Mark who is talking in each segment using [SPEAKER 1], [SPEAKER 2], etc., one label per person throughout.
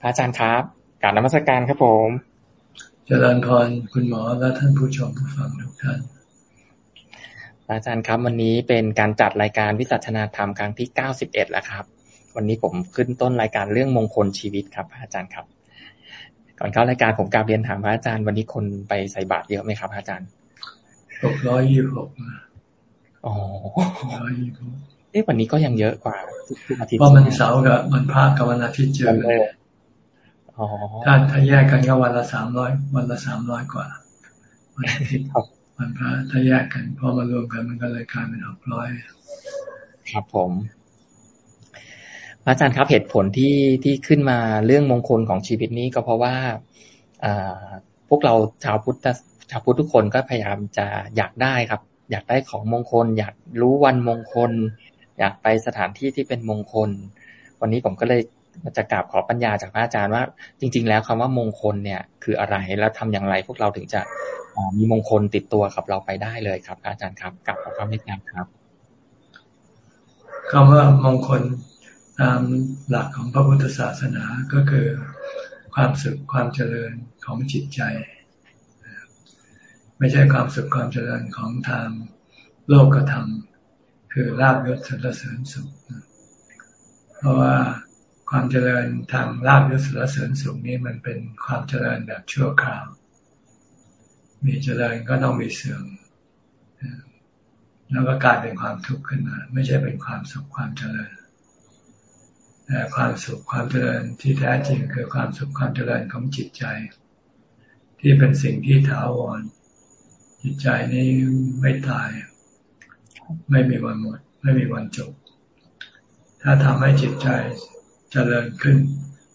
[SPEAKER 1] พระอาจารย์ครับกราบนมัสการครับผม
[SPEAKER 2] เจริญพรคุณหมอและท่านผู้ชมผู้ฟังทุกท่าน
[SPEAKER 1] อาจารย์ครับ วันนี้เป็นการจัดรายการวิสัชนาธรรมครั้งที่เก้าสิบเอ็ดแล้วครับ วันนี้ผมขึ้นต้นรายการเรื่องมงคลชีวิตครับอาจารย์ครับ ก่อนเข้ารายการผมกราบเรียนถามพระอาจารย์วันนี้คนไปใส่บาตรเยอะไหมครับ อาจารย์
[SPEAKER 2] หกร้อยยี่สิบหก
[SPEAKER 1] อ๋อร้อยยี่สิบเอ๊ะวันนี้ก็ยังเยอะกว่า
[SPEAKER 2] ทุกอาทิตย์เพราะมันเสาร์กับมันพากับวันอาทิตย์เจอกัน ถ้าถ้าแยกกันก็วันละสามร้อยวันละสามร้อยกว่าวันอาทิตย์วันพระถ้าแยกกันพอมารวมกันมันก็เลยกลายเป็นหกร้อย
[SPEAKER 1] ครับผมอาจารย์ครับเหตุผลที่ที่ขึ้นมาเรื่องมงคลของชีวิตนี้ก็เพราะว่าพวกเราชาวพุทธชาวพุทธทุกคนก็พยายามจะอยากได้ครับ อยากได้ของมงคล อยากรู้วันมงคล อยากไปสถานที่ที่เป็นมงคล วันนี้ผมก็เลย จะกราบขอปัญญาจากพระอาจารย์ว่า จริง ๆ แล้วคำว่ามงคลเนี่ย คืออะไรแล้วทำอย่างไรพวกเราถึงจะมีมงคลติดตัวกับเราไปได้เลยครับ อาจารย์ครับกลับขอความเมตตาครับ
[SPEAKER 2] คำว่ามงคลตามหลักของพระพุทธศาสนาก็คือความสุขความเจริญของจิตใจ ไม่ใช่ความสุขความเจริญของทางโลกธรรม คือลาบยศสรรเสริญสุข เพราะว่า ความเจริญทางลาบยศสรรเสริญสุขนี้มันเป็นความเจริญแบบชั่วคราว มีเจริญก็ต้องมีเสื่อมแล้วก็กลายเป็นความทุกข์ขึ้นมา ไม่ใช่เป็นความสุขความเจริญแต่ความสุขความเจริญที่แท้จริงคือความสุขความเจริญของจิตใจ ที่เป็นสิ่งที่ถาวร จิตใจนี้ไม่ตาย ไม่มีวันหมด ไม่มีวันจบ ถ้าทำให้จิตใจ เจริญขึ้น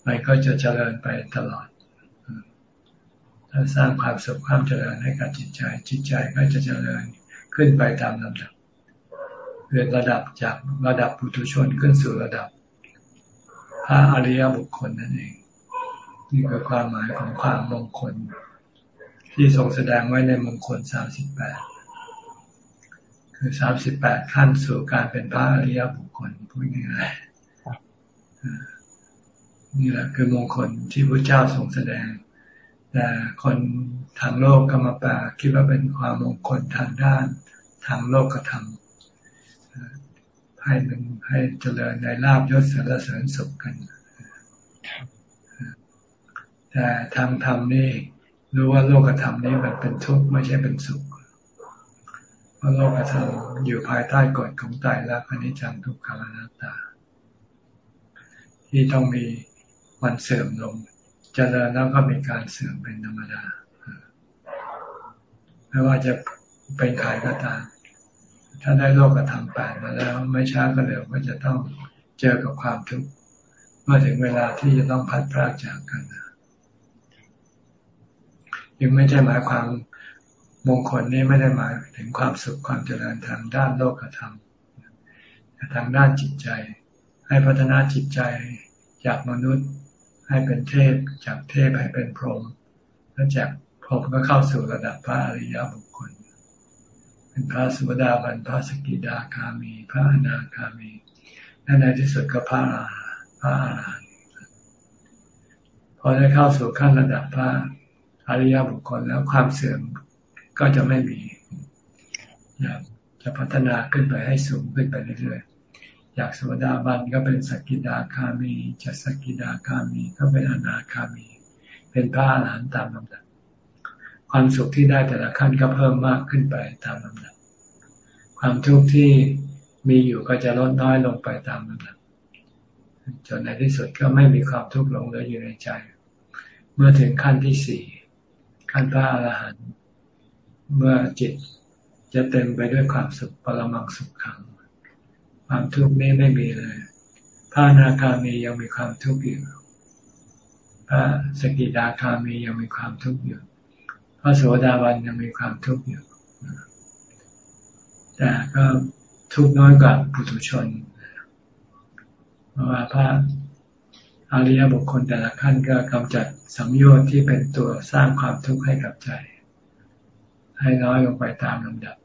[SPEAKER 2] มันก็จะเจริญไปตลอด ถ้าสร้างความสุขความเจริญให้กับจิตใจ จิตใจก็จะเจริญขึ้นไปตามลำดับเพื่อระดับจากระดับปุถุชนขึ้นสู่ระดับพระอริยบุคคลนั่นเอง นี่คือความหมายของความมงคล ที่ทรงแสดงไว้ในมงคลสามสิบแปดคือสามสิบแปดขั้นสู่การเป็นพระอริยบุคคลพูดง่ายๆ นี่แหละคือมงคลที่พระเจ้าทรงแสดง แต่คนทางโลกก็มปลคิดว่าเป็นความมงคลทางด้านทางโลกกระทำให้มันให้เจริญในลาบยศสารเสริญสุขกันแต่ทางธรรมนี่รู้ว่าโลกธรรมนี้มันเป็นทุกข์ไม่ใช่เป็นสุข เพราะโลกธรรมอยู่ภายใต้กฎของตายรักอนิจจังทุกขังอนัตตา ที่ต้องมี วันเสื่อมลงเจริญแล้วก็มีการเสื่อมเป็นธรรมดาไม่ว่าจะเป็นใครก็ตามถ้าได้โลกธรรมแปดมาแล้ว ไม่ช้าก็เร็วก็จะต้องเจอกับความทุกข์เมื่อถึงเวลาที่จะต้องพัดพรากจากกันยังไม่ใช่หมายความมงคลนี้ไม่ได้หมายถึงความสุขความเจริญทางด้านโลกธรรมแต่ทางด้านจิตใจ ให้พัฒนาจิตใจจากมนุษย์ ให้เป็นเทพ จากเทพให้เป็นพรหมแล้วจากพรหมก็เข้าสู่ระดับพระอริยบุคคล เป็นพระสุดาบันพระสกิดาคามี พระอนาคามีและในที่สุดก็พระพระอาหารหันต์พอได้เข้าสู่ขั้นระดับพระอริยบุคคลแล้วความเสื่อมก็จะไม่มีจะพัฒนาขึ้นไปให้สูงขึ้นไปเรื่อยๆ จากสุดาบันก็เป็นสกิดาคามีจากสกิดาคามีก็เป็นอนาคามี เป็นพระอรหันต์ตามลำดับความสุขที่ได้แต่ละขั้นก็เพิ่มมากขึ้นไปตามลำดับความทุกข์ที่มีอยู่ก็จะลดน้อยลงไปตามลำดับจนในที่สุดก็ไม่มีความทุกข์ลงเหลืออยู่ในใจ เมื่อถึงขั้นที่สี่ขั้นพระอรหันต์เมื่อจิตจะเต็มไปด้วยความสุขปรมังสุขขัง ความทุกข์นี้ไม่มีเลย พระนาคามียังมีความทุกข์อยู่ พระสกิทาคามียังมีความทุกข์อยู่ พระโสดาบันยังมีความทุกข์อยู่ แต่ก็ทุกน้อยกว่าปุถุชน เพราะว่าพระอริยบุคคลแต่ละขั้นก็กำจัดสัมโยชน์ที่เป็นตัวสร้างความทุกข์ให้กับใจ ให้น้อยลงไปตามลำดับ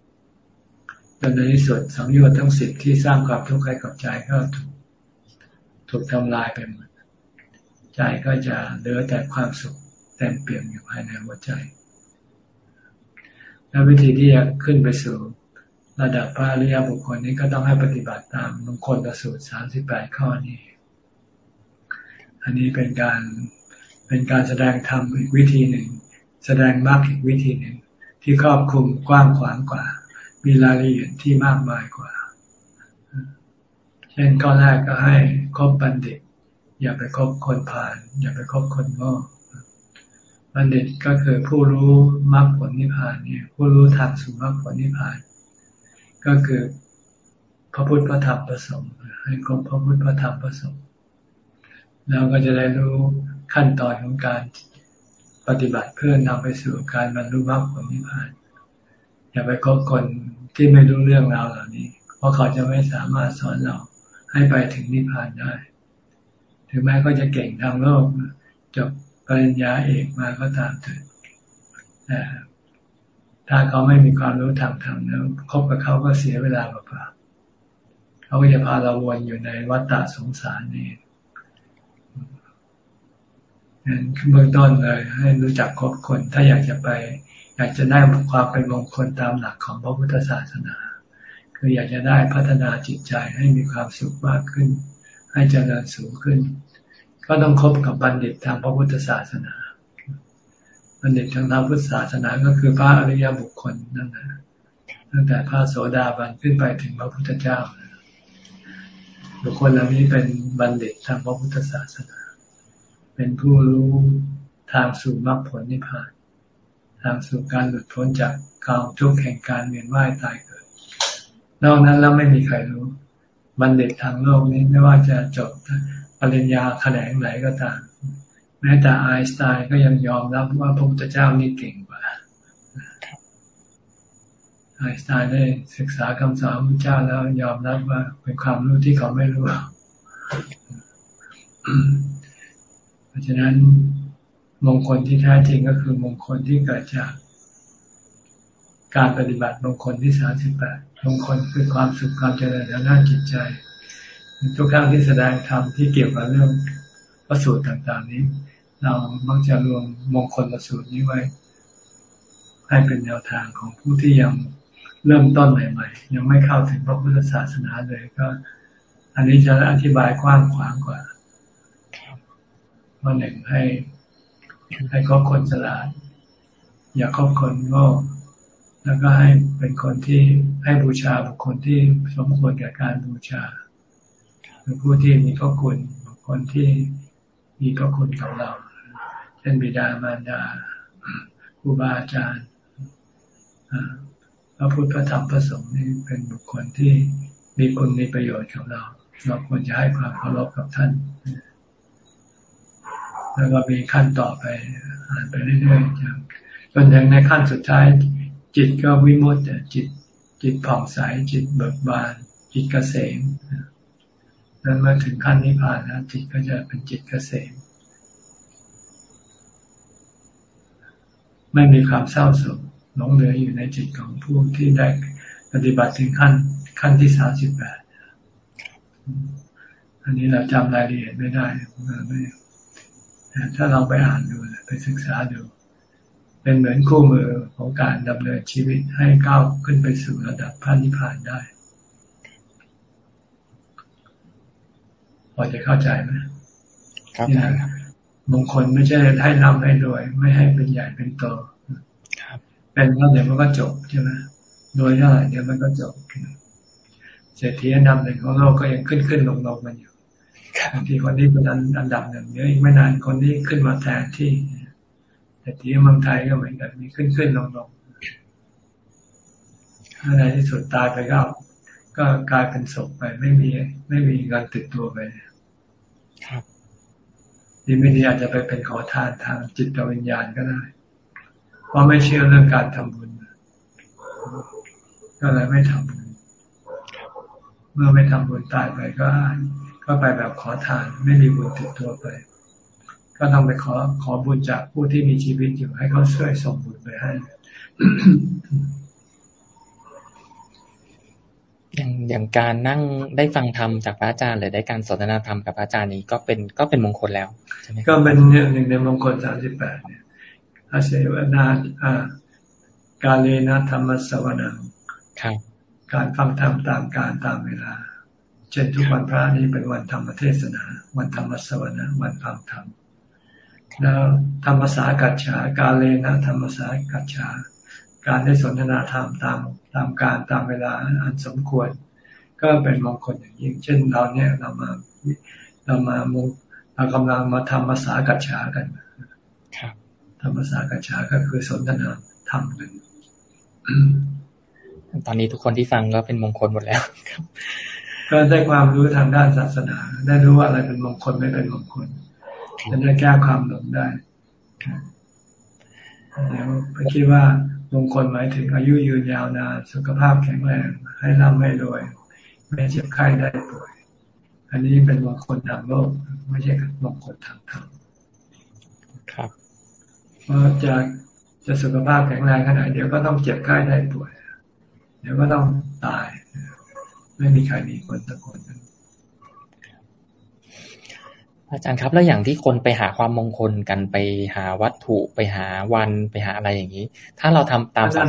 [SPEAKER 2] จนในที่สุดสัมโยชน์ทั้งสิบที่สร้างความทุกข์ให้กับใจก็ถูกถูกทำลายไปหมดใจก็จะเหลือแต่ความสุขเต็มเปี่ยมอยู่ภายในหัวใจ และวิธีที่จะขึ้นไปสู่ระดับพระอริยบุคคลนี้ก็ต้องให้ปฏิบัติตามมงคลสูตรสามสิบแปดข้อนี้ อันนี้เป็นการเป็นการแสดงธรรมอีกวิธีหนึ่ง แสดงมากอีกวิธีหนึ่ง ที่ครอบคลุมกว้างขวางกว่า มีรายละเอียดที่มากมายกว่า เช่นข้อแรกก็ให้คบบัณฑิต อย่าไปคบคนผ่าน อย่าไปคบคนโง่บัณฑิตก็คือผู้รู้มรรคผลนิพพานเนี่ย ผู้รู้ทางสู่มรรคผลนิพพาน ก็คือพระพุทธพระธรรมพระสงฆ์ให้ครบพระพุทธพระธรรมพระสงฆ์เราก็จะได้รู้ขั้นตอนของการปฏิบัติเพื่อนำไปสู่การบรรลุมรรคผลนิพพาน อย่าไปคบคนที่ไม่รู้เรื่องราวเหล่านี้ เพราะเขาจะไม่สามารถสอนเราให้ไปถึงนิพพานได้ ถึงแม้ก็จะเก่งทางโลกจบปริญญาเอกมาก็ตามเถิดแต่ถ้าเขาไม่มีความรู้ทางธรรมแล้วคบกับเขาก็เสียเวลาเปล่าเขาก็จะพาเราวนอยู่ในวัฏฏะสงสารนี่นั้นเบื้องต้นเลย ให้รู้จักคบคน ถ้าอยากจะไป อยากจะได้ความเป็นมงคลตามหลักของพระพุทธศาสนา คืออยากจะได้พัฒนาจิตใจให้มีความสุขมากขึ้น ให้เจริญสูงขึ้น ก็ต้องคบกับบัณฑิตทางพระพุทธศาสนา บัณฑิตทางทางพุทธศาสนาก็คือพระอริยบุคคลนั่นนะตั้งแต่พระโสดาบันขึ้นไปถึงพระพุทธเจ้า บุคคลเหล่านี้เป็นบัณฑิตทางพระพุทธศาสนา เป็นผู้รู้ทางสู่มรรคผลนิพพาน ทางสู่การหลุดพ้นจากกองทุกข์แห่งการเวียนว่ายตายเกิด นอกนั้นแล้วไม่มีใครรู้ บัณฑิตทางโลกนี้ไม่ว่าจะจบปริญญาแขนงไหนก็ตาม แม้แต่ไอน์สไตน์ก็ยังยอมรับว่าพระพุทธเจ้านี่เก่งกว่าไอน์สไตน์ได้ศึกษาคำสอนพระเจ้าแล้วยอมรับว่าเป็นความรู้ที่เขาไม่รู้เพราะฉะนั้น มงคลที่แท้จริงก็คือมงคลที่เกิดจาก การปฏิบัติมงคลที่สามสิบแปดมงคลคือความสุขความเจริญในด้านจิตใจ ทุกครั้งที่แสดงธรรมที่เกี่ยวกับเรื่องพระสูตรต่างๆนี้ เรามักจะรวมมงคลประสูตรนี้ไว้ ให้เป็นแนวทางของผู้ที่ยังเริ่มต้นใหม่ ๆ ยังไม่เข้าถึงพระพุทธศาสนาเลยก็ อันนี้จะอธิบายกว้างขวางกว่าว่าหนึ่งให้ ให้คบคนสลาด อย่าคบคนโง่แล้วก็ให้เป็นคนที่ให้บูชาบุคคลที่สมควรแก่การบูชาคือผู้ที่มีพระคุณบุคคลที่มีพระคุณกับเรา เช่นบิดามารดาครูบาอาจารย์พระพุทธพระธรรมพระสงฆ์นี่เป็นบุคคลที่มีคุณมีประโยชน์กับเรา เราควรจะให้ความเคารพกับท่าน แล้วก็มีขั้นต่อไปอ่านไปเรื่อยๆจนถึงในขั้นสุดท้าย จิตก็วิมุตติจิตจิตผ่องใสจิตเบิกบาน จิตเกษมแล้วเมื่อถึงขั้นนิพพานแล้วจิตก็จะเป็นจิตเกษมไม่มีความเศร้าโศกหลงเหลืออยู่ในจิตของผู้ที่ได้ปฏิบัติถึงขั้นขั้นที่สามสิบแปดอันนี้เราจำรายละเอียดไม่ได้ไม่ ถ้าเราไปอ่านดูไปศึกษาดู เป็นเหมือนคู่มือของการดำเนินชีวิตให้ก้าวขึ้นไปสู่ระดับพระนิพพานได้พอจะเข้าใจไหม
[SPEAKER 1] ครับ
[SPEAKER 2] มงคลไม่ใช่ให้ร่ำให้รวย ไม่ให้เป็นใหญ่เป็นโตเป็นแล้วเดี๋ยวมันก็จบใช่ไหมรวยเท่าไหร่เดี๋ยวมันก็จบเศรษฐีอันดับหนึ่งของโลกก็ยังขึ้นขึ้นลงลงมันอยู่ บางทีคนนี้เป็นอันดับหนึ่งเดี๋ยวอีกไม่นานคนนี้ขึ้นมาแทนที่เศรษฐีเมืองไทยก็เหมือนกันมีขึ้นขึ้นลงลงในที่สุดตายไปก็ก็กลายเป็นศพไป ไม่มี ไม่มีเงินติดตัวไป
[SPEAKER 1] ครับ
[SPEAKER 2] ดีไม่ดีอาจจะไปเป็นขอทานทางจิตวิญญาณก็ได้ เพราะไม่เชื่อเรื่องการทำบุญ ก็เลยไม่ทำบุญ เมื่อไม่ทำบุญตายไปก็ ก็ไปแบบขอทานไม่มีบุญติดตัวไป ก็ต้องไปขอขอบุญจากผู้ที่มีชีวิตอยู่ให้เขาช่วยส่งบุญไปให้
[SPEAKER 1] อย่างอย่างการนั่งได้ฟังธรรมจากพระอาจารย์หรือได้การสนทนาธรรมกับพระอาจารย์นี้ก็เป็นก็เป็นมงคลแล้วใช่ไหม
[SPEAKER 2] ก็เป็นหนึ่งในมงคลสามสิบแปดเนี่ยอาเสวนาอ่าการเลนะธรรมสวนัง
[SPEAKER 1] ครับ
[SPEAKER 2] การฟังธรรมตามการตามเวลา เช่นทุกวันพระนี้เป็นวันธรรมเทศนา วันธรรมสวนะวันฟังธรรมแล้วธรรมสากัจฉาการเลนะธรรมสากัจฉาการได้สนทนาธรรมตามตามการตามเวลาอันสมควร ก็เป็นมงคลอย่างยิ่ง เช่นเราเนี่ยเรามาเรามามุเรากำลังมาทำภาษากัจฉากันทำภาษากัจฉาก็คือสนทนาธรรมกัน
[SPEAKER 1] ตอนนี้ทุกคนที่ฟังก็เป็นมงคลหมดแล้วครับ
[SPEAKER 2] ก็ได้ความรู้ทางด้านศาสนา ได้รู้ว่าอะไรเป็นมงคลไม่เป็นมงคลจะได้แก้ความหลงได้แล้วคิดว่ามงคลหมายถึงอายุยืนยาวนานสุขภาพแข็งแรง ให้ร่ำให้รวย ไม่เจ็บไข้ได้ป่วย อันนี้เป็นมงคลทางโลก ไม่ใช่มงคลทางธรรม
[SPEAKER 1] ครับ
[SPEAKER 2] เพราะจะจะสุขภาพแข็งแรงขนาดเดียวก็ต้องเจ็บไข้ได้ป่วย เดี๋ยวก็ต้องตาย ไม่มีใครมีคนสักคน
[SPEAKER 1] อาจารย์ครับ แล้วอย่างที่คนไปหาความมงคลกันไปหาวัตถุไปหาวันไปหาอะไรอย่างนี้ ถ้าเราทำตามสาม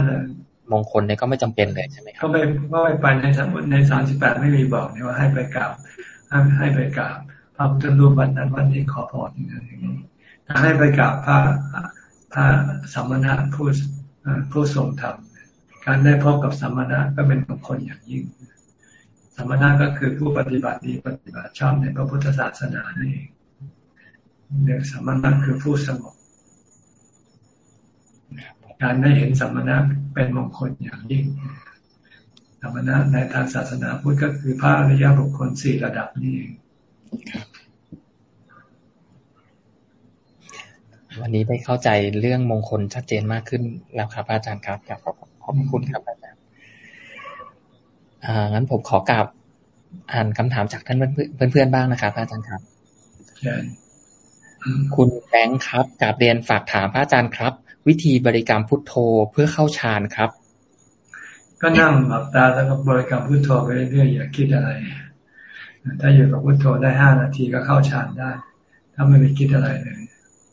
[SPEAKER 1] มงคลเนี่ยก็ไม่จำเป็นเลยใช่ไหมครับ
[SPEAKER 2] ก็ไม่ก็ไม่ไปในในสามสิบแปดไม่มีบอกนี่ว่าให้ไปกราบให้ให้ไปกราบพระพุทธรูปวันนั้นวันนี้ขอพรอย่างนี้ถ้าให้ไปกราบพระพระสัมมณะผู้ผู้ทรงธรรมการได้พบกับสัมมณะก็เป็นมงคลอย่างยิ่ง สัมมณะก็คือผู้ปฏิบัติดีปฏิบัติชอบในพระพุทธศาสนานี่เองเรียกสัมมณะคือผู้สงบการได้เห็นสัมมณะเป็นมงคลอย่างยิ่งสัมมณะในทางศาสนาพุทธก็คือพระอริยบุคคลสี่ระดับนี้เอง
[SPEAKER 1] วันนี้ได้เข้าใจเรื่องมงคลชัดเจนมากขึ้นแล้วครับ อาจารย์ครับขอบขอบคุณครับ อาจารย์อ่างั้นผมขอกลับอ่านคำถามจากท่านเพื่อนเพื่อนบ้างนะครับอาจารย์ครับคุณแบงค์ครับกาบเรียนฝากถามพระอาจารย์ครับ วิธีบริกรรมพุทโธเพื่อเข้าฌานครับ
[SPEAKER 2] ก็นั่งหลับตาแล้วก็บริกรรมพุทโธไปเรื่อยๆอย่าคิดอะไร ถ้าอยู่กับพุทโธได้ห้านาทีก็เข้าฌานได้ ถ้าไม่ไปคิดอะไรเลย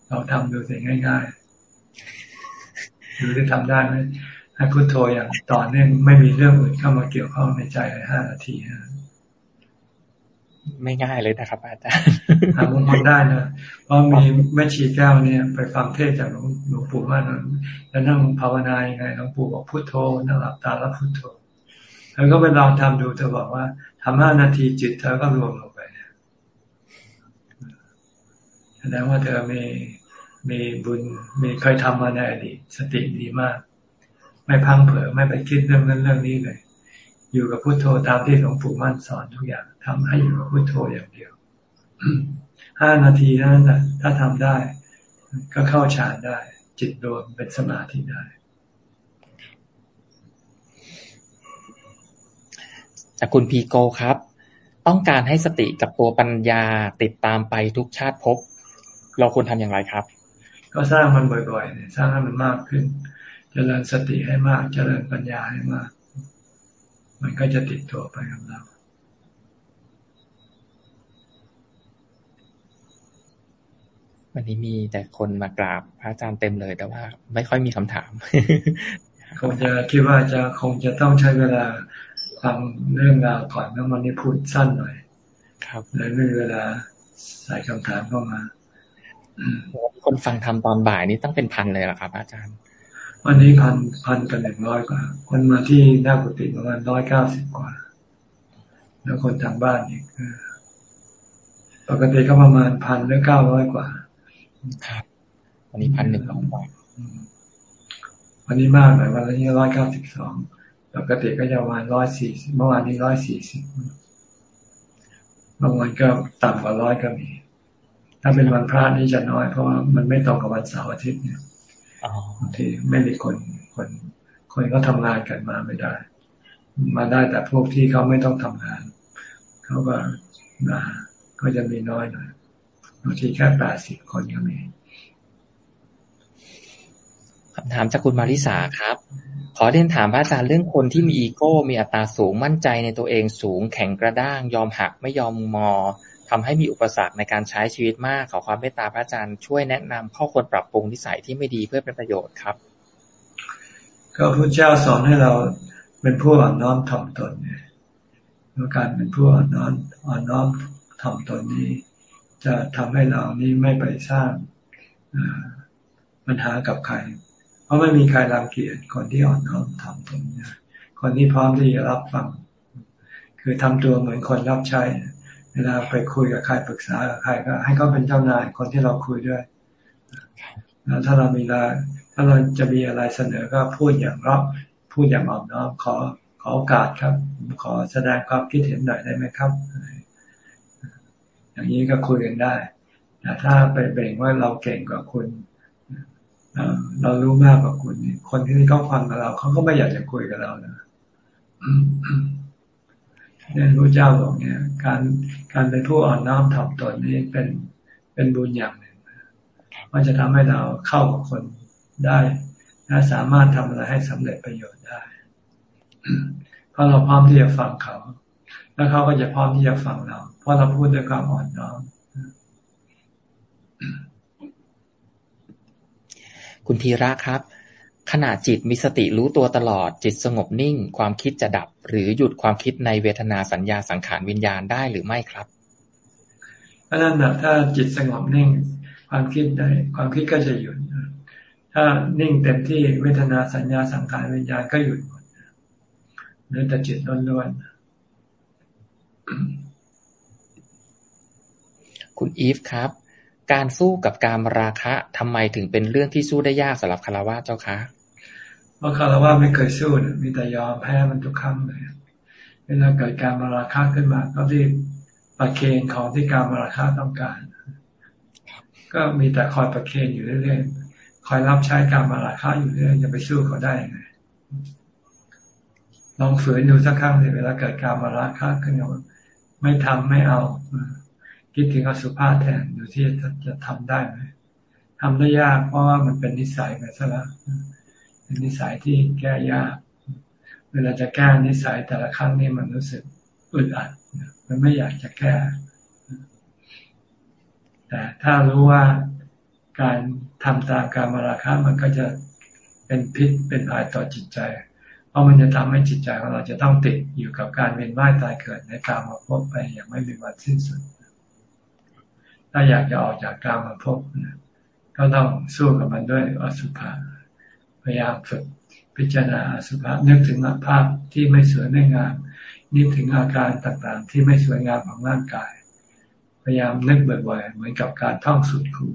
[SPEAKER 2] เราทำดูสิง่ายๆดูที่ทำได้ไหม ให้พุโทโธอย่างต่อเนื่องไม่มีเรื่องอื่นเข้ามาเกี่ยวข้องในใจเลยห้านาที
[SPEAKER 1] ไม่ง่ายเลยนะครับ อาจารย์
[SPEAKER 2] ทำมันได้นะเพราะมีแม่ชีแก้วเนี่ย ไปฟังเทศจากหลวงหลวงปู่ว่านั้นแล้วนั่งภาวนายังไงหลวงปู่บอกพุโทโธนั่งหลับตาแล้วพุโทโธแล้วก็ไปลองทำดูเธอบอกว่าทำห้านาทีจิตเธอก็รวมลงไปแสดงว่าเธอมีมีบุญมีเคยทำมาในอดีตสติดีมาก ไม่พังเผลอไม่ไปคิดเรื่องนั้นเรื่องนี้เลย อยู่กับพุโทโธตามที่หลวงปู่มั่นสอนทุกอย่างทำให้อยู่กับพุโทโธอย่างเดียวห้านาทีนั้นนะถ้าทำได้ ก็เข้าฌานได้ จิตรวมเป็นสมาธิได้
[SPEAKER 1] จากคุณพีโกครับ ต้องการให้สติกับตัวปัญญาติดตามไปทุกชาติภพเราควรทำอย่างไรครับ
[SPEAKER 2] ก็สร้างมันบ่อยๆสร้างให้มันมากขึ้น จเจริญสติให้มากจเจริญปัญญาให้มาก มันก็จะติดตัวไปกับเรา
[SPEAKER 1] วันนี้มีแต่คนมากราบพระอาจารย์เต็มเลยแต่ว่า ไม่ค่อยมีคำถาม
[SPEAKER 2] คงจะคิดว่าจะคงจะต้องใช้เวลาฟังเรื่องราวก่อนแล้ววันนี้พูดสั้นหน่อย
[SPEAKER 1] ครับ
[SPEAKER 2] เลยไม่มีเวลาใส่คำถามเข้ามา
[SPEAKER 1] คนฟังทำตอนบ่ายนี้ต้องเป็นพันเลยหรอครับ อาจารย์
[SPEAKER 2] วันนี้พันพันกับหนึ่งร้อยกว่า คนมาที่หน้ากุฏิประมาณร้อยเก้าสิบกว่า แล้วคนทางบ้านอีกปกติก็ประมาณพันหรือเก้าร้อยกว่า
[SPEAKER 1] ครับวันนี้พันหนึ่งร้อยกว่า
[SPEAKER 2] วันนี้มากหน่อยวันนี้ร้อยเก้าสิบสองปกติก็จะประมาณร้อยสี่เมื่อวานนี้ร้อยสี่สิบบางวันก็ต่ำกว่าร้อยก็มี ถ้าเป็นวันพระนี่จะน้อยเพราะว่ามันไม่ตรงกับวันเสาร์อาทิตย์เนี่ย บางทีไม่มีคนคนคนก็ทำงานกันมาไม่ได้ มาได้แต่พวกที่เขาไม่ต้องทำงานเขาก็มาก็จะมีน้อยหน่อยบางทีแค่แปดสิบคนก็มี
[SPEAKER 1] ถามจากคุณมาริสาครับ ขอเรียนถามพระอาจารย์เรื่องคนที่มีอีโก้ มีอัตราสูงมั่นใจในตัวเองสูงแข็งกระด้าง ยอมหักไม่ยอมมอ ทำให้มีอุปสรรคในการใช้ชีวิตมาก ขอความเมตตาพระอาจารย์ช่วยแนะนำข้อควรปรับปรุงนิสัยที่ไม่ดีเพื่อเป็นประโยชน์ครับ
[SPEAKER 2] ก็พระเจ้าสอนให้เราเป็นผู้อ่อนน้อมถ่อมตนเนี่ยการเป็นผู้อ่อนน้อมอ่อนน้อมถ่อมตนนี้ จะทำให้เรานี้ไม่ไปสร้างปัญหากับใคร เพราะไม่มีใครรังเกียจคนที่อ่อนน้อมถ่อมตนนคนที่พร้อมที่จะรับฟัง คือทำตัวเหมือนคนรับใช้เเวลาไปคุยกับใครปรึกษากับใครก็ ให้เขาเป็นเจ้านายคนที่เราคุยด้วยแล้วถ้าเรามีลาถ้าเราจะมีอะไรเสนอก็พูดอย่างรับพูดอย่างอ่อนน้อมขอขอโอกาสครับ ขอแสดงความคิดเห็นหน่อยได้ไหมครับ อย่างนี้ก็คุยกันได้แต่ถ้าไปเบ่งว่าเราเก่งกว่าคุณเรารู้มากกว่าคุณคนที่เขาฟังกับเราเขาก็ไม่อยากจะคุยกับเรานะเนี่ยรู้เจ้าบอกเนี่ย การ การเป็นผู้อ่อนน้อมถ่อมตนนี่เป็นเป็นบุญอย่างหนึ่งมันจะทำให้เราเข้ากับคนได้และสามารถทำอะไรให้สำเร็จประโยชน์ได้ เพราะเราพร้อมที่จะฟังเขา แล้วเขาก็จะพร้อมที่จะฟังเรา เพราะเราพูดด้วยความอ่อนน้อม
[SPEAKER 1] คุณธีระครับ ขณะจิตมีสติรู้ตัวตลอด จิตสงบนิ่ง ความคิดจะดับ หรือหยุดความคิดในเวทนาสัญญาสังขารวิญญาณได้หรือไม่ครับ
[SPEAKER 2] นั่นแหละถ้าจิตสงบนิ่ง ความคิดได้ความคิดก็จะหยุดถ้านิ่งเต็มที่เวทนาสัญญาสังขารวิญญาณก็หยุดหมดเหลือแต่จิตล้วน
[SPEAKER 1] ๆคุณอีฟครับ การสู้กับการราคะทำไมถึงเป็นเรื่องที่สู้ได้ยากสำหรับคารวะเจ้าคะ
[SPEAKER 2] เพราะคารวะไม่เคยสู้มีแต่ยอมแพ้มันทุกครั้งเลยเวลาเกิดการมาราคะขึ้นมาก็รีบประเคนของที่การมาราคะต้องการ ก็มีแต่คอยประเคนอยู่เรื่อยๆคอยรับใช้การมาราคะอยู่เรื่อยจะไปสู้เขาได้ไงลองฝืนดูสักครั้งเลยเวลาเกิดการมาราคะขึ้นมาไม่ทำไม่เอาคิดถึงอสุภาษแทนดูที่จะจะทำได้ไหมทำได้ยากเพราะว่ามันเป็นนิสัยไปซะแล้ว นนิสัยที่แก้ยาก เวลาจะแก้นิสัยแต่ละครั้งนี่มันรู้สึกอึดอัดมันไม่อยากจะแก้ แต่ถ้ารู้ว่าการทำตามการมาราคะมันก็จะเป็นพิษเป็นภัยต่อจิตใจ เพราะมันจะทำให้จิตใจของเราจะต้องติดอยู่กับการเวียนว่ายตายเกิดในการมาพบไปอย่างไม่มีวันสิ้นสุด ถ้าอยากจะออกจากการมาพบก็ต้องสู้กับมันด้วยอสุภะ พยายามฝึกพิจารณาอสุภะนึกถึงภาพที่ไม่สวยไม่งามนึกถึงอาการต่างๆ ที่ไม่สวยงามของร่างกาย พยายามนึกบ่อยๆ เหมือนกับการท่องสุดคู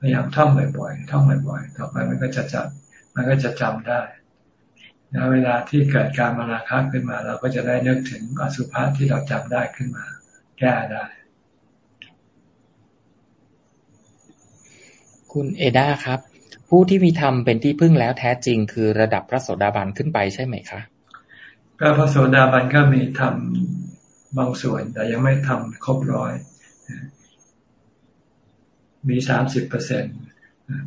[SPEAKER 2] พยายามท่องบ่อยๆท่องบ่อยๆต่อไปมันก็จะจำมันก็จะจำได้แล้วเวลาที่เกิดการมาราคะขึ้นมา เราก็จะได้นึกถึงอสุภะที่เราจำได้ขึ้นมา แก้ได้
[SPEAKER 1] คุณเอดาครับ ผู้ที่มีธรรมเป็นที่พึ่งแล้วแท้จริง คือระดับพระโสดาบันขึ้นไปใช่ไหมคะ
[SPEAKER 2] ก็พระโสดาบันก็มีธรรมบางส่วน แต่ยังไม่ทำครบร้อย มีสามสิบเปอร์เซ็นต์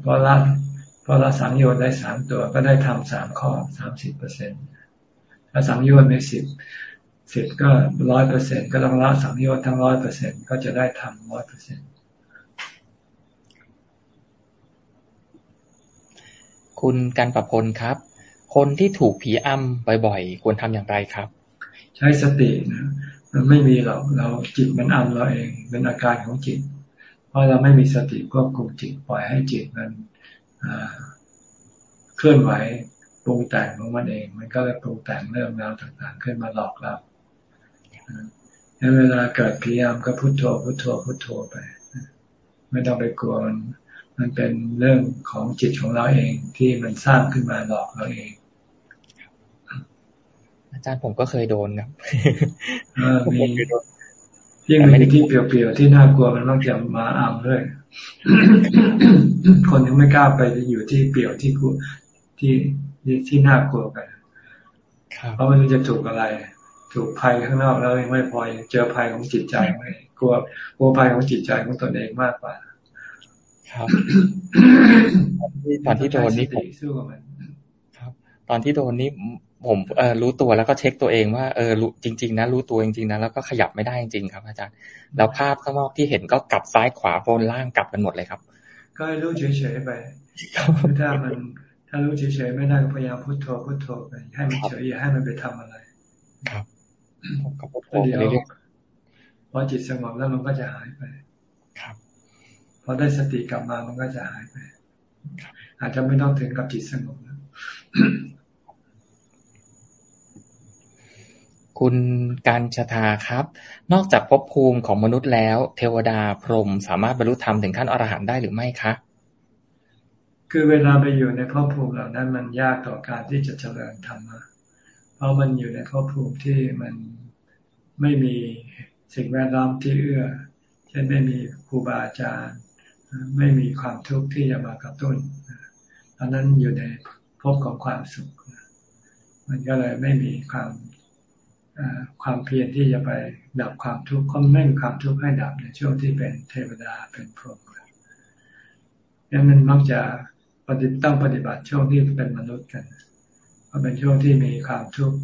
[SPEAKER 2] เพราะละเพราะละสังโยชน์ได้สามตัวก็ได้ทำสามข้อสามสิบเปอร์เซ็นต์ถ้าสังโยชน์ในสิบสิบก็ร้อยเปอร์เซ็นก็ต้องละสังโยชน์ทั้งร้อยเปอร์เซ็นก็จะได้ทำร้อยเปอร์เซ็นต์
[SPEAKER 1] คุณกันประพลครับ คนที่ถูกผีอ้ำบ่อยๆ ควรทำอย่างไรครับ
[SPEAKER 2] ใช้สตินะมันไม่มีหรอกเราจิตมันอ้ำเราเอง เป็นอาการของจิต เพราะเราไม่มีสติควบคุมจิตปล่อยให้จิตมันเคลื่อนไหวปรุงแต่งของมันเอง มันก็เลยปรุงแต่งเรื่องราวต่างๆ ขึ้นมาหลอกเราในเวลาเกิดผีอ้ำก็พุโทโธพุโทโธพุโทโธไป ไม่ต้องไปกลัวมัน มันเป็นเรื่องของจิตของเราเองที่มันสร้างขึ้นมาหลอกเราเอง
[SPEAKER 1] อาจารย์ผมก็เคยโดนครับ
[SPEAKER 2] มียิ่งมีที่เปลี่ยวๆที่น่ากลัวมันมักจะมาอ้ามด้วย คนยังไม่กล้าไปอยู่ที่เปลี่ยวที่กูที่ที่น่ากลัวกันเพราะมันจะถูกอะไร ถูกภัยข้างนอกแล้วยังไม่พอยังเจอภัยของจิตใจไม่กลัวกลัวภัยของจิตใจของตนเองมากกว่า
[SPEAKER 1] ครับตอนที่โดนนี่ผมสู้กับมันครับ ตอนที่โดนนี่ผมเออรู้ตัวแล้วก็เช็คตัวเองว่าเออรู้จริง ๆ นะรู้ตัวจริงๆนะแล้วก็ขยับไม่ได้จริงๆครับอาจารย์แล้วภาพข้างนอกที่เห็นก็กลับซ้ายขวาโฟนล่างกลับกันหมดเลยครับ
[SPEAKER 2] ก็ให้รู้เฉยๆไปถ้ามันถ้ารู้เฉยๆไม่ได้พยายามพุทโธพุทโธไปให้มันเฉยอย่าให้มันไปทำอะไร ครับก็พุทโธไปเรื่อยๆพอจิตสงบแล้วมันก็จะหายไปครับ พอได้สติกลับมามันก็จะหายไป อาจจะไม่ต้องถึงกับจิตสงบแล้ว
[SPEAKER 1] คุณการชทาครับ นอกจากภพภูมิของมนุษย์แล้ว เทวดาพรหมสามารถบรรลุธรรมถึงขั้นอรหันต์ได้หรือไม่คะ
[SPEAKER 2] คือเวลาไปอยู่ในภพภูมิเหล่านั้น มันยากต่อการที่จะเจริญธรรมะ เพราะมันอยู่ในภพภูมิที่มันไม่มีสิ่งแวดล้อมที่เอื้อ เช่นไม่มีครูบาอาจารย์ ไม่มีความทุกข์ที่จะมากระตุ้นตอนนั้นอยู่ในภพของความสุข มันก็เลยไม่มีความความเพียรที่จะไปดับความทุกข์ก็ไม่มีความทุกข์ให้ดับในช่วงที่เป็นเทวดาเป็นพรหมดังนั้นมักจะปฏิต้องปฏิบัติช่วงที่เป็นมนุษย์กันเพราะเป็นช่วงที่มีความทุกข์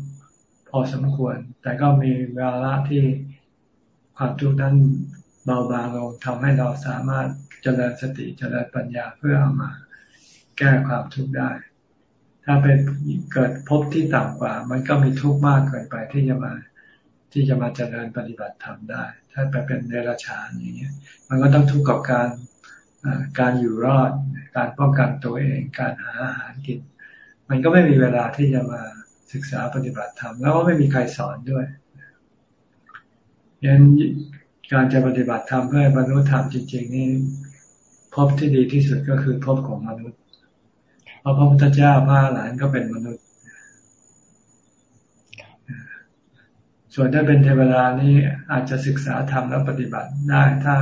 [SPEAKER 2] พอสมควร แต่ก็มีเวลาที่ความทุกข์นั้นเบาบางลงทำให้เราสามารถ เจริญสติเจริญปัญญาเพื่อเอามาแก้ความทุกข์ได้ ถ้าเป็นเกิดพบที่ต่ำกว่า มันก็มีทุกข์มากเกินไปที่จะมาที่จะมาเจริญปฏิบัติธรรมได้ ถ้าไปเป็นเดรัจฉานอย่างเงี้ย มันก็ต้องทุกข์กับการการอยู่รอด การป้องกันตัวเอง การหาอาหารกิน มันก็ไม่มีเวลาที่จะมาศึกษาปฏิบัติธรรม แล้วก็ไม่มีใครสอนด้วยยันการจะปฏิบัติธรรมเพื่อบรรลุธรรมจริง ๆ นี่ พบที่ดีที่สุดก็คือพบของมนุษย์ เพราะพระพุทธเจ้าพระหลานก็เป็นมนุษย์ ส่วนถ้าเป็นเทวดานี่อาจจะศึกษาธรรมแล้วปฏิบัติได้ ถ้า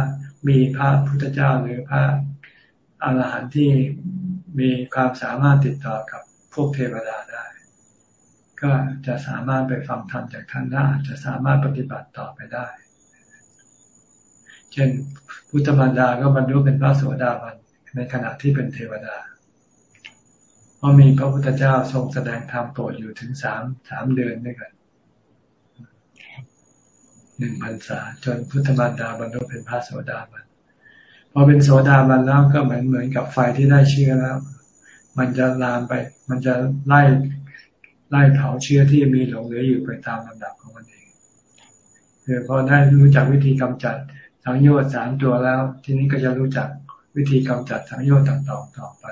[SPEAKER 2] มีพระพุทธเจ้าหรือพระอาหารหันต์ที่มีความสามารถติดต่อกับพวกเทวดาได้ ก็จะสามารถไปฟังธรรมจากท่านได้จะสามารถปฏิบัติต่อไปได้ ช่น พุทธมารดาก็บรรลุเป็นพระโสดาบันในขณะที่เป็นเทวดา เพราะมีพระพุทธเจ้าทรงแสดงธรรมโปรดอยู่ถึงสามสามเดือนด้วยกันหนึ่งพรรษาจนพุทธมารดาบรรลุเป็นพระโสดาบันพอเป็นโสดาบันแล้วก็เหมือนเหมือนกับไฟที่ได้เชื้อแล้ว มันจะลามไป มันจะไล่ไล่เผาเชื้อที่มีหลงเหลืออยู่ไปตามลำดับของมันเองคือพอได้รู้จักวิธีกำจัด สังโยชน์สามตัวแล้ว ทีนี้ก็จะรู้จักวิธีกำจัดสังโยชน์ต่างๆต่อไป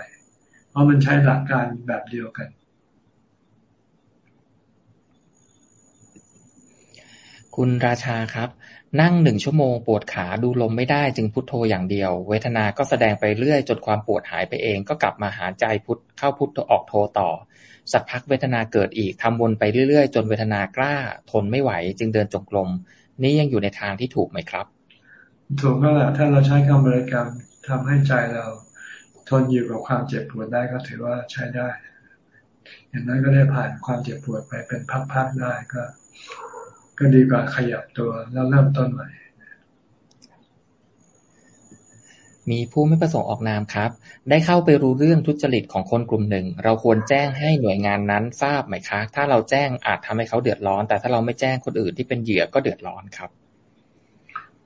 [SPEAKER 2] เพราะมันใช้หลักการแบบเดียวกัน
[SPEAKER 1] คุณราชาครับ นั่งหนึ่งชั่วโมงปวดขาดูลมไม่ได้จึงพุทโธอย่างเดียว เวทนาก็แสดงไปเรื่อยจนความปวดหายไปเองก็กลับมาหาใจพุทเข้าพุทโธออกโทต่อ สักพักเวทนาเกิดอีกทำวนไปเรื่อยๆ จนเวทนากล้า ทนไม่ไหว จึงเดินจงกรมนี่ยังอยู่ในทางที่ถูกไหมครับ
[SPEAKER 2] ถูกก็แหละถ้าเราใช้คำบริกรรมทำให้ใจเราทนอยู่กับความเจ็บปวดได้ก็ถือว่าใช้ได้ อย่างนั้นก็ได้ผ่านความเจ็บปวดไปเป็นพักๆได้ก็ ก็ดีกว่าขยับตัวแล้วเริ่มต้นใหม่
[SPEAKER 1] มีผู้ไม่ประสงค์ออกนามครับ ได้เข้าไปรู้เรื่องทุจริตของคนกลุ่มหนึ่ง เราควรแจ้งให้หน่วยงานนั้นทราบไหมคะ ถ้าเราแจ้งอาจทำให้เขาเดือดร้อน แต่ถ้าเราไม่แจ้งคนอื่นที่เป็นเหยื่อก็เดือดร้อนครับ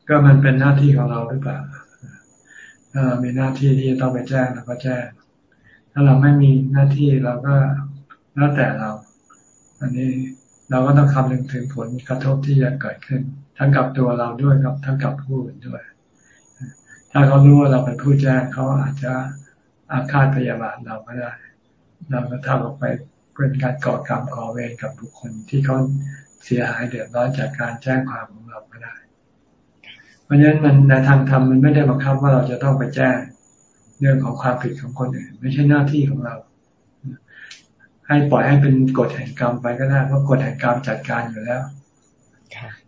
[SPEAKER 2] ก็มันเป็นหน้าที่ของเราหรือเปล่าถ้าเรามีหน้าที่ที่จะต้องไปแจ้งเราก็แจ้ง ถ้าเราไม่มีหน้าที่เราก็แล้วแต่เรา อันนี้เราก็ต้องคำนึงถึงผลกระทบที่จะเกิดขึ้น ทั้งกับตัวเราด้วยกับทั้งกับผู้อื่นด้วย ถ้าเขารู้ว่าเราเป็นผู้แจ้งเขาอาจจะอาฆาตพยาบาทเราก็ได้ เราก็ทำออกไปเป็นการก่อกรรมก่อเวรกับบุคคลที่เขาเสียหายเดือดร้อนจากการแจ้งความของเราก็ได้ เพราะฉะนั้นมันในทางธรรมมันไม่ได้บังคับว่าเราจะต้องไปแจ้งเรื่องของความผิดของคนอื่นไม่ใช่หน้าที่ของเรา ให้ปล่อยให้เป็นกฎแห่งกรรมไปก็ได้เพราะกฎแห่งกรรมจัดการอยู่แล้ว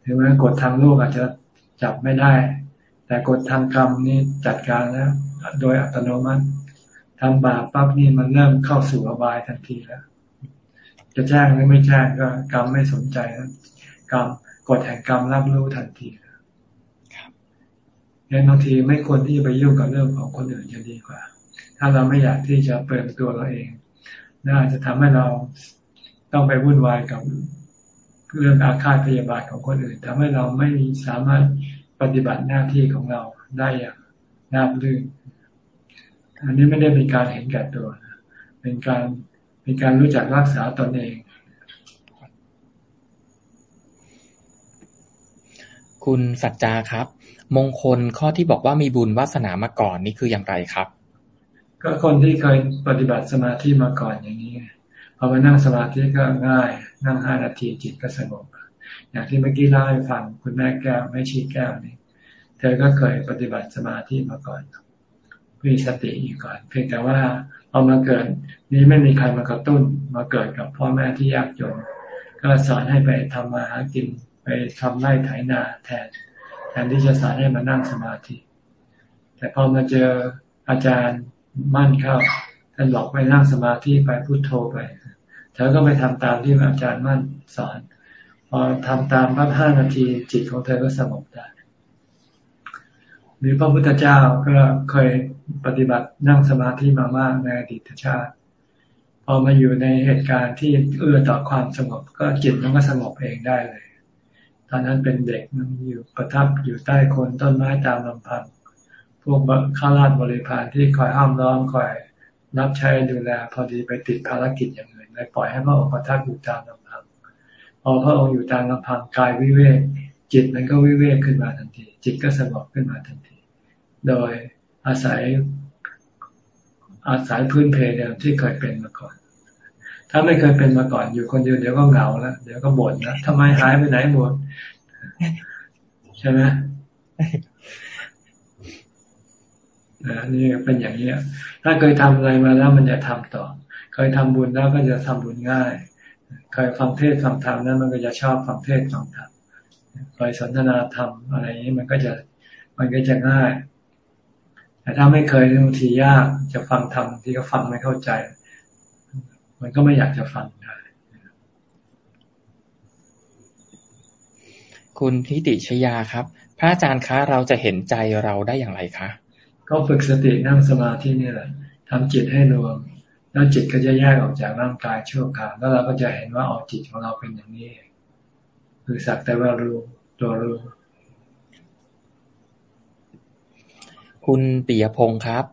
[SPEAKER 2] ถึงแม้กฎทางโลกอาจจะจับไม่ได้ แต่กฎทางกรรมนี่จัดการแล้ว โดยอัตโนมัติทำบาปปั๊บนี่มันเริ่มเข้าสู่อบายทันทีแล้ว จะแจ้งหรือไม่แจ้งก็กรรมไม่สนใจนะกรรมกฎแห่งกรรมรับรู้ทันที งั้นบางทีไม่ควรที่จะไปยุ่งกับเรื่องของคนอื่นจะดีกว่า ถ้าเราไม่อยากที่จะเปิดตัวเราเองน่าจะทำให้เราต้องไปวุ่นวายกับเรื่องอาฆาตพยาบาทของคนอื่นทำให้เราไม่สามารถปฏิบัติหน้าที่ของเราได้อย่างราบรื่นอันนี้ไม่ได้เป็นการเห็นแก่ตัว เป็นการเป็นการรู้จักรักษาตนเอง
[SPEAKER 1] คุณสัจจาครับ มงคลข้อที่บอกว่ามีบุญวาสนามาก่อนนี่คืออย่างไรครับ
[SPEAKER 2] ก็คนที่เคยปฏิบัติสมาธิมาก่อนอย่างนี้พอมานั่งสมาธิก็ง่าย นั่งห้านาทีจิตก็สงบอย่างที่เมื่อกี้เล่าให้ฟังคุณแม่แก้วไม่ชีแก้วนี่เธอก็เคยปฏิบัติสมาธิมาก่อนมีสติอยู่ก่อน เพียงแต่ว่าพอมาเกิด นี้ไม่มีใครมากระตุ้นมาเกิดกับพ่อแม่ที่ยากจน ก็สอนให้ไปทำมาหากินไปทำไร่ไถนาแทน แทนที่จะสอนให้มานั่งสมาธิ แต่พอมาเจออาจารย์มั่นเข้าท่านบอกไปนั่งสมาธิไปพุโทโธไป เธอก็ไปทำตามที่อาจารย์มั่นสอน พอทำตามพักห้านาทีจิตของเธอก็สงบได้หรือพระพุทธเจ้าก็เคยปฏิบัตินั่งสมาธิมามากในอดีตชาติ พอมาอยู่ในเหตุการณ์ที่เอื้อต่อความสงบ ก็จิตมันก็สงบเองได้เลย ตอนนั้นเป็นเด็กมันอยู่ประทับอยู่ใต้โคนต้นไม้ตามลำพังพวกข้าราชบริพารที่คอยห้ามร้องคอยรับใช้ดูแล พอดีไปติดภารกิจอย่างอื่นเลยปล่อยให้พระองค์ประทับอยู่ตามลำพังพอพระองค์อยู่ตามลำพังกายวิเวกจิตมันก็วิเวกขึ้นมาทันที จิตก็สงบขึ้นมาทันที โดยอาศัยอาศัยพื้นเพเดิมที่เคยเป็นมาก่อน ถ้าไม่เคยเป็นมาก่อนอยู่คนเดียวเดี๋ยวก็เหงาแล้วเดี๋ยวก็บ่นนะทำไมหายไปไหนหมดใช่ไหมนะนี่เป็นอย่างนี้ถ้าเคยทำอะไรมาแล้วมันจะทำต่อ เคยทำบุญแล้วก็จะทำบุญง่าย เคยฟังเทศฟังธรรมนั้นมันก็จะชอบฟังเทศฟังธรรมเคยสนทนาธรรมอะไรนี้มันก็จะมันก็จะง่าย แต่ถ้าไม่เคยบางทียากจะฟังธรรมที่ก็ฟังไม่เข้าใจ มันก็ไม่อยากจะฟังได้
[SPEAKER 1] คุณพิติชยาครับ พระอาจารย์คะเราจะเห็นใจเราได้อย่างไรคะ
[SPEAKER 2] ก็ฝึกสตินั่งสมาธินี่แหละทำจิตให้รวม แล้วจิตก็จะแยกออกจากร่างกายชั่วคราวแล้วเราก็จะเห็นว่าออกจิตของเราเป็นอย่างนี้ คือสักแต่ว่ารู้ตัวรู้
[SPEAKER 1] คุณปิยพงศ์ครับ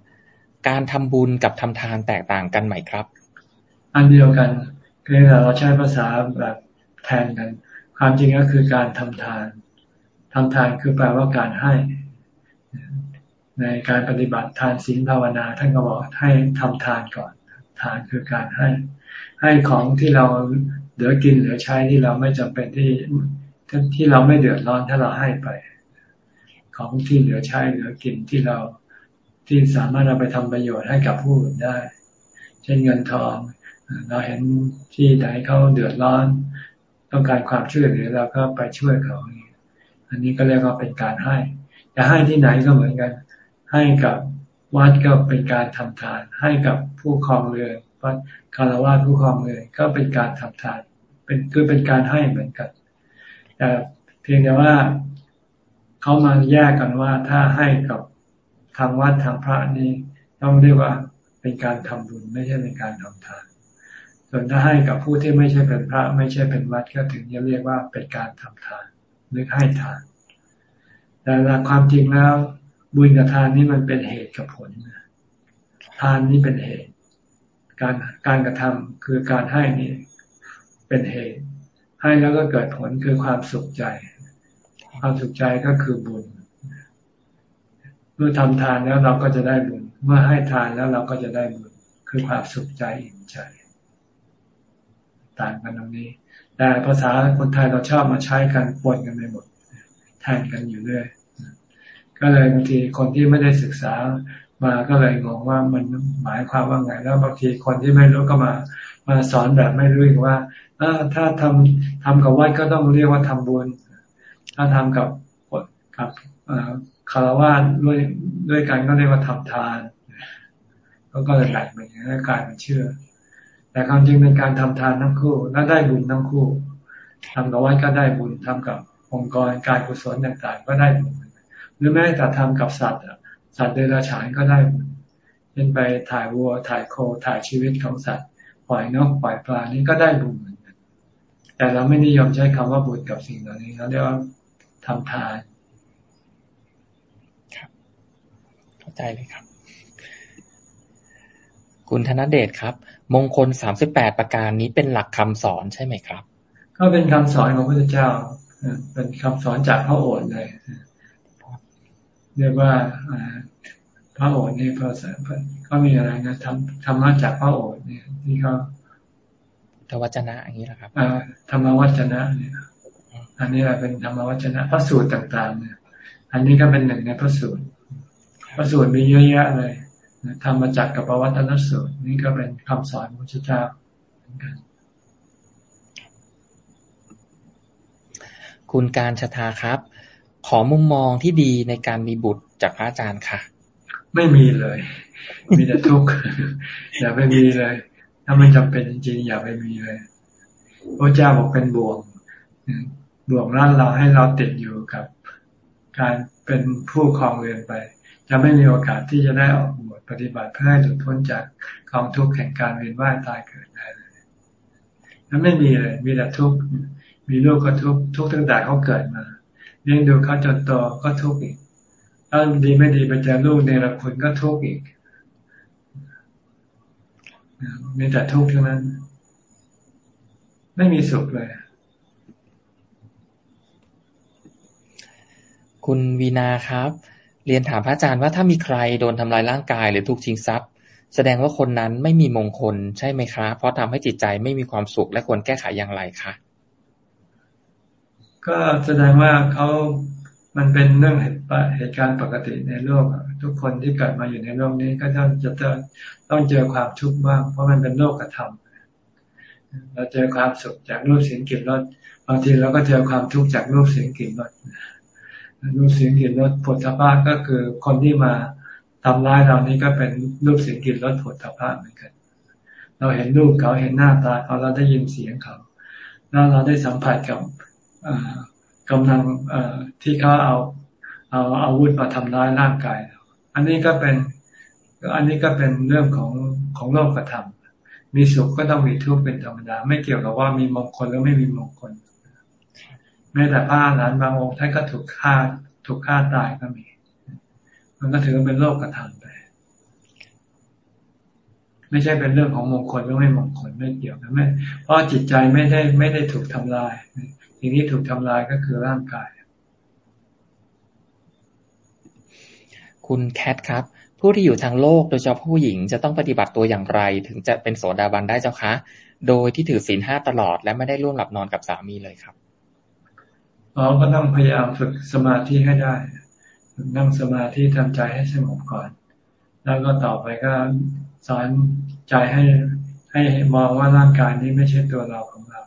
[SPEAKER 1] การทำบุญกับทำทานแตกต่างกันไหมครับ
[SPEAKER 2] อันเดียวกันคือเราใช้ภาษาแบบแทนกัน ความจริงก็คือการทำทานทำทานคือแปลว่าการให้ ในการปฏิบัติทานศีลภาวนา ท่านก็บอกให้ทำทานก่อน ทานคือการให้ ให้ของที่เราเหลือกินเหลือใช้ที่เราไม่จำเป็นที่ที่เราไม่เดือดร้อนถ้าเราให้ไป ของที่เหลือใช้เหลือกินที่เราที่สามารถเราไปทำประโยชน์ให้กับผู้อื่นได้ เช่นเงินทอง เราเห็นที่ไหนเขาเดือดร้อน ต้องการความช่วยเหลือเราก็ไปช่วยเขา อันนี้ก็เรียกว่าเป็นการให้จะให้ที่ไหนก็เหมือนกัน ให้กับวัดก็เป็นการทำทาน ให้กับผู้ครองเรือนวัดคารวะผู้ครองเรือนก็เป็นการทำทาน เป็นคือเป็นการให้เหมือนกันแต่เพียงแต่ว่าเขามาแยกกันว่าถ้าให้กับทางวัดทางพระนี่ต้องเรียกว่าเป็นการทำบุญไม่ใช่เป็นการทำทาน ส่วนถ้าให้กับผู้ที่ไม่ใช่เป็นพระ ไม่ใช่เป็นวัดก็ถึงจะเรียกว่าเป็นการทำทานหรือให้ทาน แต่หลักความจริงแล้ว บุญกับทานนี่มันเป็นเหตุกับผลทานนี่เป็นเหตุ การการกระทำคือการให้นี่เป็นเหตุ ให้แล้วก็เกิดผลคือความสุขใจ ความสุขใจก็คือบุญเมื่อทำทานแล้วเราก็จะได้บุญ เมื่อให้ทานแล้วเราก็จะได้บุญ คือความสุขใจอิ่มใจ ต่างกันตรงนี้ แต่ภาษาคนไทยเราชอบมาใช้กันปนกันไปหมดแทนกันอยู่เรื่อยก็เลยบางทีคนที่ไม่ได้ศึกษามาก็เลยงงว่ามันหมายความว่าไง แล้วบางทีคนที่ไม่รู้ก็มามาสอนแบบไม่รู้ว่าถ้าทำทำกับวัดก็ต้องเรียกว่าทำบุญ ถ้าทำกับกับคารวะด้วยด้วยกันก็เรียกว่าทำทานก็เลยแบ่งเป็นอย่างนี้กลายเป็นเชื่อ แต่ความจริงเป็นการทำทานทั้งคู่และได้บุญทั้งคู่ทำกับวัดก็ได้บุญทำกับองค์กรการกุศลต่างๆ ก็ได้บุญหรือแม้แต่ทำกับสัตว์สัตว์เดรัจฉานก็ได้บุญเช่นไปถ่ายวัวถ่ายโคถ่ายชีวิตของสัตว์ ปล่อยนกปล่อยปลานี่ก็ได้บุญเหมือนกันแต่เราไม่นิยมใช้คำว่าบุญกับสิ่งเหล่านี้เราเรียกว่าทำทาน
[SPEAKER 1] ครับเข้าใจเลยครับ คุณธนเดชครับ มงคลสามสิบแปดประการนี้เป็นหลักคำสอนใช่ไหมครับ
[SPEAKER 2] ก็เป็นคำสอนของพระเจ้าเป็นคำสอนจากพระโอษฐ์เลยเรียกว่าพระโอษฐ์นี่พระก็มีอะไรนะทำธรรมะจากพระโอษฐ์เนี่ยที่เขา
[SPEAKER 1] ธรรมวจนะอย่างนี้แหละครับ
[SPEAKER 2] ธรรมวจนะเนี่ย อันนี้เราเป็นธรรมวจนะพระสูตรต่างๆ เนี่ย อันนี้ก็เป็นหนึ่งในพระสูตรพระสูตรมีเยอะแยะเลย ทำมาจากกับปวัตนสูตรนี่ก็เป็นคำสอนของพระเจ้าเหมือนกัน
[SPEAKER 1] คุณการชะทาครับ ขอมุมมองที่ดีในการมีบุตรจากพระอาจารย์ค่ะ
[SPEAKER 2] ไม่มีเลย มีแต่ทุกข์อย่าไปมีเลย ถ้าไม่จำเป็นจริงๆอย่าไปมีเลยพระเจ้าบอกเป็นบ่วงบ่วงนั่นเราให้เราติดอยู่กับการเป็นผู้ครองเรือนไป จะไม่มีโอกาสที่จะได้ออกบวช ปฏิบัติเพื่อให้หลุดพ้นจากกองทุกข์แห่งการเวียนว่ายตายเกิดได้เลยนั้นไม่มีเลย มีแต่ทุกข์ มีลูกก็ทุกข์ทุกข์ตั้งแต่เขาเกิดมาเลี้ยงดูเขาจนโตก็ทุกข์อีกถ้าดีไม่ดีไปเจอลูกในละคนก็ทุกข์อีกมีแต่ทุกข์เท่านั้น ไม่มีสุขเลย
[SPEAKER 1] คุณวีนาครับ เรียนถามพระอาจารย์ว่าถ้ามีใครโดนทำลายร่างกายหรือถูกชิงทรัพย์ แสดงว่าคนนั้นไม่มีมงคลใช่ไหมครับเพราะทำให้จิตใจไม่มีความสุขและควรแก้ไขอย่างไรคะ
[SPEAKER 2] ก็แสดงว่าเขามันเป็นเรื่องเหตุเหตุการณ์ปกติในโลก ทุกคนที่เกิดมาอยู่ในโลกนี้ก็ต้องจะต้องเจอความทุกข์บ้างเพราะมันเป็นโลกกระทำเราเจอความสุขจากรูปเสียงกลิ่นรสบางทีเราก็เจอความทุกข์จากรูปเสียงกลิ่นรส รูปเสียงกลิ่นรสผลทพะก็คือคนที่มาทำร้ายเรานี้ก็เป็นรูปเสียงกลิ่นรสผลทพะเหมือนกัน เราเห็นรูปเขาเห็นหน้าตาเขาเราได้ยินเสียงเขา แล้วเราได้สัมผัสกับกำลังที่เขาเอาเอาอาวุธมาทำร้ายร่างกายอันนี้ก็เป็นอันนี้ก็เป็นเรื่องของของโลกธรรมมีสุขก็ต้องมีทุกข์เป็นธรรมดา ไม่เกี่ยวกับว่ามีมงคลหรือไม่มีมงคล แม้แต่พระอรหันต์บางองค์ท่านก็ถูกฆ่าถูกฆ่าตายก็มี มันก็ถือเป็นโลกธรรมไป ไม่ใช่เป็นเรื่องของมงคลหรือไม่มงคลไม่เกี่ยวกันไม่เพราะจิตใจไม่ได้ไม่ได้ถูกทำลายสิ่งที่ถูกทำลายก็คือร่างกาย
[SPEAKER 1] คุณแคทครับผู้ที่อยู่ทางโลกโดยเฉพาะผู้หญิงจะต้องปฏิบัติตัวอย่างไร ถึงจะเป็นโสดาบันได้เจ้าคะ โดยที่ถือศีลห้าตลอดและไม่ได้ร่วมหลับนอนกับสามีเลยครับ
[SPEAKER 2] เราก็ต้องพยายามฝึกสมาธิให้ได้นั่งสมาธิทำใจให้สงบก่อน แล้วก็ต่อไปก็สอนใจให้ให้มองว่าร่างกายนี้ไม่ใช่ตัวเราของเรา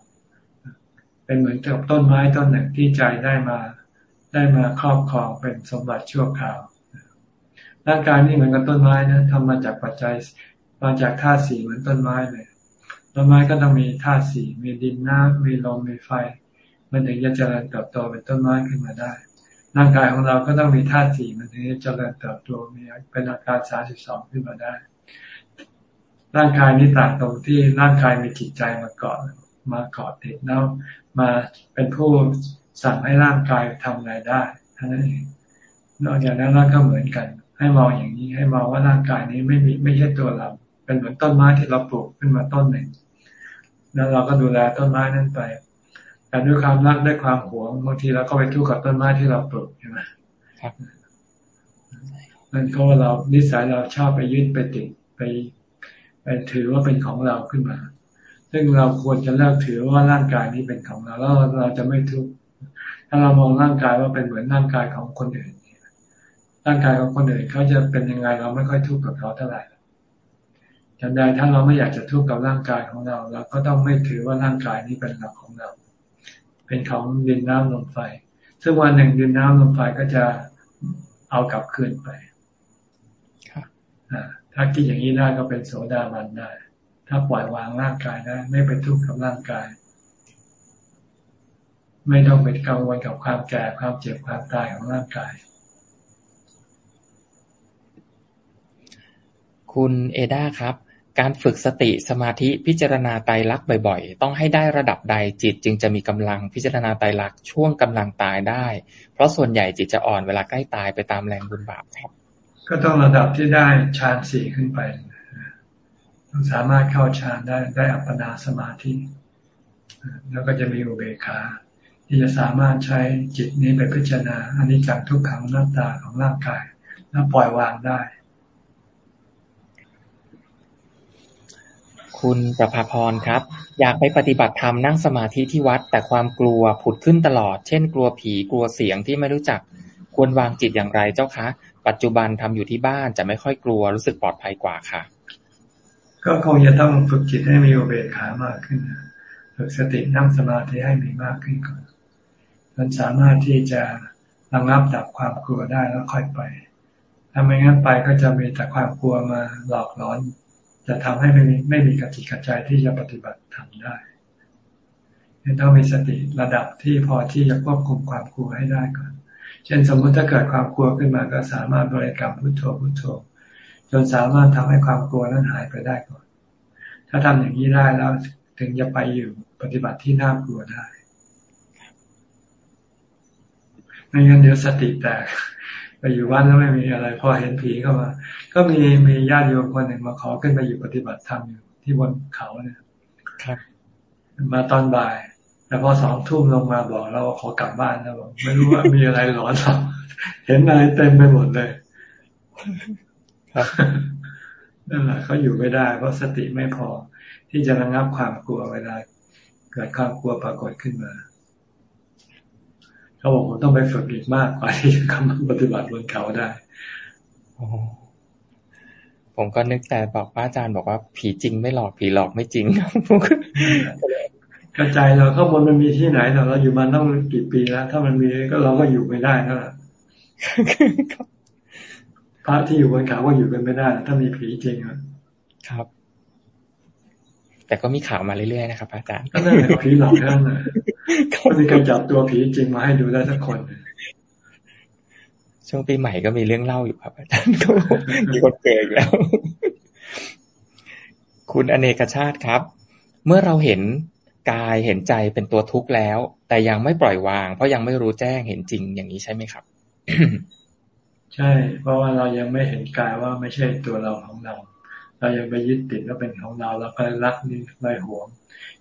[SPEAKER 2] เป็นเหมือนกับต้นไม้ต้นหนึ่งที่ใจได้มา ได้มาครอบครองเป็นสมบัติชั่วคราว ร่างกายนี่เหมือนกับต้นไม้นะทำมาจากปัจจัยมาจากธาตุสีเหมือนต้นไม้เลยต้นไม้ก็ต้องมีธาตุสีมีดินน้ำมีลมมีไฟ มันถึงจะเจริญเติบโตเป็นต้นไม้ขึ้นมาได้ ร่างกายของเราก็ต้องมีธาตุสี่มันถึงจะเจริญเติบโตมีเป็นอาการสาสิบสองขึ้นมาได้ ร่างกายนี้ต่างตรงที่ร่างกายมีจิตใจมาเกาะมาเกาะติดแล้วมาเป็นผู้สั่งให้ร่างกายทำอะไรได้ท่านั้นเองนอกจากนั้นเราก็เหมือนกัน ให้มองอย่างนี้ให้มองว่าร่างกายนี้ไม่มีไม่ใช่ตัวเรา เป็นเหมือนต้นไม้ที่เราปลูกขึ้นมาต้นหนึ่งแล้วเราก็ดูแลต้นไม้นั้นไป แต่ด้วยความรักด้วยความหวงบางทีเราก็ไปทุกข์กับต้นไม้ที่เราปลูกใช่ไหมครับนั่นก็ว่าเรานิสัยเราชอบไปยึดไปติดไปไปถือว่าเป็นของเราขึ้นมา ซึ่งเราควรจะเลิกถือว่าร่างกายนี้เป็นของเราแล้วเราจะไม่ทุกข์ถ้าเรามองร่างกายว่าเป็นเหมือนร่างกายของคนอื่นร่างกายของคนอื่นเขาจะเป็นยังไงเราไม่ค่อยทุกข์กับเขาเท่าไหร่ทันใดถ้าเราไม่อยากจะทุกข์กับร่างกายของเรา เราก็ต้องไม่ถือว่าร่างกายนี้เป็นเราของเรา เป็นของดินน้ำลมไฟ ซึ่งวันหนึ่งดินน้ำลมไฟก็จะเอากลับคืนไปถ้าคิดอย่างนี้ได้ก็เป็นโสดาบันได้ ถ้าปล่อยวางร่างกายได้ ไม่ไปทุกข์กับร่างกาย ไม่ต้องไปกังวลกับความแก่ความเจ็บความตายของร่างกาย
[SPEAKER 1] คุณเอดาครับ การฝึกสติสมาธิพิจารณาไตรลักษณ์บ่อยๆ ต้องให้ได้ระดับใดจิตจึงจะมีกำลังพิจารณาไตรลักษณ์ช่วงกำลังตายได้ เพราะส่วนใหญ่จิตจะอ่อนเวลาใกล้ตายไปตามแรงบุญบาปครับ
[SPEAKER 2] ก็ต้องระดับที่ได้ฌานสี่ขึ้นไปสามารถเข้าฌานได้ได้อัปปนาสมาธิแล้วก็จะมีอุเบกขาที่จะสามารถใช้จิตนี้ไปพิจารณาอันนี้จากทุกขังหน้าตาของร่างกาย แล้วปล่อยวางได้
[SPEAKER 1] คุณประภาพรครับ อยากไปปฏิบัติธรรมนั่งสมาธิที่วัด แต่ความกลัวผุดขึ้นตลอด เช่น กลัวผีกลัวเสียงที่ไม่รู้จัก ควรวางจิตอย่างไรเจ้าคะ ปัจจุบันทำอยู่ที่บ้านจะไม่ค่อยกลัวรู้สึกปลอดภัยกว่าค่ะ
[SPEAKER 2] ก็คงจะต้องฝึกจิตให้มีอุเบกขามากขึ้นฝึกสตินั่งสมาธิให้มีมากขึ้นก่อนมันสามารถที่จะระงับดับความกลัวได้แล้วค่อยไปถ้าไม่งั้นไปก็จะมีแต่ความกลัวมาหลอกหลอน จะทำให้ไม่มีไม่มีกติกาใจที่จะปฏิบัติทำได้ต้องมีสติระดับที่พอที่จะควบคุมความกลัวให้ได้ก่อน เช่นสมมติถ้าเกิดความกลัวขึ้นมาก็สามารถบริกรรมพุทโธพุทโธจนสามารถทำให้ความกลัวนั้นหายไปได้ก่อน ถ้าทำอย่างนี้ได้แล้วถึงจะไปอยู่ปฏิบัติที่น่ากลัวได้ไม่งั้นเดี๋ยวสติแตก ไปอยู่วัดแล้วไม่มีอะไร พอเห็นผีเข้ามา ก็มีมีญาติโยมคนหนึ่งมาขอขึ้นไปอยู่ปฏิบัติธรรมอยู่ที่บนเขาเนี่ยครับมาตอนบ่าย แล้วพอสองทุ่มลงมาบอกเราขอกลับบ้านแล้วบอกไม่รู้ว่ามีอะไรหลอนหรอเห็นอะไรเต็มไปหมดเลยครับนั่นแหละเขาอยู่ไม่ได้เพราะสติไม่พอที่จะระงับความกลัวเวลาเกิดความกลัวปรากฏขึ้นมา เขาบอกผมต้องไปฝึกอีกมากกว่าที่จะทำปฏิบัติบนเขาได้
[SPEAKER 1] ผมก็นึกแต่บอกป้าอาจารย์บอกว่าผีจริงไม่หลอกผีหลอกไม่จริง
[SPEAKER 2] กระจายเราข้างบนมันมีที่ไหนเราเราอยู่มาต้องกี่ปีแล้ว ถ้ามันมีก็เราก็อยู่ไม่ได้นั่นแหละพระที่อยู่บนเขาก็อยู่กันไม่ได้ ถ้ามีผีจริง
[SPEAKER 1] ครับ แต่ก็มีข่าวมาเรื่อยๆนะครับอาจารย์
[SPEAKER 2] ก็นั่นแหละผีหลอกนั่นแหละก็มีการจับตัวผีจริงมาให้ดูได้สักคน
[SPEAKER 1] ช่วงปีใหม่ก็มีเรื่องเล่าอยู่ครับอาจารย์ก็มีคนเจออีกแล้ว คุณอเนกชาติครับ เมื่อเราเห็นกายเห็นใจเป็นตัวทุกข์แล้ว แต่ยังไม่ปล่อยวาง เพราะยังไม่รู้แจ้งเห็นจริงอย่างนี้ใช่ไหมครับ
[SPEAKER 2] ใช่ เพราะว่าเรายังไม่เห็นกายว่าไม่ใช่ตัวเราของเรา เรายังไปยึดติดว่าเป็นของเราเราก็รักนี่เลยหวง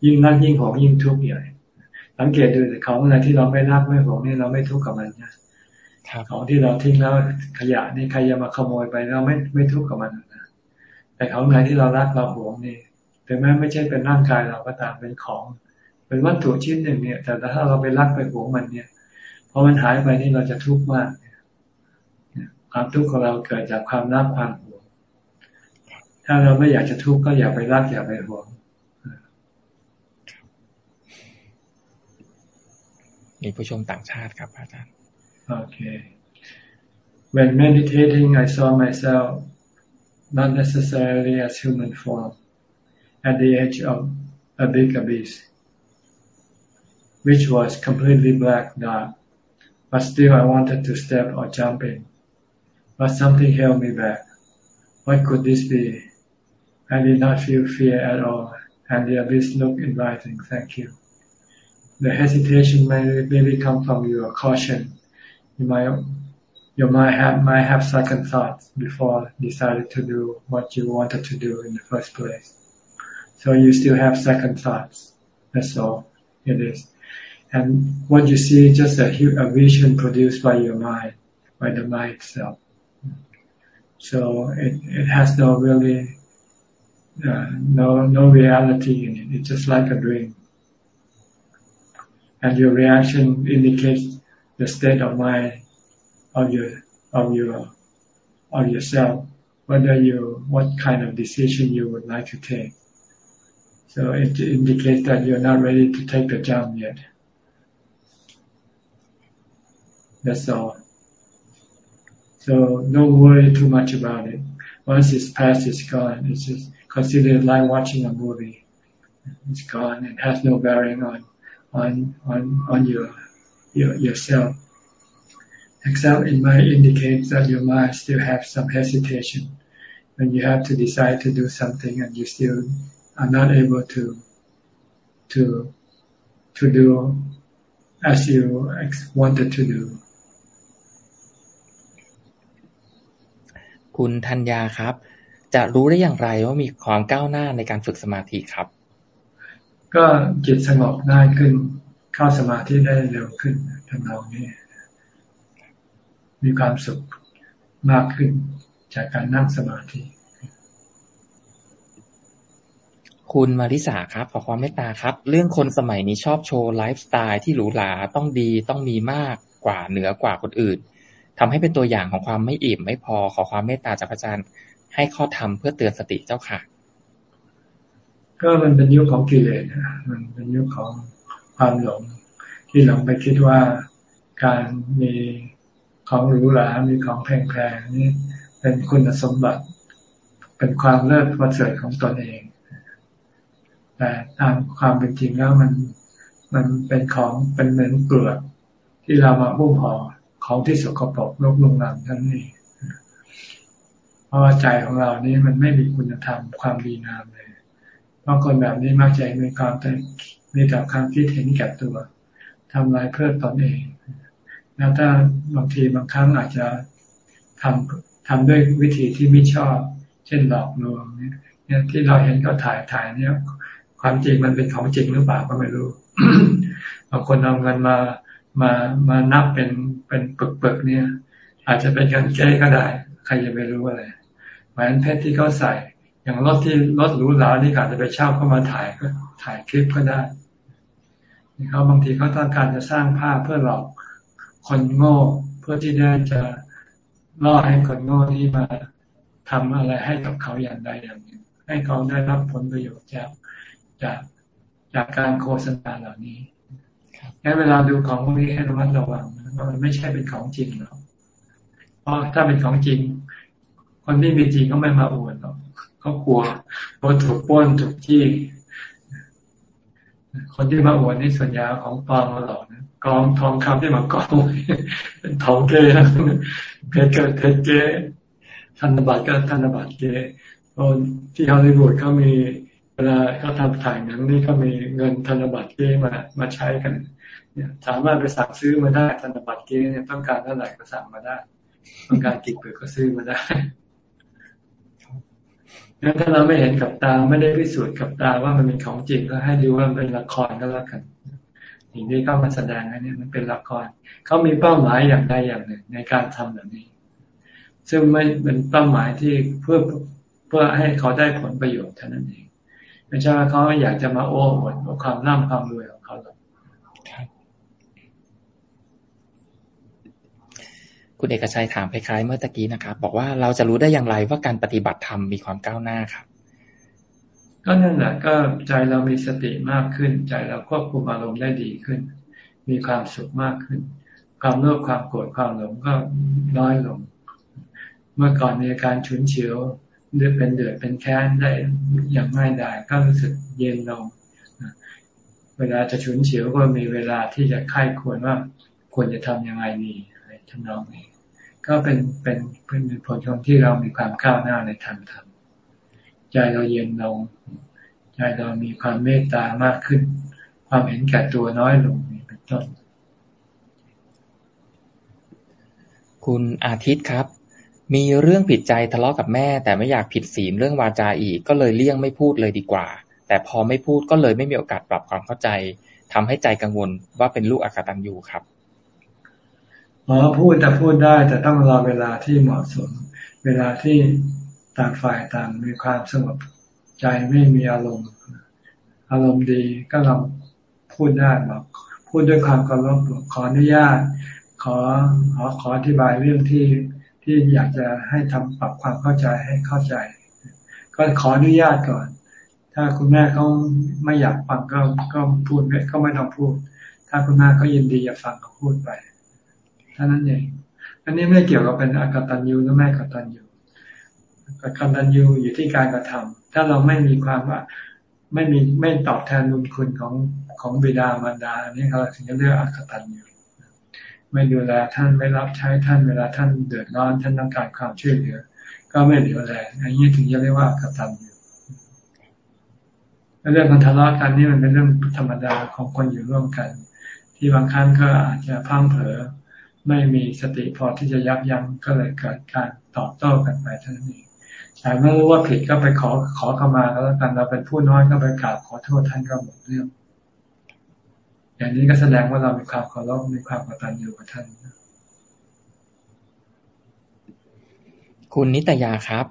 [SPEAKER 2] ยิ่งรักยิ่งหวงยิ่งทุกข์ใหญ่สังเกตดูของอะไรที่เราไม่รักไม่หวงนี่เราไม่ทุกข์กับมันนะของที่เราทิ้งแล้วขยะนี่ใครจะมาขโมยไปเราไม่ไม่ทุกข์กับมันนะแต่ของไหนที่เรารักเราหวงนี่ถึงแม้ไม่ใช่เป็นร่างกายเราก็ตามเป็นของเป็นวัตถุชิ้นหนึ่งเนี่ย แต่ถ้าเราไปรักไปหวงมันเนี่ยพอมันหายไปนี่เราจะทุกข์มากความทุกข์ของเราเกิดจากความรักความหวง ถ้าเราไม่อยากจะทุกข์ก็อย่าไปรักอย่าไปหวง
[SPEAKER 1] มีผู้ชมต่างชาติครับอาจารย์
[SPEAKER 2] โอเค When meditating I saw myself not necessarily as human form at the edge of a big abyss which was completely black dark but still I wanted to step or jump in but something held me back what could this be I did not feel fear at all and the abyss looked inviting thank you the hesitation may maybe come from your caution. You might you might have might have second thoughts before decided to do what you wanted to do in the first place. So you still have second thoughts. That's all it is. And what you see is just a, a vision produced by your mind, by the mind itself. So it, it has no really, uh, no, no reality in it. It's just like a dream and your reaction indicates the state of mind of your of your of yourself, whether you what kind of decision you would like to take. So it indicates that you're not ready to take the jump yet. That's all. So don't worry too much about it. Once it's past, it's gone. It's just considered like watching a movie. It's gone. It has no bearing on on on on your your yourself. Except it might indicate that your mind still has some hesitation. when you have to decide to do something and you still are not able to to to do as you wanted to do
[SPEAKER 1] คุณธัญญาครับ จะรู้ได้อย่างไรว่ามีความก้าวหน้าในการฝึกสมาธิครับ
[SPEAKER 2] ก็จิตสงบง่ายขึ้น เข้าสมาธิได้เร็วขึ้นทำนองนี้ มีความสุขมากขึ้นจากการนั่งสมาธิ
[SPEAKER 1] คุณมาริสาครับ ขอความเมตตาครับ เรื่องคนสมัยนี้ชอบโชว์ไลฟ์สไตล์ที่หรูหราต้องดีต้องมีมากกว่าเหนือกว่าคนอื่นทำให้เป็นตัวอย่างของความไม่อิ่มไม่พอขอความเมตตาจากพระอาจารย์ ให้ข้อธรรมเพื่อเตือนสติเจ้าค่ะ
[SPEAKER 2] ก็มันเป็นยุคของกิเลสนะมันเป็นยุคของความหลง ที่หลงไปคิดว่าการมีของหรูหรา มีของแพงๆนี่เป็นคุณสมบัติ เป็นความเลิศประเสริฐของตนเอง แต่ตามความเป็นจริงแล้วมันมันเป็นของเป็นเหมือนเปลือกที่เรามาหุ้มห่อของที่สกปรกลกลงลังทั้งนี้ เพราะว่าใจของเรานี่มันไม่มีคุณธรรมความดีงามเลย เพราะคนแบบนี้มักจะมีความมีแต่ความคิดเห็นแก่ตัวทำลายเพื่อตนเองแล้วถ้าบางทีบางครั้งอาจจะทำทำด้วยวิธีที่ไม่ชอบ เช่นหลอกลวงเนี่ยที่เราเห็นก็ถ่ายถ่ายเนี่ย ความจริงมันเป็นของจริงหรือเปล่าก็ไม่รู้บางคนเอาเงินมามามานับเป็นเป็นปึกๆเนี่ย อาจจะเป็นการแก้ก็ได้ ใครจะไปรู้อะไร หวนเพชรที่เขาใส่ อย่างรถที่รถหรูหรานี่อาจจะไปเช่าเข้ามาถ่ายก็ถ่ายคลิปก็ได้เขาบางทีเขาต้องการจะสร้างภาพเพื่อหลอกคนโง่ เพื่อที่ได้จะล่อให้คนโง่นี้มาทำอะไรให้กับเขาอย่างใดอย่างหนึ่งให้เขาได้รับผลประโยชน์จากจากจากการโฆษณาเหล่านี้งั้นเวลาดูของพวกนี้ให้ระมัดระวังว่ามันไม่ใช่เป็นของจริงหรอกเพราะถ้าเป็นของจริง คนที่มีจริงก็ไม่มาอวดหรอกเขากลัวเพราถูกป้นถูกที่ คนที่มาอวดนี่ส่วนใหญ่ของปลอมมาหลอกนะกองทองคำที่มากองเป็นทองเกย์เพชรก็เพชรเกธนบัตรก็ธนบัตรเกย์ที่ฮอลลีวูดเขามีเวลาเขาทำถ่ายหนังนี่เขามีเงินธนบัตรเกมามาใช้กันเนี่ยสามารถไปสั่งซื้อมาได้ธนบัตรเกเนี่ยต้องการเท่าไหร่ก็สั่งมาได้ ต้องการกี่เปลือกก็ซื้อมาได้ งั้นถ้าเราไม่เห็นกับตาไม่ได้พิสูจน์กับตาว่ามันเป็นของจริงก็ให้ดูว่าเป็นละครก็แล้วกันสิ่งที่เข้ามาแสดงอันนี้มันเป็นละครเขามีเป้าหมายอย่างใดอย่างหนึ่งในการทำแบบนี้ ซึ่งไม่เป็นเป้าหมายที่เพื่อเพื่อให้เขาได้ผลประโยชน์เท่านั้นเองไม่ใช่ว่าเขาอยากจะมาโอ้อวดความร่ำความรวยของเขาหรอก
[SPEAKER 1] คุณเอกชัยถามคล้ายๆเมื่อตะกี้นะครับ บอกว่าเราจะรู้ได้อย่างไรว่าการปฏิบัติธรรมมีความก้าวหน้าครับ
[SPEAKER 2] ก็นั่นแหละก็ใจเรามีสติมากขึ้น ใจเราควบคุมอารมณ์ได้ดีขึ้น มีความสุขมากขึ้น ความโลภความโกรธความหลงก็น้อยลง เมื่อก่อนมีอาการฉุนเฉียวเดือเป็นเดือดเป็นแค้นได้อย่างง่ายดายก็รู้สึกเย็นลงเวลาจะฉุนเฉียวก็มีเวลาที่จะไข้ควรว่าควรจะทํำยังไงดีอะไรทำนองนี้ ก็เป็นเป็นเป็นผลของที่เรามีความก้าวหน้าในธรรมธรรมใจเราเย็นลงใจเรามีความเมตตามากขึ้น ความเห็นแก่ตัวน้อยลงนี่เป็นต้น
[SPEAKER 1] คุณอาทิตย์ครับ มีเรื่องผิดใจทะเลาะกับแม่ แต่ไม่อยากผิดศีลเรื่องวาจาอีก ก็เลยเลี่ยงไม่พูดเลยดีกว่า แต่พอไม่พูดก็เลยไม่มีโอกาสปรับความเข้าใจทำให้ใจกังวลว่าเป็นลูกอากตันยูครับ
[SPEAKER 2] อ๋อพูดแต่พูดได้แต่ต้องรอเวลาที่เหมาะสม เวลาที่ต่างฝ่ายต่างมีความสงบใจไม่มีอารมณ์ อารมณ์ดีก็ลองพูดได้บอกพูดด้วยความเคารพขออนุญาต ขอขอขออธิบายเรื่องที่ที่อยากจะให้ทำปรับความเข้าใจให้เข้าใจ ก็ขออนุญาตก่อน ถ้าคุณแม่เขาไม่อยากฟังก็ก็พูดก็ไม่ต้องพูด ถ้าคุณแม่เขายินดีอยากฟังก็พูดไป ท่านั้นเอง อันนี้ไม่เกี่ยวกับเป็นอากตันยูหรือแม่กตันยูกตันยูอยู่ที่การกระทำถ้าเราไม่มีความว่าไม่มีไม่ตอบแทนบุญคุณของของบิดามารดาอันนี้เขาถึงจะเรียกอากตันยูไม่ดูแลท่านไม่รับใช้ท่านเวลาท่านเดือดร้อนท่านต้องการความช่วยเหลือ ก็ไม่เหลียวแลอันนี้ถึงจะเรียกว่ากตัญญูเรื่องมันทะเลาะกันนี่มันเป็นเรื่องธรรมดาของคนอยู่ร่วมกัน ที่บางครั้งก็อาจจะพังเผลอ ไม่มีสติพอที่จะยับยั้งก็เลยเกิดการตอบโต้กันไปเท่านั้นเองแต่เมื่อรู้ว่าผิดก็ไปขอขอเข้ามาแล้วกันเราเป็นผู้น้อยก็ไปกราบขอโทษท่านก็หมดเรื่อง อย่างนี้ก็แสดงว่าเรามีความเคารพมีความกตัญญูกับท่าน
[SPEAKER 1] คุณนิตยาครับ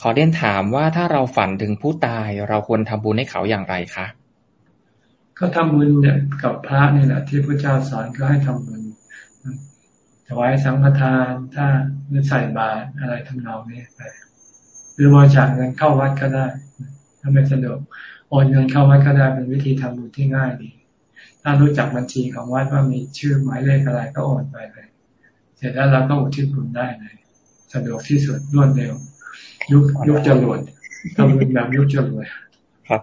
[SPEAKER 1] ขอเรียนถามว่าถ้าเราฝันถึงผู้ตาย เราควรทำบุญให้เขาอย่างไรคะ
[SPEAKER 2] ก็ทำบุญเนี่ยกับพระนี่แหละที่พระเจ้าสอนก็ให้ทำบุญ ถวายสังฆทาน ถ้าหรือใส่บาตรอะไรทำนองนี้ไปหรือบริจาคเงินเข้าวัดก็ได้ ถ้าไม่สะดวกโอนเงินเข้าวัดก็ได้เป็นวิธีทำบุญที่ง่ายดี ถ้ารู้จักบัญชีของวัดว่ามีชื่อหมายเลขอะไรก็โอนไปเลย เสร็จแล้วเราก็อุทิศบุญได้เลย สะดวกที่สุดรวดเร็ว ยุคยุคจรวดทำบุญแบบยุคจรวด
[SPEAKER 1] ครับ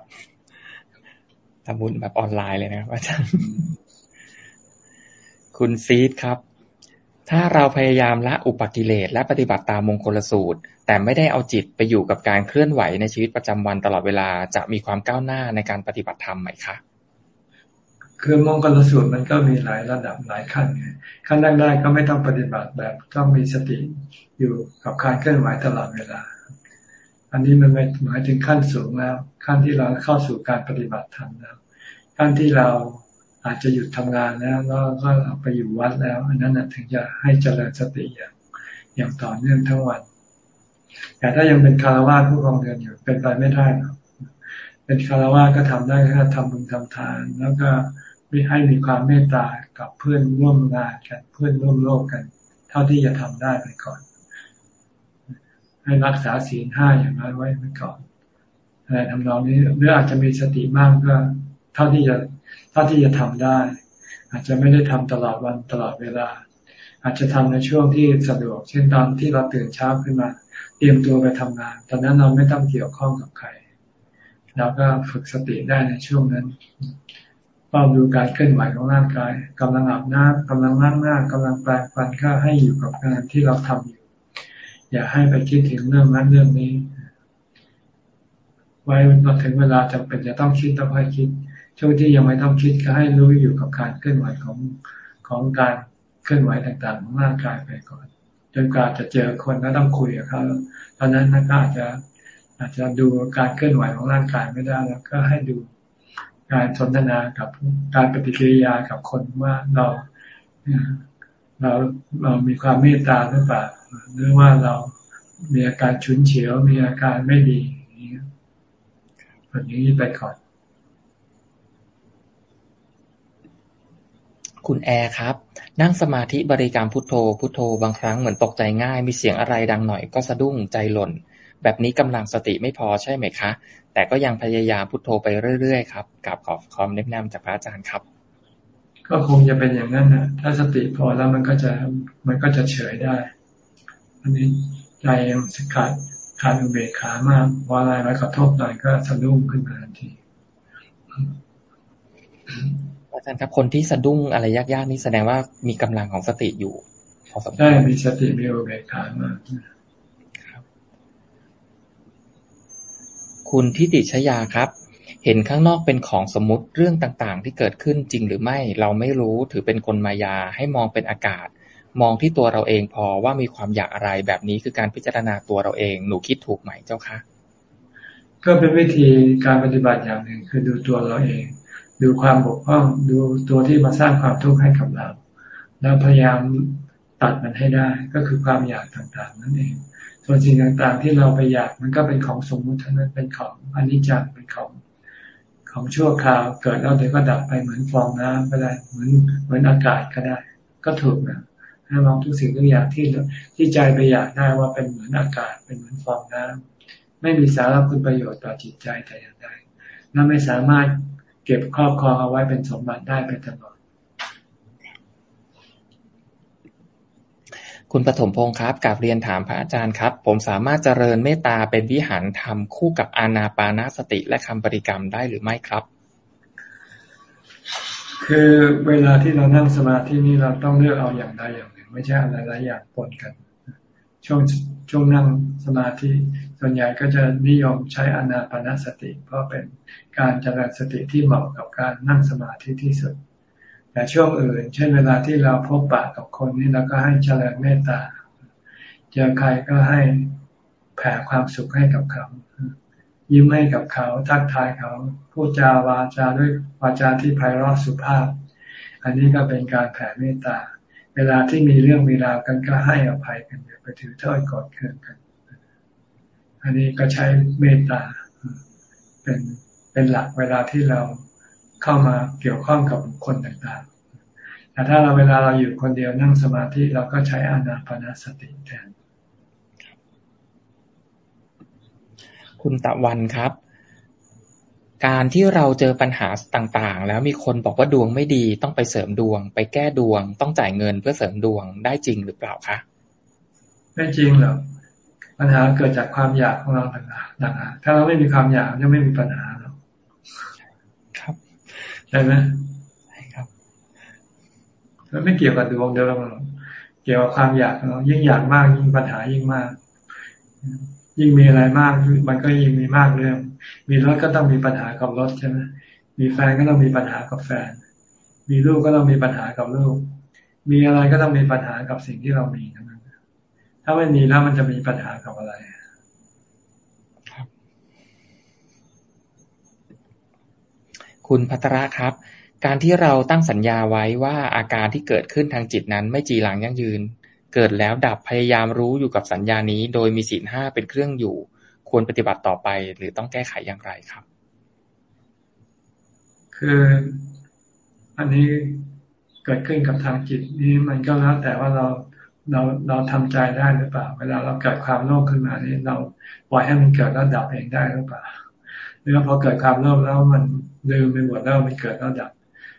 [SPEAKER 1] ทำบุญแบบออนไลน์เลยนะครับอาจารย์ คุณซีดครับ ถ้าเราพยายามละอุปกิเลสและปฏิบัติตามมงคลสูตร แต่ไม่ได้เอาจิตไปอยู่กับการเคลื่อนไหวในชีวิตประจำวันตลอดเวลาจะมีความก้าวหน้าในการปฏิบัติธรรมไหมคะ
[SPEAKER 2] คือมงคลสูตรมันก็มีหลายระดับหลายขั้นไงขั้นแรกๆก็ไม่ต้องปฏิบัติแบบต้องมีสติอยู่กับการเคลื่อนไหวตลอดเวลา อันนี้มันหมายถึงขั้นสูงแล้ว ขั้นที่เราเข้าสู่การปฏิบัติธรรมแล้วขั้นที่เรา อาจจะหยุดทำงานแล้วก็ก็ไปอยู่วัดแล้วอันนั้นถึงจะให้เจริญสติอย่างอย่างต่อเนื่องทั้งวัน แต่ถ้ายังเป็นคารวะผู้ครองเรือนอยู่เป็นไปไม่ได้หรอกเป็นคารวะก็ทำได้แค่ทำบุญทำทาน แล้วก็ม่ให้มีความเมตตากับเพื่อนร่วมงานกันเพื่อนร่วมโลกกัน เท่าที่จะทำได้ไปก่อน ให้รักษาศีลห้าอย่างน้อยไว้ไปก่อนอะไรทำนองนี้หรืออาจจะมีสติมากก็ เท่าที่จะ เท่าที่จะทำได้ อาจจะไม่ได้ทำตลอดวันตลอดเวลา อาจจะทำในช่วงที่สะดวก เช่นตอนที่เราตื่นเช้าขึ้นมา เตรียมตัวไปทำงาน ตอนนั้นเราไม่ต้องเกี่ยวข้องกับใครเราก็ฝึกสติได้ในช่วงนั้นเฝ้าดูการเคลื่อนไหวของร่างกายกำลังอาบน้ำกำลังล้างหน้ากำลังแปรงฟันก็ให้อยู่กับงานที่เราทำอยู่ อย่าให้ไปคิดถึงเรื่องนั้นเรื่องนี้ ไว้พอถึงเวลาจำเป็นจะต้องคิดต้องค่อยคิด ช่วงที่ยังไม่ต้องคิดก็ให้รู้อยู่กับการเคลื่อนไหวของของการเคลื่อนไหวต่างๆของร่างกายไปก่อน จนกว่าจะเจอคนแล้วต้องคุยกับเขาตอนนั้นนัก็อาจจะอาจจะดูการเคลื่อนไหวของร่างกายไม่ได้แล้วก็ให้ดูการสนทนากับการปฏิกิริยากับคนว่าเราเราเรามีความเมตตาหรือเปล่าหรือว่าเรามีอาการฉุนเฉียวมีอาการไม่ดีอย่างนี้แบบนี้ไปก่อน
[SPEAKER 1] คุณแอร์ครับ นั่งสมาธิบริกรรมพุทโธ พุทโธบางครั้งเหมือนตกใจง่าย มีเสียงอะไรดังหน่อยก็สะดุ้งใจหล่น แบบนี้กำลังสติไม่พอใช่ไหมคะ แต่ก็ยังพยายามพุทโธไปเรื่อยๆครับกับขอคอมแนะนำจากพระอาจารย์ครับ
[SPEAKER 2] ก็คงจะเป็นอย่างนั้นนะถ้าสติพอแล้วมันก็จะมันก็จะเฉยได้ อันนี้ใจยังขาดขาดอุเบกขามากว่าอะไรมากระทบหน่อยก็สะดุ้งขึ้นมาทันที
[SPEAKER 1] อาจารย์ครับคนที่สะดุ้งอะไรยากๆนี่แสดงว่ามีกำลังของสติอยู่
[SPEAKER 2] พอสมควรใช่มีสติมีอุเบกขามาก
[SPEAKER 1] คุณทิติชยาครับ เห็นข้างนอกเป็นของสมมุติเรื่องต่างๆ ที่เกิดขึ้นจริงหรือไม่ เราไม่รู้ถือเป็นคนมายาให้มองเป็นอากาศ มองที่ตัวเราเองพอว่ามีความอยากอะไรแบบนี้คือการพิจารณาตัวเราเองหนูคิดถูกไหมเจ้าคะ
[SPEAKER 2] ก็เป็นวิธีการปฏิบัติอย่างหนึ่งคือดูตัวเราเอง ดูความบกพร่องดูตัวที่มาสร้างความทุกข์ให้กับเรา แล้วพยายามตัดมันให้ได้ก็คือความอยากต่างๆ นั่นเอง ส่วนสิ่งต่างๆ ที่เราไปอยากมันก็เป็นของสมมุติเท่านั้นเป็นของอนิจจ์เป็นของของชั่วคราวเกิดแล้วเดี๋ยวก็ดับไปเหมือนฟองน้ำก็ได้เหมือนเหมือนอากาศก็ได้ ก็ถูกนะให้มองทุกสิ่งทุกอย่างที่ที่ใจไปอยากได้ว่าเป็นเหมือนอากาศเป็นเหมือนฟองน้ำไม่มีสาระคุณประโยชน์ต่อจิตใจแต่อย่างใดและไม่สามารถ เก็บครอบครองเอาไว้เป็นสมบัติได้ไปตลอด
[SPEAKER 1] คุณปฐมพงศ์ครับกับเรียนถามพระอาจารย์ครับ ผมสามารถเจริญเมตตาเป็นวิหารธรรมคู่กับอานาปานาสติและคำปริกรรมได้หรือไม่ครับ
[SPEAKER 2] คือเวลาที่เรานั่งสมาธินี้เราต้องเลือกเอาอย่างใดอย่างหนึ่ง ไม่ใช่อะไรหลายอย่างปนกัน ช่วงช่วงนั่งสมาธิ ส่วนใหญ่ก็จะนิยมใช้อนาปนสติ เพราะเป็นการเจริญสติที่เหมาะกับการนั่งสมาธิที่สุด แต่ช่วงอื่น เช่นเวลาที่เราพบปะกับคนนี่เราก็ให้เจริญเมตตา เจอใครก็ให้แผ่ความสุขให้กับเขา ยิ้มให้กับเขา ทักทายเขา พูดจาวาจาด้วยวาจาที่ไพเราะสุภาพ อันนี้ก็เป็นการแผ่เมตตา เวลาที่มีเรื่องมีราวกันก็ให้อภัยกันอย่าไปถือโทษกอดเคืองกัน อันนี้ก็ใช้เมตตาเป็นเป็นหลักเวลาที่เราเข้ามาเกี่ยวข้องกับบุคคลต่างๆ แต่ถ้าเราเวลาเราอยู่คนเดียวนั่งสมาธิเราก็ใช้อานาปนาสติแทน
[SPEAKER 1] คุณตะวันครับ การที่เราเจอปัญหาต่างๆ แล้วมีคนบอกว่าดวงไม่ดีต้องไปเสริมดวง ไปแก้ดวง ต้องจ่ายเงินเพื่อเสริมดวงได้จริงหรือเปล่าคะ
[SPEAKER 2] ไม่จริงหรอก ปัญหาเกิดจากความอยากของเราต่างหากถ้าเราไม่มีความอยากจะไม่มีปัญหาหรอก
[SPEAKER 1] ครับ
[SPEAKER 2] ใช่ไหม
[SPEAKER 1] ใช่ครับ
[SPEAKER 2] แล้วไม่เกี่ยวกับดวงเดิมหรอกเกี่ยวกับความอยากเรายิ่งอยากมากยิ่งปัญหายิ่งมาก ยิ่งมีอะไรมากมันก็ยิ่งมีมากเรื่อง มีรถก็ต้องมีปัญหากับรถใช่ไหมมีแฟนก็ต้องมีปัญหากับแฟน มีลูกก็ต้องมีปัญหากับลูก มีอะไรก็ต้องมีปัญหากับสิ่งที่เรามีทั้งนั้น ถ้าไม่มีแล้วมันจะมีปัญหากับอะไร
[SPEAKER 1] คุณพัตระครับ การที่เราตั้งสัญญาไว้ว่าอาการที่เกิดขึ้นทางจิตนั้นไม่จีรังยั่งยืน เกิดแล้วดับพยายามรู้อยู่กับสัญญานี้ โดยมีศีลห้าเป็นเครื่องอยู่ ควรปฏิบัติต่อไป หรือต้องแก้ไขอย่างไรครับ
[SPEAKER 2] คืออันนี้เกิดขึ้นกับทางจิตนี้มันก็แล้วแต่ว่าเรา เราเราทำใจได้หรือเปล่า เวลาเราเกิดความโลภขึ้นมานี่เราปล่อยให้มันเกิดแล้วดับเองได้หรือเปล่าหรือว่าพอเกิดความโลภแล้วมันลืมไปหมดแล้วมันเกิดแล้วดับ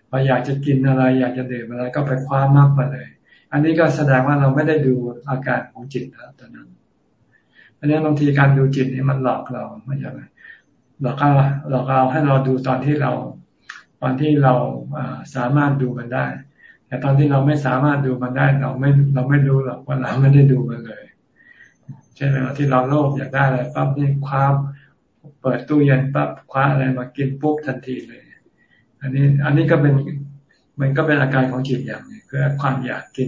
[SPEAKER 2] พออยากจะกินอะไร อยากจะดื่มอะไรก็ไปคว้ามากไปเลย อันนี้ก็แสดงว่าเราไม่ได้ดูอาการของจิตแล้วตอนนั้นอันนี้บางทีการดูจิตนี่มันหลอกเราไม่ใช่ไหมหลอกเราหลอกเราให้เราดูตอนที่เรา ตอนที่เราสามารถดูมันได้ แต่ตอนที่เราไม่สามารถดูมันได้ เราไม่เราไม่รู้หรอกว่าเราไม่ได้ดูมันเลยใช่ไหมที่เราโลภอยากได้อะไรปั๊บนี่คว้าเปิดตู้เย็นปั๊บคว้าอะไรมากินปุ๊บทันทีเลย อันนี้อันนี้ก็เป็นมันก็เป็นอาการของจิตอย่างนึงคือความอยากกิน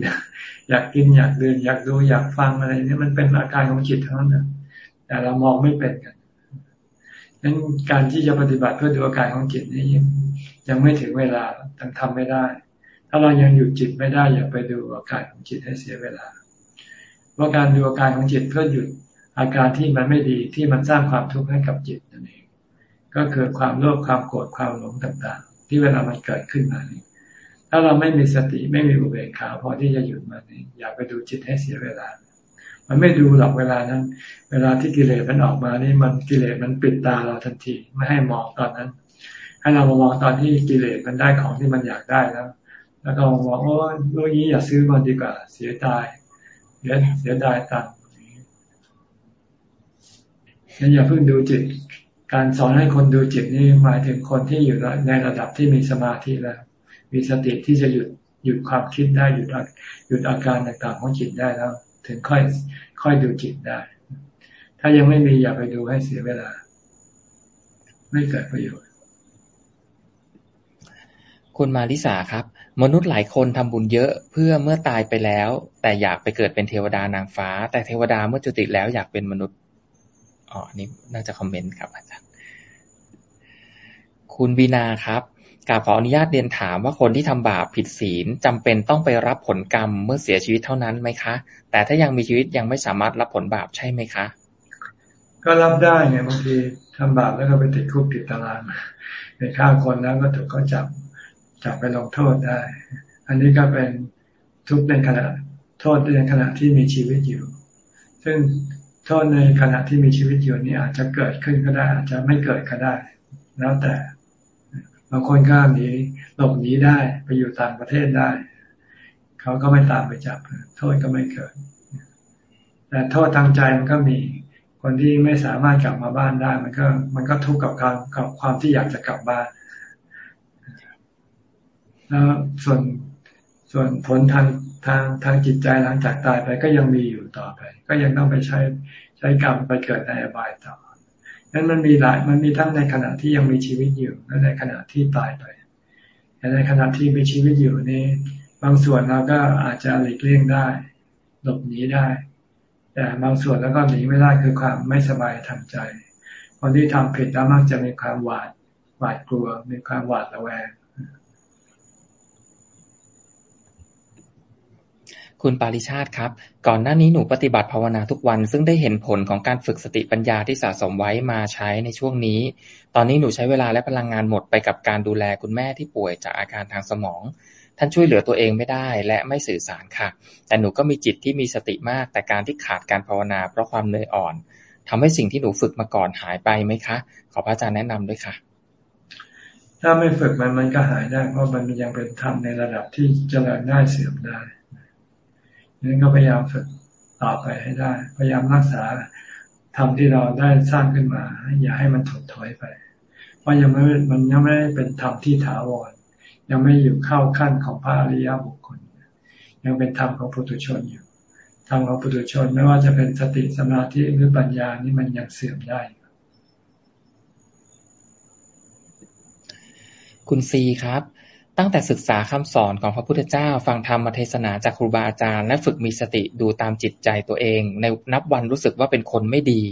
[SPEAKER 2] อยากกินอยากดื่มอยากดูอยากฟังอะไรนี่มันเป็นอาการของจิตเทั้งนั้น แต่เรามองไม่เป็นกันนั้นการที่จะปฏิบัติเพื่อดูอาการของจิตนี่ยังไม่ถึงเวลาต้องทำไม่ได้ ถ้าเรายังหยุดจิตไม่ได้อย่าไปดูอาการของจิตให้เสียเวลา ว่าการดูอาการของจิตเพื่อหยุดอาการที่มันไม่ดีที่มันสร้างความทุกข์ให้กับจิตนั่นเอง ก็คือความโลภความโกรธความหลงต่างๆ ที่เวลามันเกิดขึ้นมานี่ถ้าเราไม่มีสติไม่มีอุเบกขาพอที่จะหยุดมันนี่อย่าไปดูจิตให้เสียเวลา มันไม่ดูหรอกเวลานั้น เวลาที่กิเลสมันออกมานี่มันกิเลสมันปิดตาเราทันทีไม่ให้มองตอนนั้น ให้เรามามองตอนที่กิเลสมันได้ของที่มันอยากได้แล้ว แล้วก็มองว่าโอ้ยนี้อย่าซื้อมันดีกว่า เสียดายเสียเสียดายตังค์งั้นอย่าเพิ่งดูจิต การสอนให้คนดูจิตนี่หมายถึงคนที่อยู่ในระดับที่มีสมาธิแล้ว มีสติที่จะหยุดหยุดความคิดได้หยุดหยุดอาการต่างๆของจิตได้แล้ว ถึงค่อยค่อยดูจิตได้ ถ้ายังไม่มีอย่าไปดูให้เสียเวลา ไม่เกิดประโยชน์
[SPEAKER 1] คุณมาริสาครับ มนุษย์หลายคนทำบุญเยอะเพื่อเมื่อตายไปแล้ว แต่อยากไปเกิดเป็นเทวดานางฟ้า แต่เทวดาเมื่อจุติแล้วอยากเป็นมนุษย์อ๋อนี่น่าจะคอมเมนต์ครับอาจารย์คุณบีนาครับกาบขออนุญาตเรียนถามว่าคนที่ทำบาปผิดศีลจำเป็นต้องไปรับผลกรรมเมื่อเสียชีวิตเท่านั้นไหมคะ แต่ถ้ายังมีชีวิตยังไม่สามารถรับผลบาปใช่ไหมคะ
[SPEAKER 2] ก็รับได้ไงบางทีทำบาปแล้วก็ไปติดคุกติดตารางไปฆ่าคนแล้วก็ถูกเขาจับ จับไปลงโทษได้ อันนี้ก็เป็นทุกในขณะโทษในขณะที่มีชีวิตอยู่ ซึ่งโทษในขณะที่มีชีวิตอยู่นี่อาจจะเกิดขึ้นก็ได้ อาจจะไม่เกิดก็ได้ แล้วแต่บางคนก็หนีหลบหนีได้ไปอยู่ต่างประเทศได้ เขาก็ไม่ตามไปจับ โทษก็ไม่เกิด แต่โทษทางใจมันก็มีคนที่ไม่สามารถกลับมาบ้านได้ มันก็ มันก็ทุกข์กับการกับความที่อยากจะกลับบ้าน แล้วส่วนส่วนผลทางทางทางจิตใจหลังจากตายไปก็ยังมีอยู่ต่อไป ก็ยังต้องไปใช้ใช้กรรมไปเกิดในอบายต่อนั้นมันมีหลายมันมีทั้งในขณะที่ยังมีชีวิตอยู่และในขณะที่ตายไปแต่ในขณะที่มีชีวิตอยู่นี้ บางส่วนเราก็อาจจะหลีกเลี่ยงได้ หลบหนีได้ แต่บางส่วนแล้วก็หนีไม่ได้คือความไม่สบายทางใจ คนที่ทำผิดแล้วมักจะมีความหวาดหวาดกลัว มีความหวาดระแวง
[SPEAKER 1] คุณปาริชาติครับ ก่อนหน้านี้หนูปฏิบัติภาวนาทุกวัน ซึ่งได้เห็นผลของการฝึกสติปัญญาที่สะสมไว้มาใช้ในช่วงนี้ ตอนนี้หนูใช้เวลาและพลังงานหมดไปกับการดูแลคุณแม่ที่ป่วยจากอาการทางสมอง ท่านช่วยเหลือตัวเองไม่ได้และไม่สื่อสารค่ะ แต่หนูก็มีจิตที่มีสติมาก แต่การที่ขาดการภาวนา เพราะความเหนื่อยอ่อนทำให้สิ่งที่หนูฝึกมาก่อนหายไปไหมคะ ขอพระอาจารย์แนะนำด้วยค่ะ
[SPEAKER 2] ถ้าไม่ฝึกมันมันก็หายได้ เพราะมันยังเป็นธรรมในระดับที่เจริญได้เสื่อมได้ นั้นก็พยายามฝึกต่อไปให้ได้ พยายามรักษาทำที่เราได้สร้างขึ้นมา อย่าให้มันถดถอยไป เพราะยังไม่มันยังไม่เป็นธรรมที่ถาวร ยังไม่อยู่เข้าขั้นของพระอริยบุคคล ยังเป็นธรรมของปุถุชนอยู่ธรรมของปุถุชนไม่ว่าจะเป็นสติสมาธิหรือปัญญานี่มันยังเสื่อมได้
[SPEAKER 1] คุณซีครับ ตั้งแต่ศึกษาคำสอนของพระพุทธเจ้า ฟังธรรมเทศนาจากครูบาอาจารย์ และฝึกมีสติดูตามจิตใจตัวเอง ในนับวันรู้สึกว่าเป็นคนไม่ดี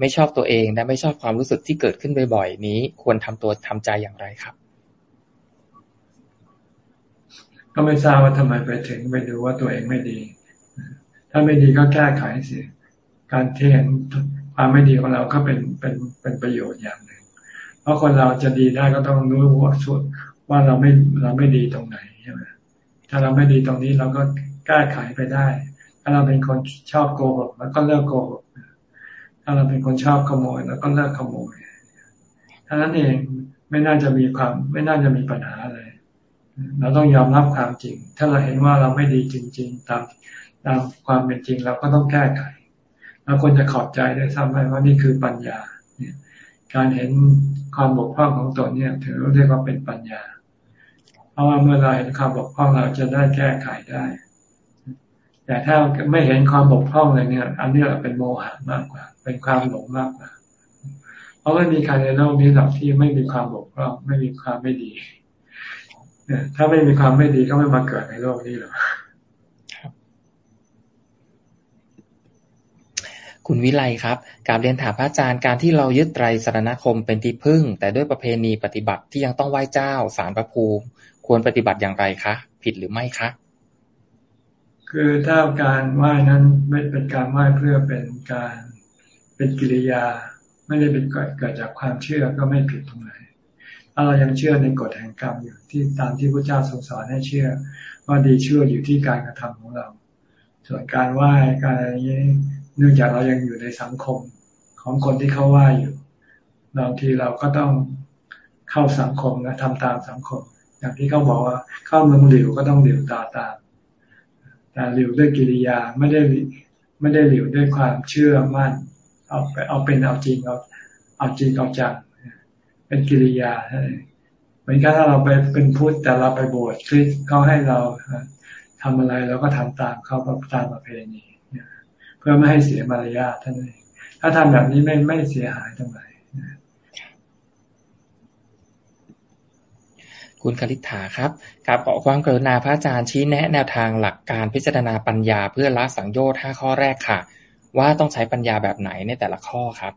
[SPEAKER 1] ไม่ชอบตัวเองและไม่ชอบความรู้สึกที่เกิดขึ้นบ่อยๆ นี้ ควรทำตัวทำใจอย่างไรครับ
[SPEAKER 2] ก็ไม่ทราบว่าทำไมไปถึงไปดูว่าตัวเองไม่ดี ถ้าไม่ดีก็แก้ไขสิการเที่เห็นความไม่ดีของเราก็เป็นเป็นเป็นประโยชน์อย่างหนึ่ง เพราะคนเราจะดีได้ก็ต้องรู้ว่าสุด ว่าเราไม่เราไม่ดีตรงไหนใช่ไหมถ้าเราไม่ดีตรงนี้เราก็แก้ไขไปได้ ถ้าเราเป็นคนชอบโกหกแล้วก็เลิกโกหกถ้าเราเป็นคนชอบขโมยแล้วก็เลิกขโมยท่านั้นเองไม่น่าจะมีความ ไม่น่าจะมีปัญหาอะไรเราต้องยอมรับความจริง ถ้าเราเห็นว่าเราไม่ดีจริง ๆ ตามตามความเป็นจริงเราก็ต้องแก้ไขเราควรจะขอบใจได้ซ้ำไปว่านี่คือปัญญา เนี่ย การเห็นความบกพร่องของตนเนี่ยถือเรียกว่าเป็นปัญญา เพราะว่าเมื่อเราเห็นความบกพร่องเราจะได้แก้ไขได้ แต่ถ้าไม่เห็นความบกพร่องเลยเนี่ย อันนี้เป็นโมหะมากกว่า เป็นความหลงมากกว่า เพราะไม่มีใครในโลกนี้หรอกที่ไม่มีความบกพร่อง ไม่มีความไม่ดีเนี่ยถ้าไม่มีความไม่ดีก็ไม่มาเกิดในโลกนี้หรอก
[SPEAKER 1] คุณวิไลครับการเรียนถามพระอาจารย์การที่เรายึดไตรสรณคมเป็นที่พึ่ง แต่ด้วยประเพณีปฏิบัติที่ยังต้องไหว้เจ้าสารพระภูมิ ควรปฏิบัติอย่างไรคะ ผิดหรือไม่คะ
[SPEAKER 2] คือถ้าการไหว้นั้นไม่เป็นการไหว้เพื่อเป็นการเป็นกิริยา ไม่ได้เป็นเกิดจากความเชื่อก็ไม่ผิดตรงไหนถ้าเรายังเชื่อในกฎแห่งกรรมอยู่ที่ตามที่พระเจ้าทรงสอนให้เชื่อ ว่าดีเชื่ออยู่ที่การกระทำของเรา ส่วนการไหว้การอะไรนี้เนื่องจากเรายังอยู่ในสังคมของคนที่เขาไหว้อยู่บางทีเราก็ต้องเข้าสังคมและทำตามสังคม อย่างที่เขาบอกว่าเข้าเมืองหลิวก็ต้องหลิวตาตามแต่หลิวด้วยกิริยาไม่ได้ไม่ได้หลิวด้วยความเชื่อมั่น เอาไปเอาเป็นเอาจริงเอาเอาจริงเอาจังเป็นกิริยาเหมือนกันถ้าเราไปเป็นพุทธแต่เราไปบวชคริสเขาให้เราทำอะไรเราก็ทำตามเขาตามประเพณีเพื่อไม่ให้เสียมารยาทท่านเองถ้าทำแบบนี้ไม่ไม่เสียหายตรงไหน
[SPEAKER 1] คุณคลิษฐาครับครับขอความกรุณาพระอาจารย์ชี้แนะแนวทางหลักการพิจารณาปัญญาเพื่อละสังโยชน์ห้าข้อแรกค่ะ ว่าต้องใช้ปัญญาแบบไหนในแต่ละข้อครับ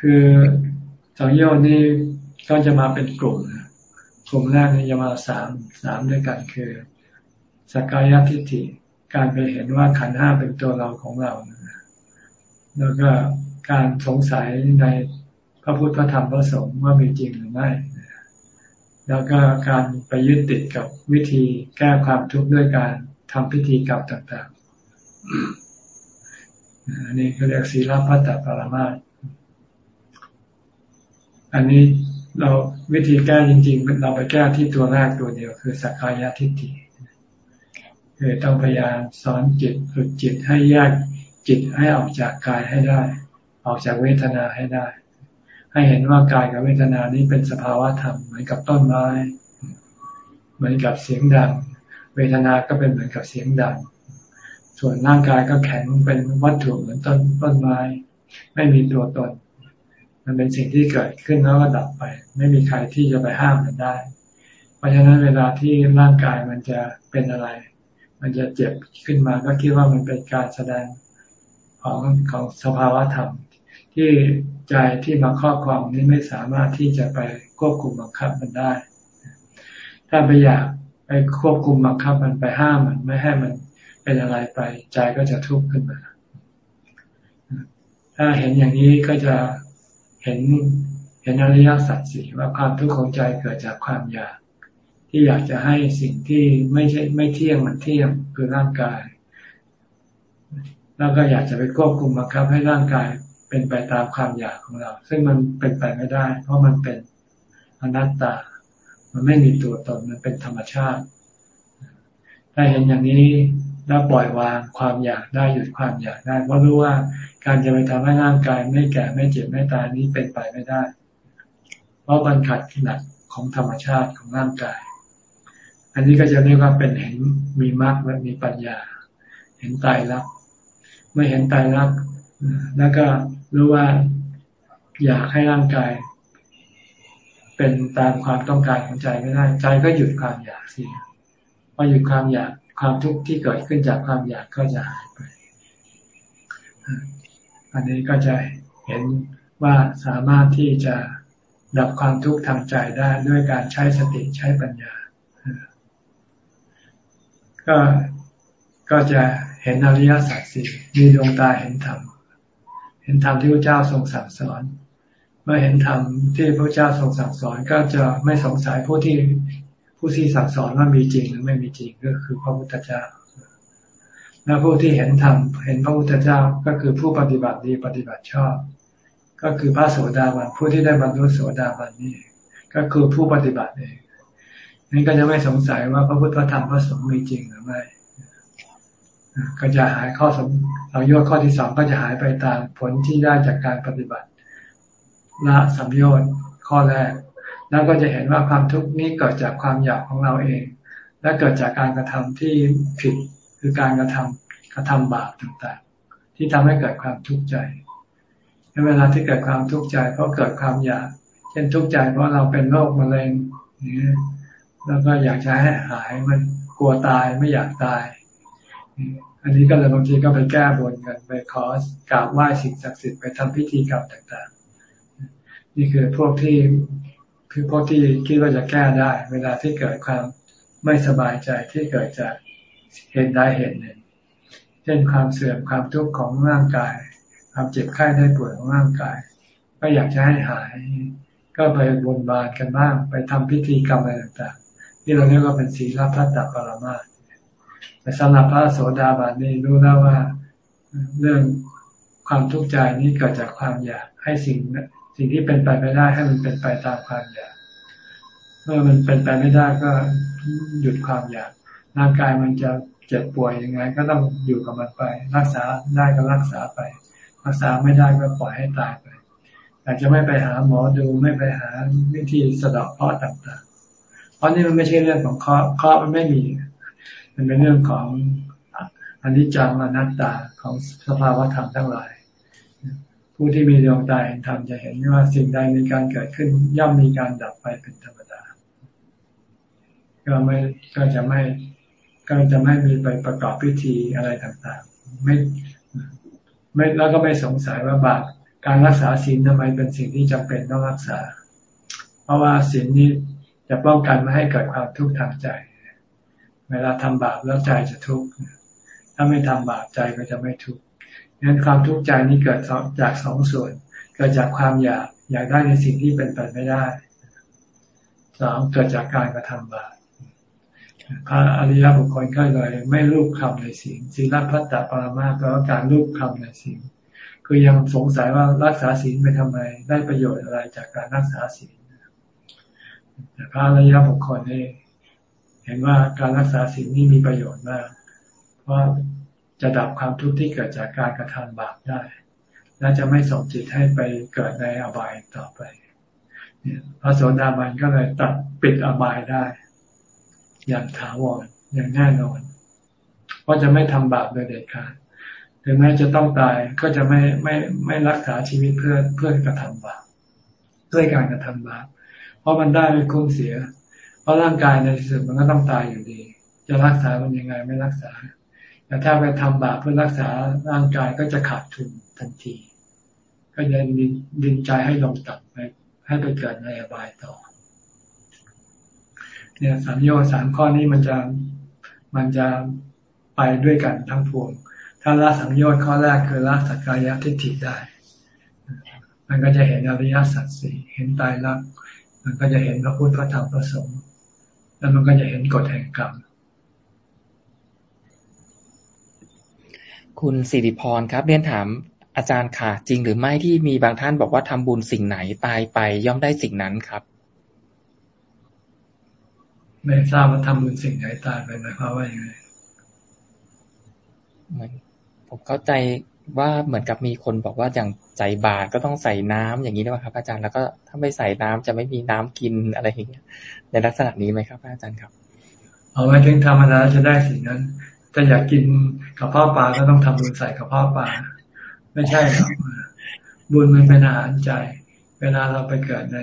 [SPEAKER 2] คือสังโยชน์นี่ก็จะมาเป็นกลุ่มกลุ่มแรกนี่จะมาสามสามด้วยกันคือสกายทิฏฐิการไปเห็นว่าขันห้าเป็นตัวเราของเรา แล้วก็การสงสัยในพระพุทธธรรมพระสงฆ์ว่ามีจริงหรือไม่ แล้วก็การไปยึดติดกับวิธีแก้ความทุกข์ด้วยการทำพิธีกรรมต่างๆ อันนี้เขาเรียกศีลพัตตปรมาสอันนี้เราวิธีแก้จริงๆเราไปแก้ที่ตัวแรกตัวเดียว คือสักกายทิฏฐิคือต้องพยายามสอนจิตฝึกจิตให้แยกจิตให้ออกจากกายให้ได้ ออกจากเวทนาให้ได้ ให้เห็นว่ากายกับเวทนานี้เป็นสภาวะธรรมเหมือนกับต้นไม้ เหมือนกับเสียงดัง เวทนาก็เป็นเหมือนกับเสียงดัง ส่วนร่างกายก็แข็งเป็นวัตถุเหมือนต้นต้นไม้ ไม่มีตัวตน มันเป็นสิ่งที่เกิดขึ้นแล้วก็ดับไป ไม่มีใครที่จะไปห้ามมันได้ เพราะฉะนั้นเวลาที่ร่างกายมันจะเป็นอะไร มันจะเจ็บขึ้นมาก็คิดว่ามันเป็นการแสดงของของสภาวะธรรมที่ ใจที่มาครอบครองนี้ไม่สามารถที่จะไปควบคุมบังคับมันได้ ถ้าไปอยากไปควบคุมบังคับมันไปห้ามมันไม่ให้มันเป็นอะไรไป ใจก็จะทุกข์ขึ้นมา ถ้าเห็นอย่างนี้ก็จะเห็นเห็นอริยสัจสี่ว่าความทุกข์ของใจเกิดจากความอยาก ที่อยากจะให้สิ่งที่ไม่ใช่ไม่เที่ยงมันเที่ยงคือร่างกาย แล้วก็อยากจะไปควบคุมบังคับให้ร่างกาย เป็นไปตามความอยากของเรา ซึ่งมันเป็นไปไม่ได้ เพราะมันเป็นอนัตตา มันไม่มีตัวตนมันเป็นธรรมชาติ ถ้าเห็นอย่างนี้แล้วปล่อยวางความอยากได้หยุดความอยากได้เพราะรู้ว่าการจะไปทำให้ร่างกายไม่แก่ไม่เจ็บไม่ตายนี้เป็นไปไม่ได้ เพราะมันขัดขนัดของธรรมชาติของร่างกาย อันนี้ก็จะเรียกว่าเป็นเห็นมีมรรคและมีปัญญา เห็นตายรักไม่เห็นตายรักแล้วก็ รู้ว่าอยากให้ร่างกาย เป็นตามความต้องการของใจไม่ได้ใจก็หยุดความอยากสิพอหยุดความอยากความทุกข์ที่เกิดขึ้นจากความอยากก็จะหายไป อันนี้ก็จะเห็นว่าสามารถที่จะดับความทุกข์ทางใจได้ด้วยการใช้สติใช้ปัญญา ก็ก็จะเห็นอริยสัจสี่มีดวงตาเห็นธรรม เห็นธรรมที่พระเจ้าทรงสั่งสอน เมื่อเห็นธรรมที่พระเจ้าทรงสั่งสอนก็จะไม่สงสัยผู้ที่ผู้ที่สั่งสอนว่ามีจริงหรือไม่มีจริงก็คือพระพุทธเจ้าและผู้ที่เห็นธรรมเห็นพระพุทธเจ้าก็คือผู้ปฏิบัติดีปฏิบัติชอบ ก็คือพระโสดาบันผู้ที่ได้บรรลุโสดาบันนี่ก็คือผู้ปฏิบัติเองนี่ก็จะไม่สงสัยว่าพระพุทธธรรมพระสงฆ์มีจริงหรือไม่ก็จะหายข้อสม เราโยชข้อที่สองก็จะหายไปตามผลที่ได้จากการปฏิบัติละสัมโยชน์ข้อแรก แล้วก็จะเห็นว่าความทุกข์นี้เกิดจากความอยากของเราเอง และเกิดจากการกระทำที่ผิดคือการกระทำกระทำบาปต่างๆ ที่ทำให้เกิดความทุกข์ใจในเวลาที่เกิดความทุกข์ใจเพราะเกิดความอยากเช่นทุกข์ใจเพราะเราเป็นโรคมะเร็งนี่แล้วก็อยากจะให้หายมันกลัวตายไม่อยากตาย อันนี้ก็เลยบางทีก็ไปแก้บนกันไปขอกราบไหว้สิ่งศักดิ์สิทธิ์ไปทำพิธีกรรมต่างๆ นี่คือพวกที่คือพวกที่คิดว่าจะแก้ได้ เวลาที่เกิดความไม่สบายใจที่เกิดจากเหตุใดเหตุหนึ่ง เช่นความเสื่อมความทุกข์ของร่างกาย ความเจ็บไข้ได้ป่วยของร่างกาย ก็อยากจะให้หาย ก็ไปบนบานกันบ้าง ไปทำพิธีกรรมอะไรต่างๆที่เราเรียกว่าเป็นศีลพัฒนาปรมาส แต่สำหรับพระโสดาบันนี่รู้แล้วว่าเรื่องความทุกข์ใจนี้เกิดจากความอยากให้สิ่งสิ่งที่เป็นไปไม่ได้ให้มันเป็นไปตามความอยาก เมื่อมันเป็นไปไม่ได้ก็หยุดความอยากร่างกายมันจะเจ็บป่วยยังไง ก็ต้องอยู่กับมันไป รักษาได้ก็รักษาไป รักษาไม่ได้ก็ปล่อยให้ตายไปอยากจะไม่ไปหาหมอดูไม่ไปหาวิธีสะดอกเคราะห์ต่างๆ เพราะนี่มันไม่ใช่เรื่องของเคราะห์เคราะห์มันไม่มี มันเป็นเรื่องของอนิจจังอนัตตาของสภาวะธรรมทั้งหลาย ผู้ที่มีดวงตาเห็นธรรมจะเห็นว่าสิ่งใดมีการเกิดขึ้นย่อมมีการดับไปเป็นธรรมดา ก็ไม่ก็จะไม่ก็จะไม่มีไปประกอบพิธีอะไรต่างๆ ไม่ไม่แล้วก็ไม่สงสัยว่าบาปการรักษาศีลทำไมเป็นสิ่งที่จำเป็นต้องรักษา เพราะว่าศีลนี้จะป้องกันไม่ให้เกิดความทุกข์ทางใจ เวลาทำบาปแล้วใจจะทุกข์ถ้าไม่ทำบาปใจก็จะไม่ทุกข์งั้นความทุกข์ใจนี้เกิดจากสองส่วน เกิดจากความอยากอยากได้ในสิ่งที่เป็นไปไม่ได้สองเกิดจากการกระทำบาปพระอริยบุคคลก็เลยไม่รูปคำในสิ่งศีลพัตตปรามาก็การรูปคำในสิ่งคือยังสงสัยว่ารักษาศีลไปทำไม ได้ประโยชน์อะไรจากการรักษาศีลแต่พระอริยบุคคลนี่ เห็นว่าการรักษาศีลนี่มีประโยชน์มาก เพราะจะดับความทุกข์ที่เกิดจากการกระทำบาปได้ และจะไม่ส่งจิตให้ไปเกิดในอบายต่อไปพระโสดาบันก็เลยตัดปิดอบายได้ อย่างถาวรอย่างแน่นอนว่าจะไม่ทำบาปโดยเด็ดขาดถึงแม้จะต้องตายก็จะไม่ไม่ไม่รักษาชีวิตเพื่อเพื่อกระทำบาปด้วยการกระทำบาปเพราะมันได้ไม่คุ้มเสีย เพราะร่างกายในที่สุดมันก็ต้องตายอยู่ดี จะรักษามันยังไงไม่รักษา แต่ถ้าไปทำบาปเพื่อรักษาร่างกายก็จะขาดทุนทันที ก็จะดินดินใจให้ลงต่ำไปให้ไปเกิดในอบายต่อ เนี่ยสัญโยสามข้อนี้มันจะมันจะไปด้วยกันทั้งพวง ถ้าละสังโยชน์ข้อแรกคือละสักกายทิฏฐิได้ มันก็จะเห็นอริยสัจสี่เห็นตายรัก มันก็จะเห็นพระพุทธพระธรรมพระสงฆ์ แล้วมันก็จะเห็นกฎแห่งกรรม
[SPEAKER 1] คุณสิริพรครับเรียนถามอาจารย์ค่ะ จริงหรือไม่ที่มีบางท่านบอกว่าทำบุญสิ่งไหนตายไปย่อมได้สิ่งนั้นครับ
[SPEAKER 2] ไม่ทราบว่าทำบุญสิ่งไหนตายไปหมายความว่าอย่างไร
[SPEAKER 1] เหมือนผมเข้าใจ ว่าเหมือนกับมีคนบอกว่าอย่างใจบาตรก็ต้องใส่น้ำอย่างนี้ด้วยครับ อาจารย์แล้วก็ถ้าไม่ใส่น้ำจะไม่มีน้ำกินอะไรอย่างเงี้ยในลักษณะนี้ไหมครับ อาจารย์ครับ
[SPEAKER 2] เอาไว้ถึงธรรมดาจะได้สิ่งนั้นถ้าอยากกินกระเพาะปลาก็ต้องทำบุญใส่กระเพาะปลาไม่ใช่หรอกบุญมันเป็นอาหารใจ เวลาเราไปเกิดใน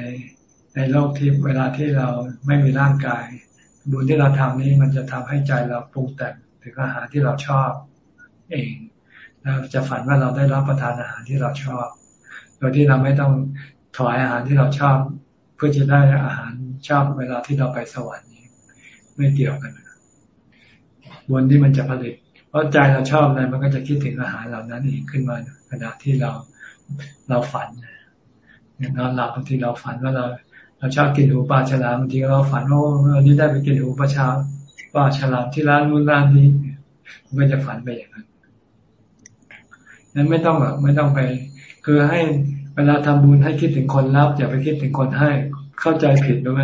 [SPEAKER 2] ในโลกที่เวลาที่เราไม่มีร่างกาย บุญที่เราทำนี้มันจะทำให้ใจเราปรุงแต่งถึงอาหารที่เราชอบเอง เราจะฝันว่าเราได้รับประทานอาหารที่เราชอบ โดยที่เราไม่ต้องถวายอาหารที่เราชอบ เพื่อจะได้อาหารชอบเวลาที่เราไปสวรรค์นี้ ไม่เกี่ยวกันบุญที่มันจะผลิต เพราะใจเราชอบอะไรมันก็จะคิดถึงอาหารเหล่านั้นเองขึ้นมาขณะที่เราเราฝันอย่างนอนหลับบางทีเราฝันว่าเรา เราชอบกินหูปลาฉลามบางทีเราฝันว่าวันนี้ได้ไปกินหูปลาชาปลาฉลามที่ร้านนู้นร้านนี้มันก็จะฝันไปอย่างนั้น นั้นไม่ต้องแบบไม่ต้องไป คือให้เวลาทำบุญให้คิดถึงคนรับ อย่าไปคิดถึงคนให้เข้าใจผิดรู้ไหม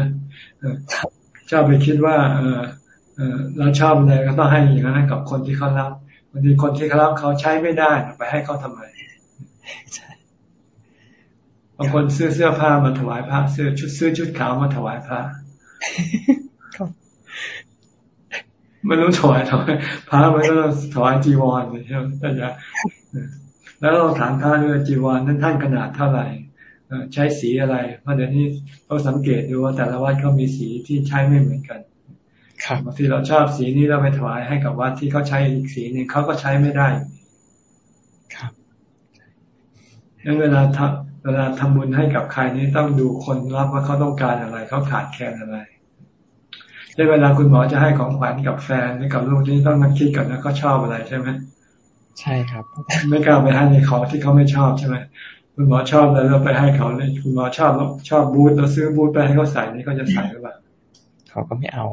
[SPEAKER 2] ชอบไปคิดว่า เออเออเราชอบอะไรก็ต้องให้อย่างนั้นกับคนที่เขารับบางทีคนที่เขารับเขาใช้ไม่ได้ไปให้เขาทำไมบางคนซื้อเสื้อผ้ามาถวายพระซื้อชุดซื้อชุดขาวมาถวายพระไม่รู้ถวายทำไมพระไม่ต้องถวายจีวรใช่ไหมแต่จะแล้วเราถามท่านว่าจีวรนั้นท่านขนาดเท่าไหร่ใช้สีอะไรเพราะเดี๋ยวนี้เราสังเกตดูว่าแต่ละวัดเขามีสีที่ใช้ไม่เหมือนกันบางทีเราชอบสีนี้เราไปถวายให้กับวัดที่เขาใช้อีกสีนึงเขาก็ใช้ไม่ได้ครับงั้นเวลาทำเวลาทำบุญให้กับใครนี้ต้องดูคนรับว่าเขาต้องการอะไรเขาขาดแคลนอะไรในเวลาคุณหมอจะให้ของขวัญกับแฟนหรือกับลูกนี่ต้องมาคิดก่อนนะเขาชอบอะไรใช่ไหม
[SPEAKER 1] ใช่ครับ
[SPEAKER 2] ไม่กล้าไปให้ในของที่เขาไม่ชอบใช่ไหมคุณหมอชอบแล้วเราไปให้เขาเลยคุณหมอชอบชอบบูธเราซื้อบูธไปให้เขาใส่นี่เขาจะใส่หรือเปล่า
[SPEAKER 1] เขาก็ไม่เอา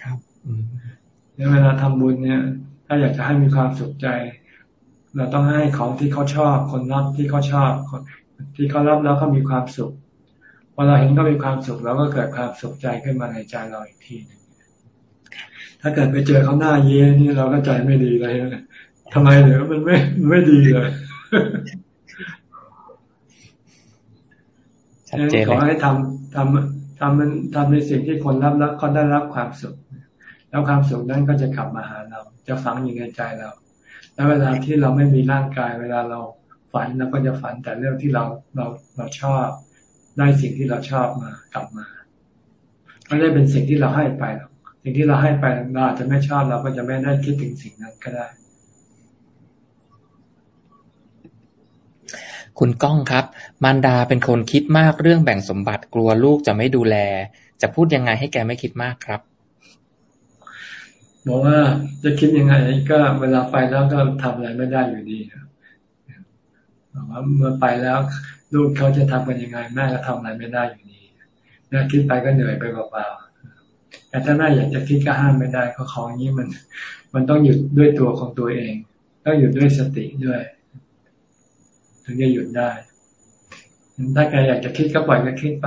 [SPEAKER 1] ครับ
[SPEAKER 2] ในเวลาทำบุญเนี่ย ถ้าอยากจะให้มีความสุขใจ เราต้องให้ของที่เขาชอบ คนรับที่เขาชอบที่เขารับแล้วเขามีความสุขพอเราเห็นเขามีความสุขเราก็เกิดความสุขใจขึ้นมาในใจเราอีกทีนึง ถ้าเกิดไปเจอเขาหน้าเย้นี่เราก็ใจไม่ดีเลยทำไมเหรอมันไม่ไม่ดีเลยขอให้ทำทำทำมันทำในสิ่งที่คนรับแล้วก็ได้รับความสุข แล้วความสุขนั้นก็จะกลับมาหาเรา จะฝังอยู่ในใจเรา แล้วเวลาที่เราไม่มีร่างกาย เวลาเราฝันเราก็จะฝันแต่เรื่องที่เราเราเราชอบ ได้สิ่งที่เราชอบมากลับมาไม่ได้เป็นสิ่งที่เราให้ไปหรอก สิ่งที่เราให้ไปเราอาจจะไม่ชอบเราก็จะไม่ได้คิดถึงสิ่งนั้นก็ได้
[SPEAKER 1] คุณก้องครับ มารดาเป็นคนคิดมากเรื่องแบ่งสมบัติกลัวลูกจะไม่ดูแล จะพูดยังไงให้แกไม่คิดมากครับ
[SPEAKER 2] บอกว่าจะคิดยังไงก็เวลาไปแล้วก็ทำอะไรไม่ได้อยู่ดีบอกว่าเมื่อไปแล้วลูกเขาจะทำกันยังไงแม่ก็ทำอะไรไม่ได้อยู่ดีแม่คิดไปก็เหนื่อยไปเปล่า แต่ถ้าแม่อยากจะคิดก็ห้ามไม่ได้เขาของนี้มัน มันต้องหยุดด้วยตัวของตัวเอง ต้องหยุดด้วยสติด้วย ถึงจะหยุดได้ ถ้าแกอยากจะคิดก็ปล่อยก็คิดไป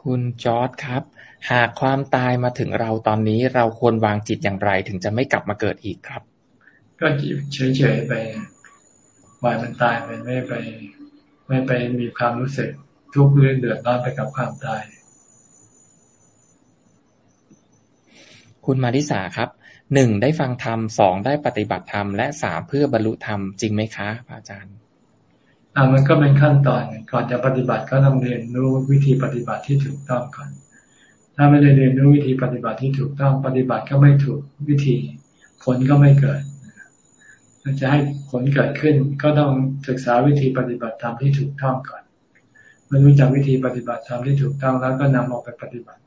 [SPEAKER 1] คุณจอร์ดครับ หากความตายมาถึงเราตอนนี้เราควรวางจิตอย่างไร ถึงจะไม่กลับมาเกิดอีกครับ
[SPEAKER 2] ก็เฉยๆไปปล่อยมันตายไปไม่ไป ไม่ไปมีความรู้สึก ทุกข์หรือเดือดร้อนไปกับความตาย
[SPEAKER 1] คุณมาริสาครับหนึ่งได้ฟังธรรมสองได้ปฏิบัติธรรมและสามเพื่อบรรลุธรรมจริงไหมคะพระอาจารย์
[SPEAKER 2] อ่ามันก็เป็นขั้นตอนก่อนจะปฏิบัติก็ต้องเรียนรู้วิธีปฏิบัติที่ถูกต้องก่อน ถ้าไม่ได้เรียนรู้วิธีปฏิบัติที่ถูกต้องปฏิบัติก็ไม่ถูกวิธีผลก็ไม่เกิดจะให้ผลเกิดขึ้นก็ต้องศึกษาวิธีปฏิบัติธรรมที่ถูกต้องก่อนเมื่อรู้จักวิธีปฏิบัติธรรมที่ถูกต้องแล้วก็นำออกไปปฏิบัติ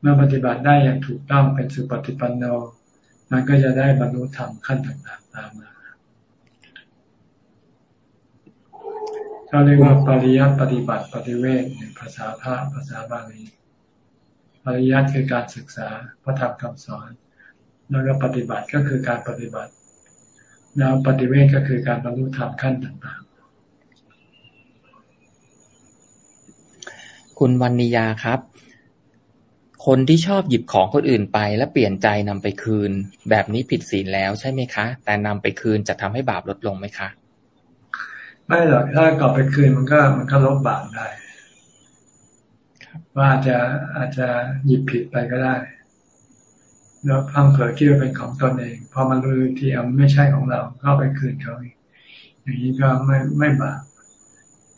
[SPEAKER 2] เมื่อปฏิบัติได้อย่างถูกต้องเป็นสุปฏิปันโนมันก็จะได้บรรลุธรรมขั้นต่างๆตามมาเขาเรียกว่าปริยัติปฏิบัติปฏิเวทในภาษาพระภาษาบาลีปริยัติคือการศึกษาพระธรรมคำสอน แล้วก็ปฏิบัติก็คือการปฏิบัติ แล้วปฏิเวทก็คือการบรรลุธรรมขั้นต่าง
[SPEAKER 1] คุณวันนิยาครับ คนที่ชอบหยิบของคนอื่นไป และเปลี่ยนใจนำไปคืน แบบนี้ผิดศีลแล้วใช่ไหมคะ แต่นำไปคืนจะทำให้บาปลดลงไหมคะ
[SPEAKER 2] ไม่หรอกถ้ากลับไปคืนมันก็มันก็ลบบาปได้ว่าอาจจะอาจจะหยิบผิดไปก็ได้แล้วพังเผลอคิดว่าเป็นของตนเอง พอมันรู้ที่มันไม่ใช่ของเราก็ไปคืนเขาอย่างนี้ก็ไม่ไม่บาป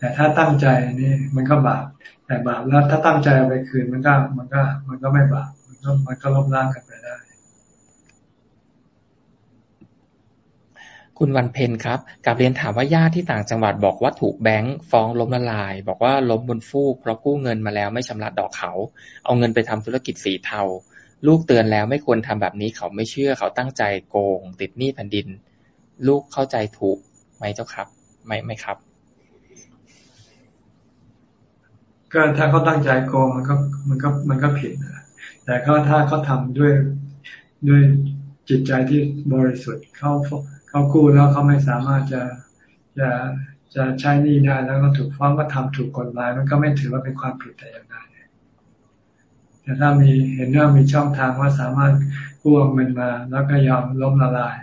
[SPEAKER 2] แต่ถ้าตั้งใจนี่มันก็บาปแต่บาปแล้วถ้าตั้งใจไปคืนมันก็มันก็ มันก็ไม่บาปมันก็มันก็ลบล้างกันไปได้
[SPEAKER 1] คุณวันเพ็ญครับกับเรียนถามว่าญาติที่ต่างจังหวัดบอกว่าถูกแบงค์ฟ้องล้มละลาย บอกว่าล้มบนฟูกเพราะกู้เงินมาแล้วไม่ชำระดอกเขา เอาเงินไปทำธุรกิจสีเทาลูกเตือนแล้วไม่ควรทำแบบนี้เขาไม่เชื่อเขาตั้งใจโกง ติดหนี้แผ่นดิน ลูกเข้าใจถูกไหมเจ้าครับ ไม่ไม่ครับ
[SPEAKER 2] ก็ถ้าเขาตั้งใจโกงมันก็มันก็มันก็ผิดนะแต่เขาถ้าเขาทาด้วยด้วยจิตใจที่บริสุทธิ์เขาเขากู้แล้วเขาไม่สามารถจะจะจะใช้นี่ได้แล้วก็ถูกฟ้องก็ทำถูกกฎหมายมันก็ไม่ถือว่าเป็นความผิดแต่อย่างใดแต่ถ้ามีเห็นว่ามีช่องทางว่าสามารถกู้เงินมา แล้วก็ยอมล้มละลาย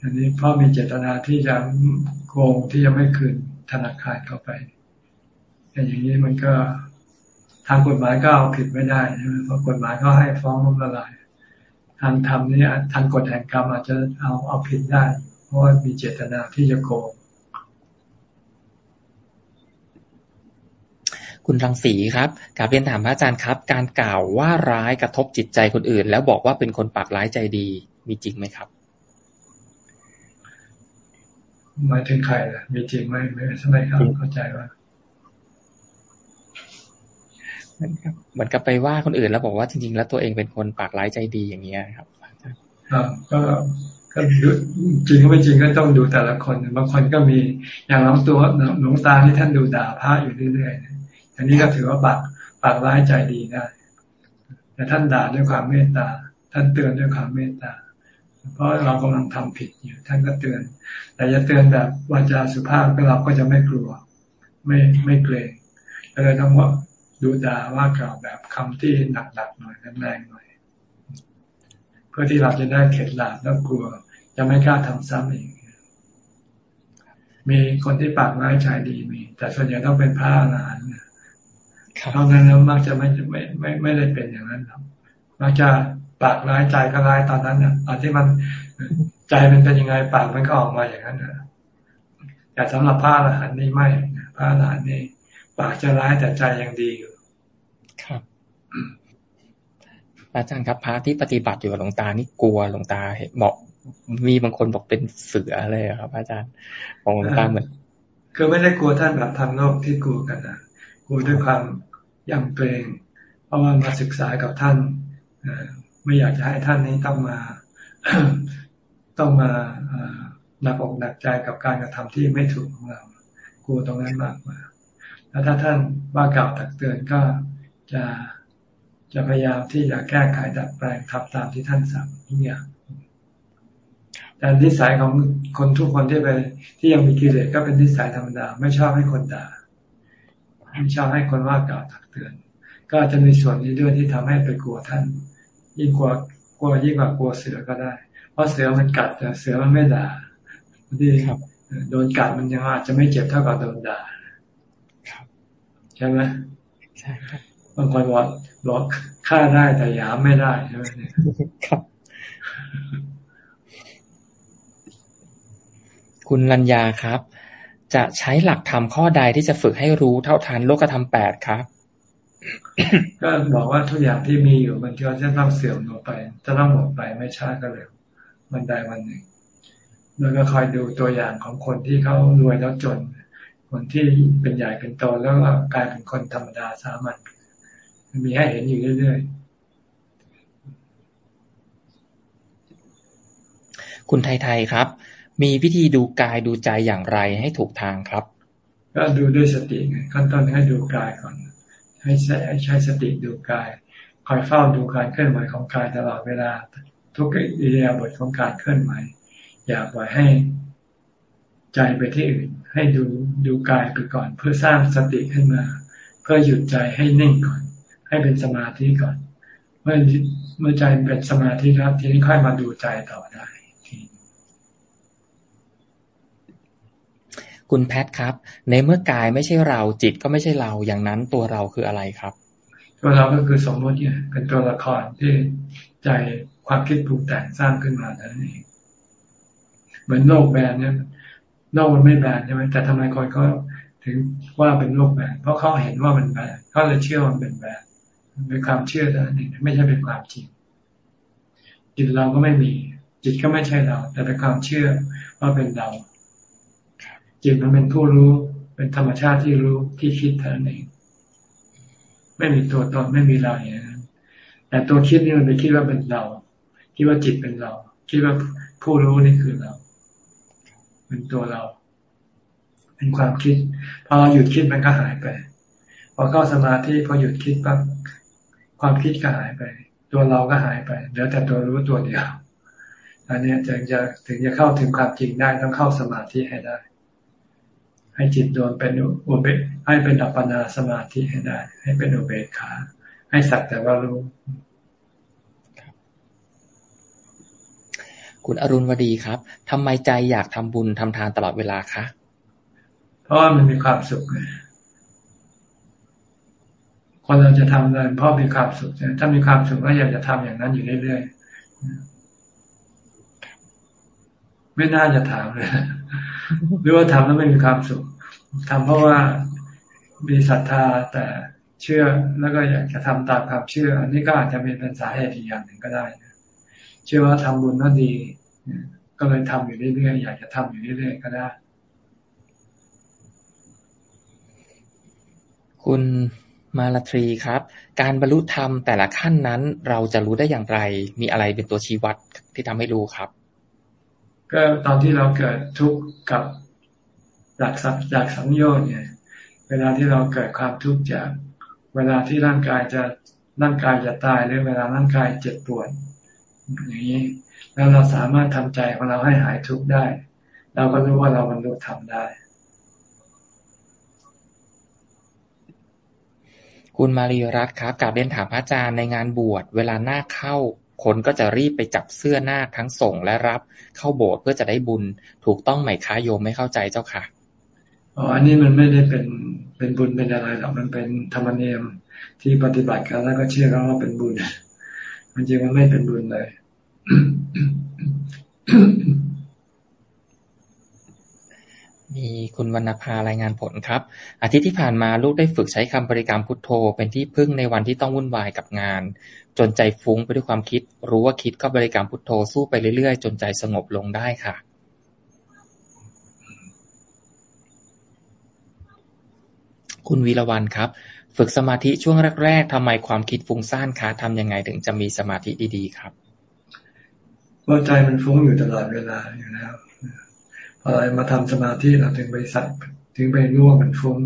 [SPEAKER 2] อันนี้พ่อมีเจตนาที่จะโกงที่จะไม่คืนธนาคารเข้าไป แต่อย่างนี้มันก็ทางกฎหมายก็เอาผิดไม่ได้ใช่ไหมเพราะกฎหมายก็ให้ฟ้องล้มละลาย ทางธรรมนี่ทางกฎแห่งกรรมอาจจะเอาเอาผิดได้ เพราะว่ามีเจตนาที่จะโกง
[SPEAKER 1] คุณรังสีครับกาบเรียนถามพระอาจารย์ครับ การกล่าวว่าร้ายกระทบจิตใจคนอื่น แล้วบอกว่าเป็นคนปากร้ายใจดี มีจริงไหมครับ
[SPEAKER 2] หมายถึงใครล่ะมีจริงไหมไม่ใช่ไหมครับเข้าใจว่า
[SPEAKER 1] มือนกับเหมือนกับไปว่าคนอื่นแล้วบอกว่าจริง ๆ แล้วตัวเองเป็นคนปากร้ายใจดีอย่างเงี้ยครับ
[SPEAKER 2] ก็ก็ดูจริงก็ไม่จริงก็ต้องดูแต่ละคนบางคนก็มีอย่างหลวงตัวหลวงตาที่ท่านดูด่าพระอยู่เรื่อยๆอันนี้ก็ถือว่าปากปากร้ายใจดีได้แต่ท่านด่าด้วยความเมตตา ท่านเตือนด้วยความเมตตา เพราะเรากำลังทำผิดอยู่ ท่านก็เตือน แต่จะเตือนแบบวาจาสุภาพก็เราก็จะไม่กลัว ไม่ไม่เกรงเลยต้องว่า ดูด่าว่ากล่าวแบบคำที่หนักๆหน่อยแรงๆหน่อย เพื่อที่เราจะได้เข็ดหลาบแล้วกลัว จะไม่กล้าทำซ้ำอีกมีคนที่ปากร้ายชายดีมี แต่ส่วนใหญ่ต้องเป็นพระอรหันต์เพราะงั้นแล้วมักจะไม่ไม่ไม่ไม่ได้เป็นอย่างนั้นครับมักจะปากร้ายใจก็ร้ายตอนนั้นเนี่ยตอนที่มันใจมันเป็นยังไงปากมันก็ออกมาอย่างนั้นนะแต่สำหรับพระอรหันต์นี่ไม่พระอรหันต์นี่ปากจะร้ายแต่ใจยังดีอยู่
[SPEAKER 1] ครับ อาจารย์ครับพระที่ปฏิบัติอยู่กับหลวงตานี่กลัวหลวงตาเห็นบอกมีบางคนบอกเป็นเสือเลยครับ อาจารย์ของหลวงตาเหมือน
[SPEAKER 2] คือไม่ได้กลัวท่านแบบทางโลกที่กลัวกันนะกลัวด้วยความยำเกรงเพราะว่ามาศึกษากับท่านไม่อยากจะให้ท่านนี้ต้องมาต้องมาหนักอกหนักใจกับการกระทำที่ไม่ถูกของเรา กลัวตรงนั้นมากกว่าแล้วถ้าท่านว่ากล่าวตักเตือนก็ จะจะพยายามที่จะแก้ไขดัดแปลงทำตามที่ท่านสั่งทุกอย่างแต่นิสัยของคนทุกคนที่ไปที่ยังมีกิเลสก็เป็นนิสัยธรรมดา ไม่ชอบให้คนด่าไม่ชอบให้คนว่ากล่าวตักเตือน ก็จะมีส่วนนี้ด้วยที่ทำให้ไปกลัวท่าน ยิ่งกลัวกลัวยิ่งกว่ากลัวเสือก็ได้ เพราะเสือมันกัดแต่เสือมันไม่ด่าที่โดนกัดมันยังอาจจะไม่เจ็บเท่ากับโดนด่าช่ไหม
[SPEAKER 1] ใช่ครับ
[SPEAKER 2] บางคนบอกบอกฆ่าได้แต่ยามไม่ได้ใช่ไหม
[SPEAKER 1] ครับ คุณรัญญาครับ จะใช้หลักธรรมข้อใดที่จะฝึกให้รู้เท่าทันโลกธรรมแปดครับ
[SPEAKER 2] ก็บอกว่าทุกอย่างที่มีอยู่มันก็จะต้องเสื่อมลงไป จะต้องหมดไปไม่ช้าก็เร็วมันใดวันหนึ่งแล้วก็คอยดูตัวอย่างของคนที่เขารวยแล้วจน คนที่เป็นใหญ่เป็นโตแล้วก็กลายเป็นคนธรรมดาสามัญ มันมีให้เห็นอยู่เรื่อย
[SPEAKER 1] ๆ คุณไทยๆครับ มีวิธีดูกายดูใจอย่างไรให้ถูกทางครับ
[SPEAKER 2] ก็ดูด้วยสติไงขั้นต้นให้ดูกายก่อน ให้ใช้ใช้สติดูกาย คอยเฝ้าดูการเคลื่อนไหวของกายตลอดเวลา ทุกอิริยาบถของการเคลื่อนไหว อย่าปล่อยให้ใจไปที่อื่น ให้ดูดูกายไปก่อน เพื่อสร้างสติขึ้นมา เพื่อหยุดใจให้นิ่งก่อน ให้เป็นสมาธิก่อน เมื่อเมื่อใจเป็นสมาธิครับทีนี้ค่อยมาดูใจต่อได้
[SPEAKER 1] คุณแพทครับ ในเมื่อกายไม่ใช่เราจิตก็ไม่ใช่เราอย่างนั้นตัวเราคืออะไรครับ
[SPEAKER 2] ตัวเราก็คือสมมติเนี่ยเป็นตัวละครที่ใจความคิดปรุงแต่งสร้างขึ้นมาแต่นั้นเองเหมือนโลกแบนเนี่ยโลกมันไม่แบนใช่ไหมแต่ทำไมคนก็ถึงว่าเป็นโลกแบนเพราะเขาเห็นว่ามันแบนเขาเลยเชื่อว่ามันเป็นแบน เป็นความเชื่อแต่นั้นเองไม่ใช่เป็นความจริง จิตเราก็ไม่มี จิตก็ไม่ใช่เรา แต่เป็นความเชื่อว่าเป็นเรา จิตมันเป็นผู้รู้ เป็นธรรมชาติที่รู้ที่คิดเท่านั้นเอง ไม่มีตัวตนไม่มีเราอย่างนั้นแต่ตัวคิดนี่มันไปคิดว่าเป็นเรา คิดว่าจิตเป็นเรา คิดว่าผู้รู้นี่คือเรา เป็นตัวเรา เป็นความคิด พอเราหยุดคิดมันก็หายไป พอเข้าสมาธิพอหยุดคิดปั๊บ ความคิดก็หายไป ตัวเราก็หายไปเหลือแต่ตัวรู้ตัวเดียวอันนี้จึงจะถึงจะเข้าถึงความจริงได้ต้องเข้าสมาธิให้ได้ ให้จิตโดนเป็นอุเบกให้เป็นอัปปนาสมาธิให้ได้ ให้เป็นอุเบกขา ให้สักแต่ว่ารู้
[SPEAKER 1] คุณอรุณวดีครับทำไมใจอยากทำบุญทำทานตลอดเวลาคะ
[SPEAKER 2] เพราะว่ามันมีความสุขไง คนเราจะทำอะไรเพราะมีความสุขถ้ามีความสุขก็อยากจะทำอย่างนั้นอยู่เรื่อยๆไม่น่าจะถามเลยหรือว่าทำแล้วไม่มีความสุขทำเพราะว่ามีศรัทธาแต่เชื่อแล้วก็อยากจะทำตามความเชื่อ อันนี้ก็อาจจะเป็นสาเหตุอีกอย่างหนึ่งก็ได้เชื่อว่าทำบุญก็ดี ก็เลยทำอยู่เรื่อยๆอยากจะทำอยู่เรื่อยๆก็ได้
[SPEAKER 1] คุณ มาลาทรีครับ การบรรลุธรรมแต่ละขั้นนั้น เราจะรู้ได้อย่างไร มีอะไรเป็นตัวชี้วัดที่ทำให้รู้ครับ
[SPEAKER 2] ก็ตอนที่เราเกิดทุกข์กับหลักสับจากสังโยชน์เนี่ย เวลาที่เราเกิดความทุกข์จาก เวลาที่ร่างกายจะร่างกายจะตายหรือเวลาร่างกายเจ็บปวดอย่างนี้แล้วเราสามารถทำใจของเราให้หายทุกข์ได้ เราก็รู้ว่าเราบรรลุธรรมได้
[SPEAKER 1] คุณมารีรัตครับกลับเรียนถามพระอาจารย์ในงานบวชเวลาหน้าเข้า คนก็จะรีบไปจับเสื้อหน้าทั้งส่งและรับเข้าโบสถ์เพื่อจะได้บุญ ถูกต้องไหมคะโยมไม่เข้าใจเจ้าค่ะ
[SPEAKER 2] อ๋ออันนี้มันไม่ได้เป็นเป็นบุญเป็นอะไรหรอกมันเป็นธรรมเนียมที่ปฏิบัติกันแล้วก็เชื่อกันว่าเป็นบุญมันจริงมันไม่เป็นบุญเลย
[SPEAKER 1] มีคุณวรรณภารายงานผลครับ อาทิตย์ที่ผ่านมาลูกได้ฝึกใช้คำบริกรรมพุทโธ เป็นที่พึ่งในวันที่ต้องวุ่นวายกับงาน จนใจฟุ้งไปด้วยความคิด รู้ว่าคิดก็บริกรรมพุทโธสู้ไปเรื่อยๆ จนใจสงบลงได้ค่ะ คุณวีรวันครับ ฝึกสมาธิช่วงแรกๆทำไมความคิดฟุ้งซ่านคะทำยังไงถึงจะมีสมาธิดีๆครับ
[SPEAKER 2] ว่าใจมันฟุ้งอยู่ตลอดเวลาอยู่แล้ว พอเรามาทำสมาธิเราถึงไปสัตว์ถึงไปรู้ว่ามันฟุ้ง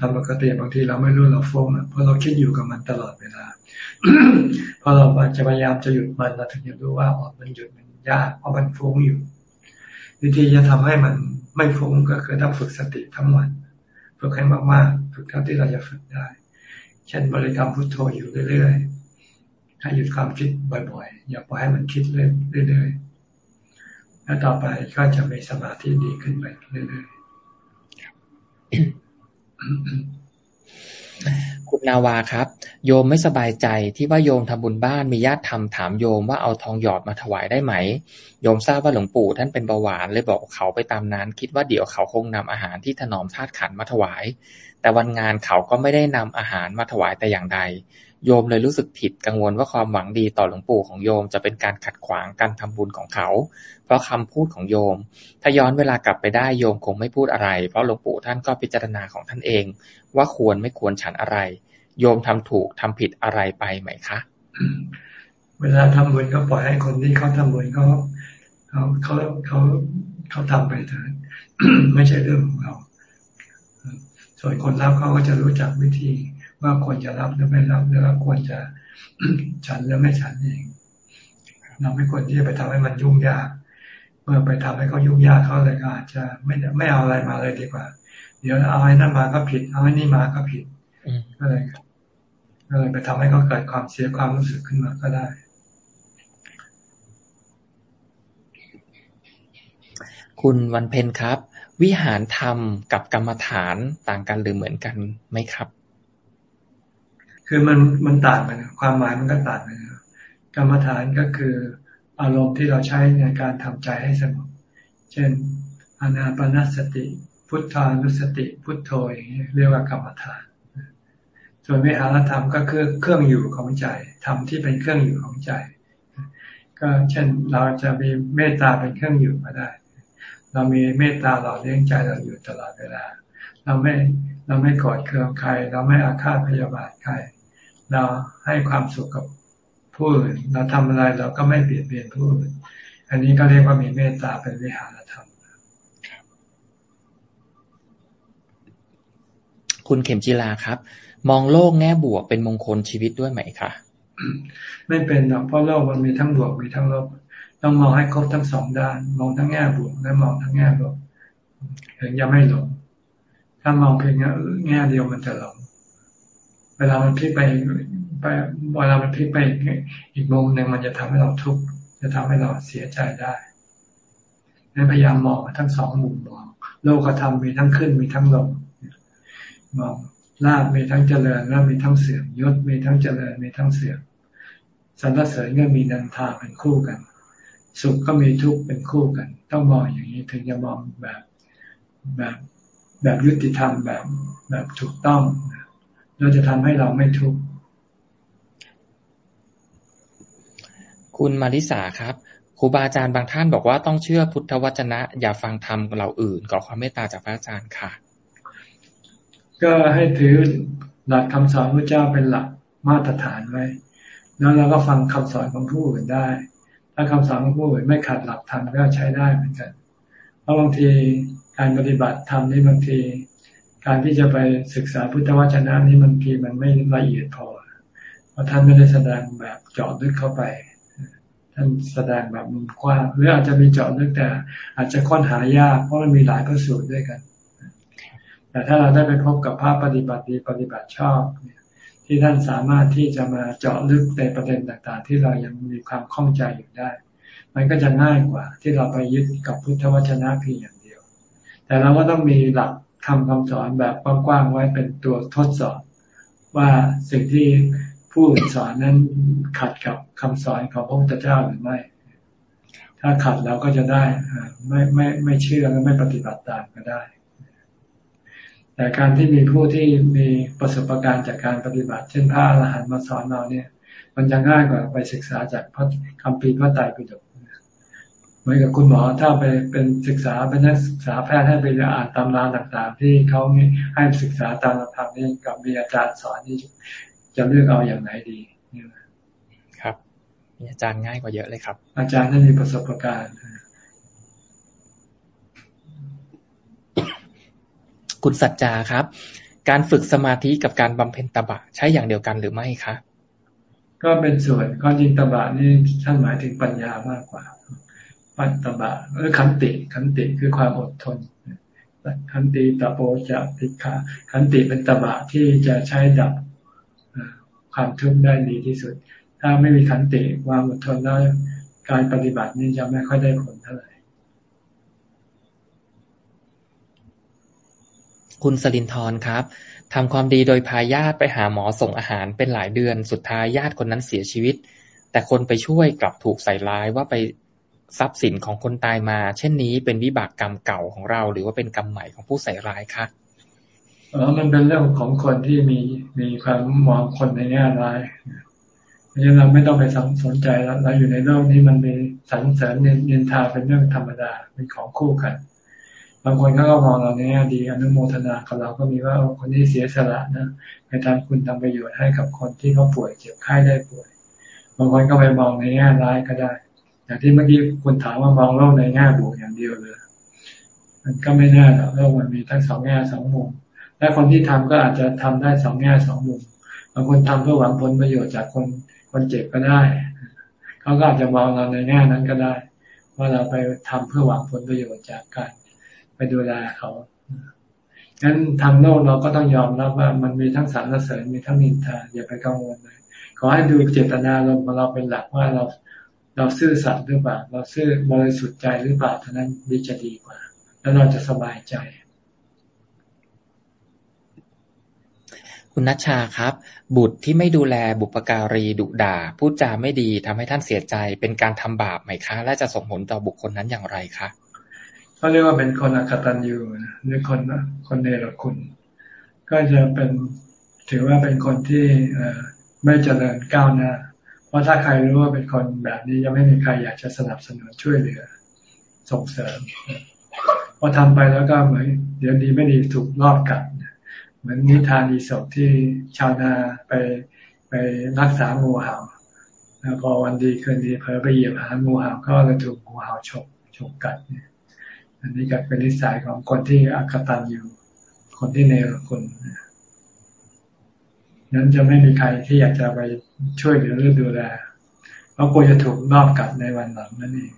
[SPEAKER 2] ทำปกติบางทีเราไม่รู้เราฟุ้งเพราะเราคิดอยู่กับมันตลอดเวลาพอเราจะพยายามจะหยุดมันเราถึงจะรู้ว่าออมันหยุดมันยากเพราะมันฟุ้งอยู่ วิธีจะทำให้มันไม่ฟุ้งก็คือต้องฝึกสติทั้งวันฝึกให้มากๆฝึกเท่าที่เราจะฝึกได้ เช่นบริกรรมพุทโธอยู่เรื่อยๆให้หยุดความคิดบ่อยๆ อย่าปล่อยให้มันคิดเรื่อยๆ แล้วต่อไปก็จะมีสมาธิดีขึ้นไปเรื่อย
[SPEAKER 1] คุณนาวาครับ โยมไม่สบายใจที่ว่าโยมทำบุญบ้านมีญาติทำถามโยมว่าเอาทองหยอดมาถวายได้ไหม โยมทราบว่าหลวงปู่ท่านเป็นเบาหวานเลยบอกเขาไปตามนั้น คิดว่าเดี๋ยวเขาคงนำอาหารที่ถนอมธาตุขันมาถวาย แต่วันงานเขาก็ไม่ได้นำอาหารมาถวายแต่อย่างใด โยมเลยรู้สึกผิดกังวลว่าความหวังดีต่อหลวงปู่ของโยมจะเป็นการขัดขวางการทำบุญของเขา เพราะคำพูดของโยม ถ้าย้อนเวลากลับไปได้โยมคงไม่พูดอะไร เพราะหลวงปู่ท่านก็พิจารณาของท่านเอง ว่าควรไม่ควรฉันอะไร โยมทำถูกทำผิดอะไรไปไหมคะ
[SPEAKER 2] เวลาทำบุญก็ปล่อยให้คนที่เขาทำบุญเขาเขาเขาเขาเขาทำไปเถอะไม่ใช่เรื่องของเราส่วนคนรับเขาก็จะรู้จักวิธี ว่าควรจะรับหรือไม่รับหรือว่าควรจะฉันหรือไม่ฉันเอง เราไม่ควรที่จะไปทำให้มันยุ่งยาก เมื่อไปทำให้เขายุ่งยากเขาเลยก็อาจจะไม่ไม่เอาอะไรมาเลยดีกว่า เดี๋ยวเอาไอ้นั่นมาก็ผิด เอาไอ้นี่มาก็ผิดก็เลยก็เลยไปทำให้เขาเกิดความเสียความรู้สึกขึ้นมาก็ได้
[SPEAKER 1] คุณวันเพ็ญครับ วิหารธรรมกับกรรมฐานต่างกันหรือเหมือนกันไหมครับ
[SPEAKER 2] คือมันมันต่างกันความหมายมันก็ต่างกันกรรมฐานก็คืออารมณ์ที่เราใช้ในการทำใจให้สงบเช่นอนาปนสติ พุทธานุสติ พุทโธอย่างนี้เรียกว่ากรรมฐาน ส่วนวิหารธรรมก็คือเครื่องอยู่ของใจธรรมที่เป็นเครื่องอยู่ของใจ ก็เช่นเราจะมีเมตตาเป็นเครื่องอยู่ก็ได้ เรามีเมตตาหล่อเลี้ยงใจเราอยู่ตลอดเวลา เราไม่เราไม่กอดเคืองใคร เราไม่อาฆาตพยาบาทใคร เราให้ความสุขกับผู้อื่นเราทำอะไรเราก็ไม่เบียดเบียนผู้อื่น อันนี้ก็เรียกว่ามีเมตตาเป็นวิหารธรรม
[SPEAKER 1] คุณเข็มจีลาครับ มองโลกแง่บวกเป็นมงคลชีวิตด้วยไหมคะ
[SPEAKER 2] ไม่เป็นหรอกเพราะโลกมันมีทั้งบวกมีทั้งลบต้องมองให้ครบทั้งสองด้าน มองทั้งแง่บวกและมองทั้งแง่ลบถึงจะไม่หลงถ้ามองเพียงแง่เดียวมันจะหลง เวลามันพลิกไปไปเวลามันพลิกไปอีกมุมหนึ่งมันจะทำให้เราทุกข์จะทำให้เราเสียใจได้นั้นพยายามมองทั้งสองมุมมองโลกธรรมมีทั้งขึ้นมีทั้งลงมองลาบมีทั้งเจริญและมีทั้งเสื่อมยศมีทั้งเจริญมีทั้งเสื่อมสรรเสริญก็มีนันทาเป็นคู่กัน สุขก็มีทุกข์เป็นคู่กัน ต้องมองอย่างนี้ถึงจะมองแบบแบบแบบยุติธรรมแบบแบบถูกต้อง เราจะทำให้เราไม่ทุกข์
[SPEAKER 1] คุณมาริสาครับครูบาอาจารย์บางท่านบอกว่าต้องเชื่อพุทธวจนะ อย่าฟังธรรมเราอื่นขอความเมตตาจากพระอาจารย์ค่ะ
[SPEAKER 2] ก็ให้ถือหลักคำสอนพระเจ้าเป็นหลักมาตรฐานไว้ แล้วเราก็ฟังคำสอนของผู้อื่นได้ ถ้าคำสอนของผู้อื่นไม่ขัดหลักธรรมก็ใช้ได้เหมือนกัน เพราะบางทีการปฏิบัติธรรมนี่บางที การที่จะไปศึกษาพุทธวจนะนี่บางทีมันไม่ละเอียดพอ เพราะท่านไม่ได้แสดงแบบเจาะลึกเข้าไป ท่านแสดงแบบมุมกว้างหรืออาจจะมีเจาะลึกแต่ อาจจะค้นหายากเพราะมันมีหลายพระสูตรด้วยกัน แต่ถ้าเราได้ไปพบกับภาพปฏิบัติดีปฏิบัติชอบ ที่ท่านสามารถที่จะมาเจาะลึกในประเด็นต่างๆ ที่เรายังมีความข้องใจอยู่ได้ มันก็จะง่ายกว่า ที่เราไปยึดกับพุทธวจนะเพียงอย่างเดียว แต่เราก็ต้องมีหลัก คำคำสอนแบบกว้างๆไว้เป็นตัวทดสอบ ว่าสิ่งที่ผู้สอนนั้นขัดกับคำสอนของพระพุทธเจ้าหรือไม่ ถ้าขัดเราก็จะได้ไม่ไม่ไม่เชื่อและไม่ปฏิบัติตามก็ได้แต่การที่มีผู้ที่มีประสบการณ์จากการปฏิบัติ เช่นพระอรหันต์มาสอนเราเนี่ย มันจะง่ายกว่าไปศึกษาจากพระคำปีพระไตรปิฎก เหมือนกับคุณหมอถ้าไปเป็นศึกษาเป็นนักศึกษาแพทย์ให้ไปอ่านตำราต่างๆ ที่เขาให้ศึกษาตามลำพังนี่กับมีอาจารย์สอนนี่จะเลือกเอาอย่างไหนดี
[SPEAKER 1] ครับมีอาจารย์ง่ายกว่าเยอะเลยครับ
[SPEAKER 2] อาจารย์นั่นมีประสบการณ์
[SPEAKER 1] คุณสัจจาครับ การฝึกสมาธิกับการบำเพ็ญตบะใช้อย่างเดียวกันหรือไม่คะ
[SPEAKER 2] ก็เป็นส่วนก้อนยิงตบะนี่ท่านหมายถึงปัญญามากกว่า ปัญตบะหรือขันติขันติคือความอดทนขันติตะโปจะติขาขันติเป็นตบะที่จะใช้ดับความทุกข์ได้ดีที่สุด ถ้าไม่มีขันติความอดทนแล้วการปฏิบัตินี่จะไม่ค่อยได้ผลเท่าไหร่
[SPEAKER 1] คุณสลินทร์ครับทำความดีโดยพาญาติไปหาหมอส่งอาหารเป็นหลายเดือน สุดท้ายญาติคนนั้นเสียชีวิต แต่คนไปช่วยกลับถูกใส่ร้ายว่าไป ทรัพย์สินของคนตายมา เช่นนี้เป็นวิบากกรรมเก่าของเรา หรือว่าเป็นกรรมใหม่ของผู้ใส่ร้ายคะ
[SPEAKER 2] เออมันเป็นเรื่องของคนที่มีมีความมองคนในแง่ร้ายเพราะฉะนั้นเราไม่ต้องไปสนใจแล้วเราอยู่ในโลกนี้มันมีสรรเสริญเนินทาเป็นเรื่องธรรมดาเป็นของคู่กันบางคนเขาก็มองเราในแง่ดีอนุโมทนากับเราก็มีว่าคนที่เสียสละนะไปทำคุณทำประโยชน์ให้กับคนที่เขาป่วยเจ็บไข้ได้ป่วยบางคนก็ไปมองในแง่ร้ายก็ได้ อย่างที่เมื่อกี้คุณถามว่ามองโลกในแง่บวกอย่างเดียวเลยมันก็ไม่แน่หรอกโลกมันมีทั้งสองแง่สองมุมและคนที่ทำก็อาจจะทำได้สองแง่สองมุมบางคนทำเพื่อหวังผลประโยชน์จากคนคนเจ็บก็ได้เขาก็อาจจะมองเราในแง่นั้นก็ได้ ว่าเราไปทำเพื่อหวังผลประโยชน์จากการไปดูแลเขางั้นทางโลกเราก็ต้องยอมรับว่ามันมีทั้งสารเสริญมีทั้งนินทาอย่าไปกังวลเลยขอให้ดูเจตนาเราของเราเป็นหลักว่าเรา เราซื่อสัตย์หรือเปล่า เราซื่อบริสุทธิ์ใจหรือเปล่าเท่านั้นดีจะดีกว่า แล้วเราจะสบายใจ
[SPEAKER 1] คุณนัชชาครับ บุตรที่ไม่ดูแลบุปการีดุด่าพูดจาไม่ดีทำให้ท่านเสียใจ เป็นการทำบาปไหมคะ และจะส่งผลต่อบุคคลนั้นอย่างไรคะ
[SPEAKER 2] เขาเรียกว่าเป็นคนอกตัญญูหรือคนคนเนรคุณ ก็จะเป็นถือว่าเป็นคนที่ไม่เจริญก้าวหน้าเพ ราะถ้าใครรู้ว่าเป็นคนแบบนี้ยังไม่มีใครอยากจะสนับสนุนช่วยเหลือ ส่งเสริมพอทำไปแล้วก็เหมือนเดี๋ยวดีไม่ดีถูกรอบกัดเหมือนนิทานอีศกที่ชาวนาไปไปรักษางูเห่าแล้วพอวันดีคืนดีเผลอไปเหยียบหางูเห่าก็เลยถูกงูเห่าฉกฉกกัดเนี่ยอันนี้ก็เป็นนิสัยของคนที่อักตันอยู่ คนที่เนรคุณนั้นจะไม่มีใครที่อยากจะไป ช่วยเหลือหรือดูแลเพราะกลัวจะถูกนอบกัดในวันหลังนั่นเอง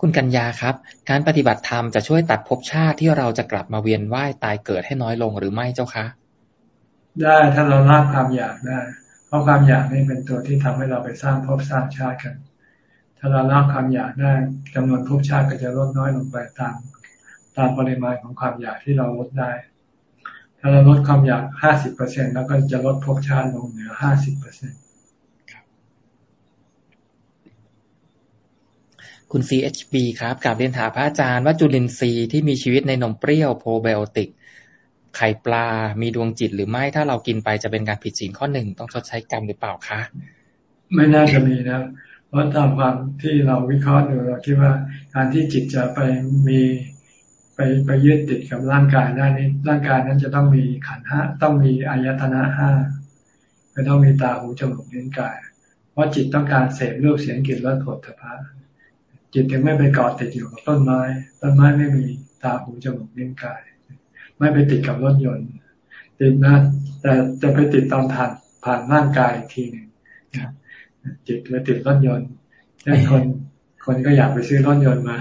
[SPEAKER 1] คุณกัญญาครับ การปฏิบัติธรรมจะช่วยตัดภพชาติที่เราจะกลับมาเวียนว่ายตายเกิดให้น้อยลงหรือไม่เจ้าคะ
[SPEAKER 2] ได้ถ้าเราละความอยากได้ เพราะความอยากนี่เป็นตัวที่ทำให้เราไปสร้างภพสร้างชาติกัน ถ้าเราละความอยากได้จำนวนภพชาติก็จะลดน้อยลงไปตาม ตามปริมาณของความอยากที่เราลดได้ ถ้าเราลดความอยากห้าสิบเปอร์เซ็นแล้วก็จะลดภพชาติลงเหลือห้าสิบเปอร์เซ็น
[SPEAKER 1] คุณ CHB ครับกับเรียนถามพระอาจารย์ว่าจุลินทรีย์ที่มีชีวิตในนมเปรี้ยวโปรไบโอติก ไข่ปลา มีดวงจิตหรือไม่ ถ้าเรากินไปจะเป็นการผิดศีลข้อหนึ่งต้องชดใช้กรรมหรือเปล่าคะ
[SPEAKER 2] ไม่น่าจะมีนะ เพราะตามความที่เราวิเคราะห์ดูเราคิดว่าการที่จิตจะไปมี ไปไปยึดติดกับร่างกายได้นี้ร่างกายนั้นจะต้องมีขันห้าต้องมีอายตนะห้าไม่ต้องมีตาหูจมูกลิ้นกาย เพราะจิตต้องการเสพรูปเสียงกลิ่นรสผลถภะจิตถึงไม่ไปเกาะติดอยู่กับต้นไม้ต้นไม้ไม่มีตาหูจมูกลิ้นกาย ไม่ไปติดกับรถยนต์ ติดนะแต่จะไปติดตอนผ่านผ่านร่างกายทีหนึ่งจิตไปติดรถยนต์ดังคนคนก็อยากไปซื้อรถยนต์มา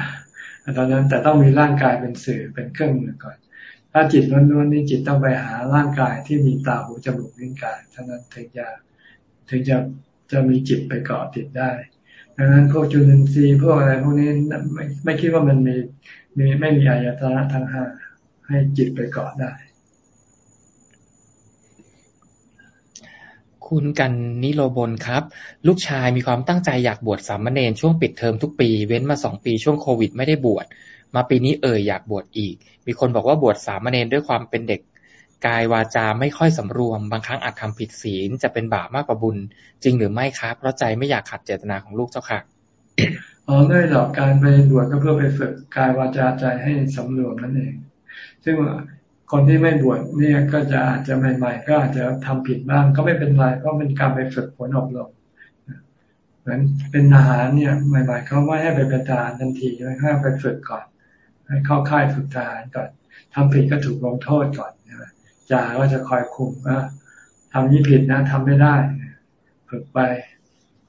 [SPEAKER 2] ตอนนั้นแต่ต้องมีร่างกายเป็นสื่อเป็นเครื่องมือก่อน ถ้าจิตล้วนๆนี่จิตต้องไปหาร่างกายที่มีตาหูจมูกลิ้นกายเท่านั้นถึงจะถึงจะจะมีจิตไปเกาะติดได้ดังนั้นพวกจุลินทรีย์พวกอะไรพวกนี้ไม่ไม่คิดว่ามันมีมีไม่มีอายตนะทั้งห้าให้จิตไปเกาะได้
[SPEAKER 1] คุณกันนิโรบนครับ ลูกชายมีความตั้งใจอยากบวชสามเณรช่วงปิดเทอมทุกปี เว้นมาสองปีช่วงโควิดไม่ได้บวช มาปีนี้เอ่ยอยากบวชอีก มีคนบอกว่าบวชสามเณรด้วยความเป็นเด็ก กายวาจาไม่ค่อยสำรวม บางครั้งอาจทำผิดศีลจะเป็นบาปมากกว่าบุญ จริงหรือไม่ครับ เพราะใจไม่อยากขัดเจตนาของลูกเจ้าค่ะ
[SPEAKER 2] อ๋อไม่หรอกการไปบวชก็เพื่อไปฝึกกายวาจาใจให้สำรวมนั่นเอง ซึ่ง คนที่ไม่บวชเนี่ยก็จะอาจจะใหม่ๆ ก็อาจจะทำผิดบ้างก็ไม่เป็นไรก็เป็นการไปฝึกฝนอบรมเหมือนเป็นทหารเนี่ยใหม่ๆเขาไม่ให้ไปเป็นทหารทันทีให้ไปฝึกก่อน ให้เข้าค่ายฝึกทหารก่อนทำผิดก็ถูกลงโทษก่อนจ่าก็จะคอยคุมว่าทำนี้ผิดนะทำไม่ได้ฝึกไป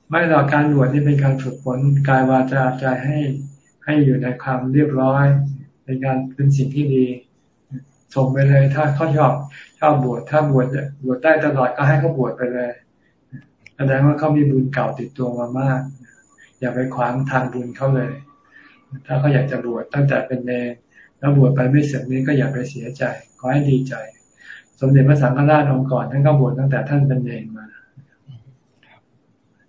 [SPEAKER 2] ไม่หรอกการบวชนี่เป็นการฝึกฝนกายวาจาใจให้ให้อยู่ในความเรียบร้อยเป็นการเป็นสิ่งที่ดี ส่งไปเลย ถ้าเขาชอบชอบบวชถ้าบวชบวชได้ตลอดก็ให้เขาบวชไปเลยแสดงว่าเขามีบุญเก่าติดตัวมามาก อย่าไปขวางทางบุญเขาเลย ถ้าเขาอยากจะบวชตั้งแต่เป็นเนรแล้วบวชไปไม่เสร็จนี้ก็อย่าไปเสียใจ ขอให้ดีใจ สมเด็จพระสังฆราชองค์ก่อนท่านก็บวชตั้งแต่ท่านเป็นเนรมา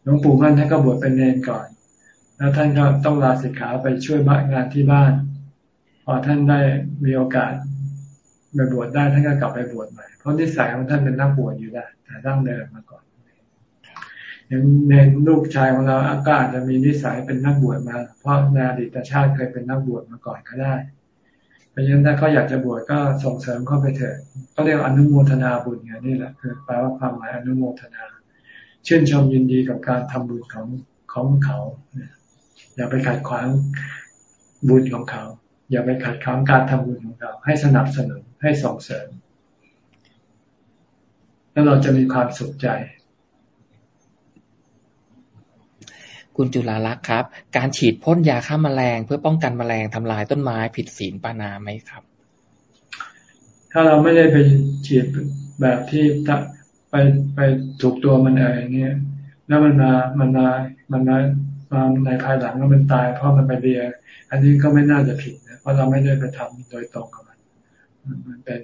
[SPEAKER 2] หลวงปู่มั่นท่านก็บวชเป็นเนรก่อน แล้วท่านก็ต้องลาสิกขาไปช่วยบ้านงานที่บ้าน พอท่านได้มีโอกาส ไปบวชได้ท่านก็กลับไปบวชใหม่เพราะนิสัยของท่านเป็นนักบวชอยู่ได้แต่ตั้งเดิมมาก่อนอย่างในลูกชายของเราก็อาจจะมีนิสัยเป็นนักบวชมา เพราะในอดีตชาติเคยเป็นนักบวชมาก่อนก็ได้เพราะฉะนั้นถ้าเขาอยากจะบวชก็ส่งเสริมเข้าไปเถิดก็เรียกอนุโมทนาบุญไงนี่แหละคือแปลว่าความหมายอนุโมทนาชื่นชมยินดีกับการทำบุญของของเขาอย่าไปขัดขวางบุญของเขา อย่าไปขัดขวางการทำบุญของเขา ให้สนับสนุน ให้ส่งเสริม แล้วเราจะมีความสุขใจ
[SPEAKER 1] คุณจุลาลักษ์ครับ การฉีดพ่นยาฆ่ามาแมลง เพื่อป้องกันแมลงทำลายต้นไม้ผิดศีลปานาไหมครับ
[SPEAKER 2] ถ้าเราไม่ได้ไปฉีดแบบที่ไปไปถูกตัวมันเองเนี่ยแล้วมันมามันมามันมามาในภายหลังแล้วมันตาย เพราะมันไปเบียอันนี้ก็ไม่น่าจะผิดนะเพราะเราไม่ได้ไปทำโดยตรงกับมัน มันเป็น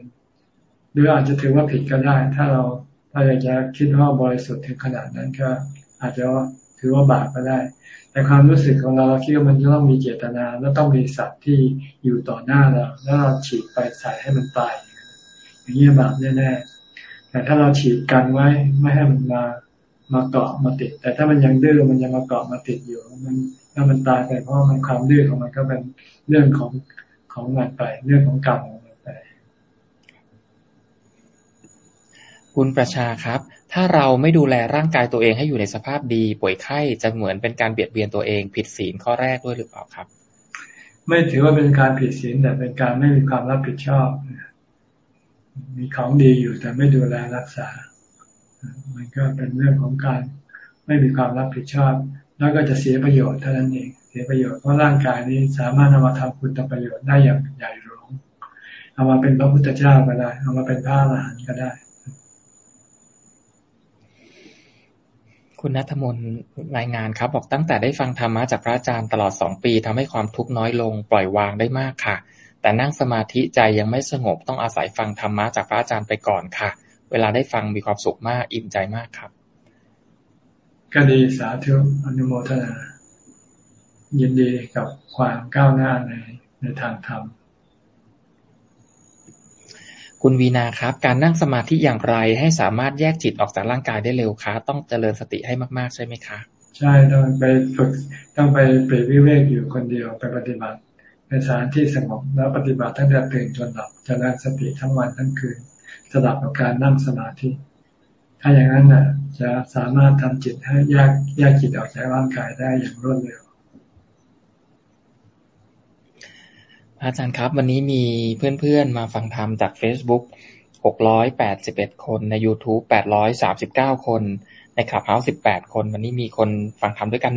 [SPEAKER 2] หรืออาจจะถือว่าผิดก็ได้ ถ้าเราถ้าอยากจะคิดว่าบริสุทธิ์ถึงขนาดนั้นก็ อาจจะว่าถือว่าบาปก็ได้ แต่ความรู้สึกของเราเราคิดว่ามันต้องมีเจตนา แล้วต้องมีสัตว์ที่อยู่ต่อหน้าเรา แล้วเราฉีดไปใส่ให้มันตาย อย่างนี้บาปแน่ๆแต่ถ้าเราฉีดกันไว้ไม่ให้มันมามาเกาะมาติด แต่ถ้ามันยังดื้อมันยังมาเกาะมาติดอยู่ มันถ้ามันตายไปเพราะมันความดื้อของมันก็เป็นเรื่องของของมันไป เรื่องของกรรมของมันไป
[SPEAKER 1] คุณประชาครับ ถ้าเราไม่ดูแลร่างกายตัวเองให้อยู่ในสภาพดี ป่วยไข้จะเหมือนเป็นการเบียดเบียนตัวเอง ผิดศีลข้อแรกด้วยหรือเปล่าครับ
[SPEAKER 2] ไม่ถือว่าเป็นการผิดศีลแต่เป็นการไม่มีความรับผิดชอบ มีของดีอยู่แต่ไม่ดูแลรักษา มันก็เป็นเรื่องของการไม่มีความรับผิดชอบ แล้วก็จะเสียประโยชน์เท่านั้นเอง เสียประโยชน์เพราะร่างกายนี้สามารถเอามาทำคุณประโยชน์ได้อย่างใหญ่หลวงเอามาเป็นพระพุทธเจ้าก็ได้ เอามาเป็นพระอรหันต์ก็ได้
[SPEAKER 1] คุณนัทมนรายงานครับ บอกตั้งแต่ได้ฟังธรรมะจากพระอาจารย์ตลอดสองปีทำให้ความทุกข์น้อยลง ปล่อยวางได้มากค่ะ แต่นั่งสมาธิใจยังไม่สงบต้องอาศัยฟังธรรมะจากพระอาจารย์ไปก่อนค่ะ เวลาได้ฟังมีความสุขมากอิ่มใจมากครับ
[SPEAKER 2] ก็ดีสาธุอนุโมทนา ยินดีกับความก้าวหน้าในในทางธรรม
[SPEAKER 1] คุณวีนาครับ การนั่งสมาธิอย่างไรให้สามารถแยกจิตออกจากร่างกายได้เร็วคะต้องเจริญสติให้มากๆใช่ไหมคะ
[SPEAKER 2] ใช่ต้องไปฝึกต้องไปเปรวิเวกอยู่คนเดียวไปปฏิบัติในสถานที่สงบแล้วปฏิบัติตั้งแต่ตื่นจนหลับเจริญสติทั้งวันทั้งคืนสลับกับการนั่งสมาธิ ถ้าอย่างนั้นน่ะ จะสามารถทำจิตให้แยกแยกจิตออกจากร่างกายได้อย่างรวดเร็ว
[SPEAKER 1] อาจารย์ครับ วันนี้มีเพื่อนๆมาฟังธรรมจาก Facebook 681 คนใน YouTube 839 คน ในคลับเฮาส์18 คน วันนี้มีคนฟังธรรมด้วยกัน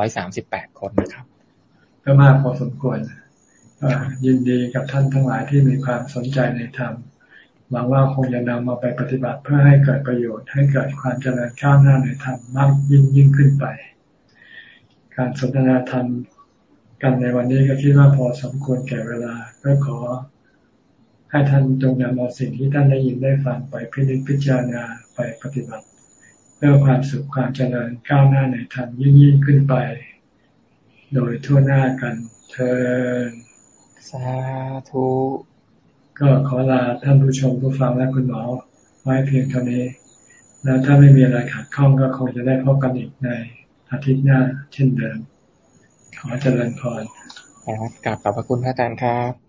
[SPEAKER 1] 1,538 คนนะครับ
[SPEAKER 2] ก็มากพอสมควรยินดีกับท่านทั้งหลายที่มีความสนใจในธรรมหวังว่าคงจะนำมาไปปฏิบัติเพื่อให้เกิดประโยชน์ ให้เกิดความเจริญก้าวหน้าในธรรมมากยิ่งยิ่งขึ้นไป การสนทนาธรรม กันในวันนี้ก็คิดว่าพอสมควรแก่เวลา ก็ขอให้ท่านจงนำเอาสิ่งที่ท่านได้ยินได้ฟังไปพิจิตพิจารณาไปปฏิบัติ เพื่อความสุขความเจริญก้าวหน้าในธรรมยิ่งยิ่งขึ้นไป โดยทั่วหน้ากันเธอ
[SPEAKER 1] สาธุ
[SPEAKER 2] ก็ขอลาท่านผู้ชมผู้ฟังและคุณหมอไว้เพียงเท่านี้ แล้วถ้าไม่มีอะไรขัดข้องก็คงจะได้พบกันอีกในอาทิตย์หน้าเช่นเดิม ขอเจริญพร
[SPEAKER 1] ครับกลับขอบพระคุณพระอาจารย์ครับ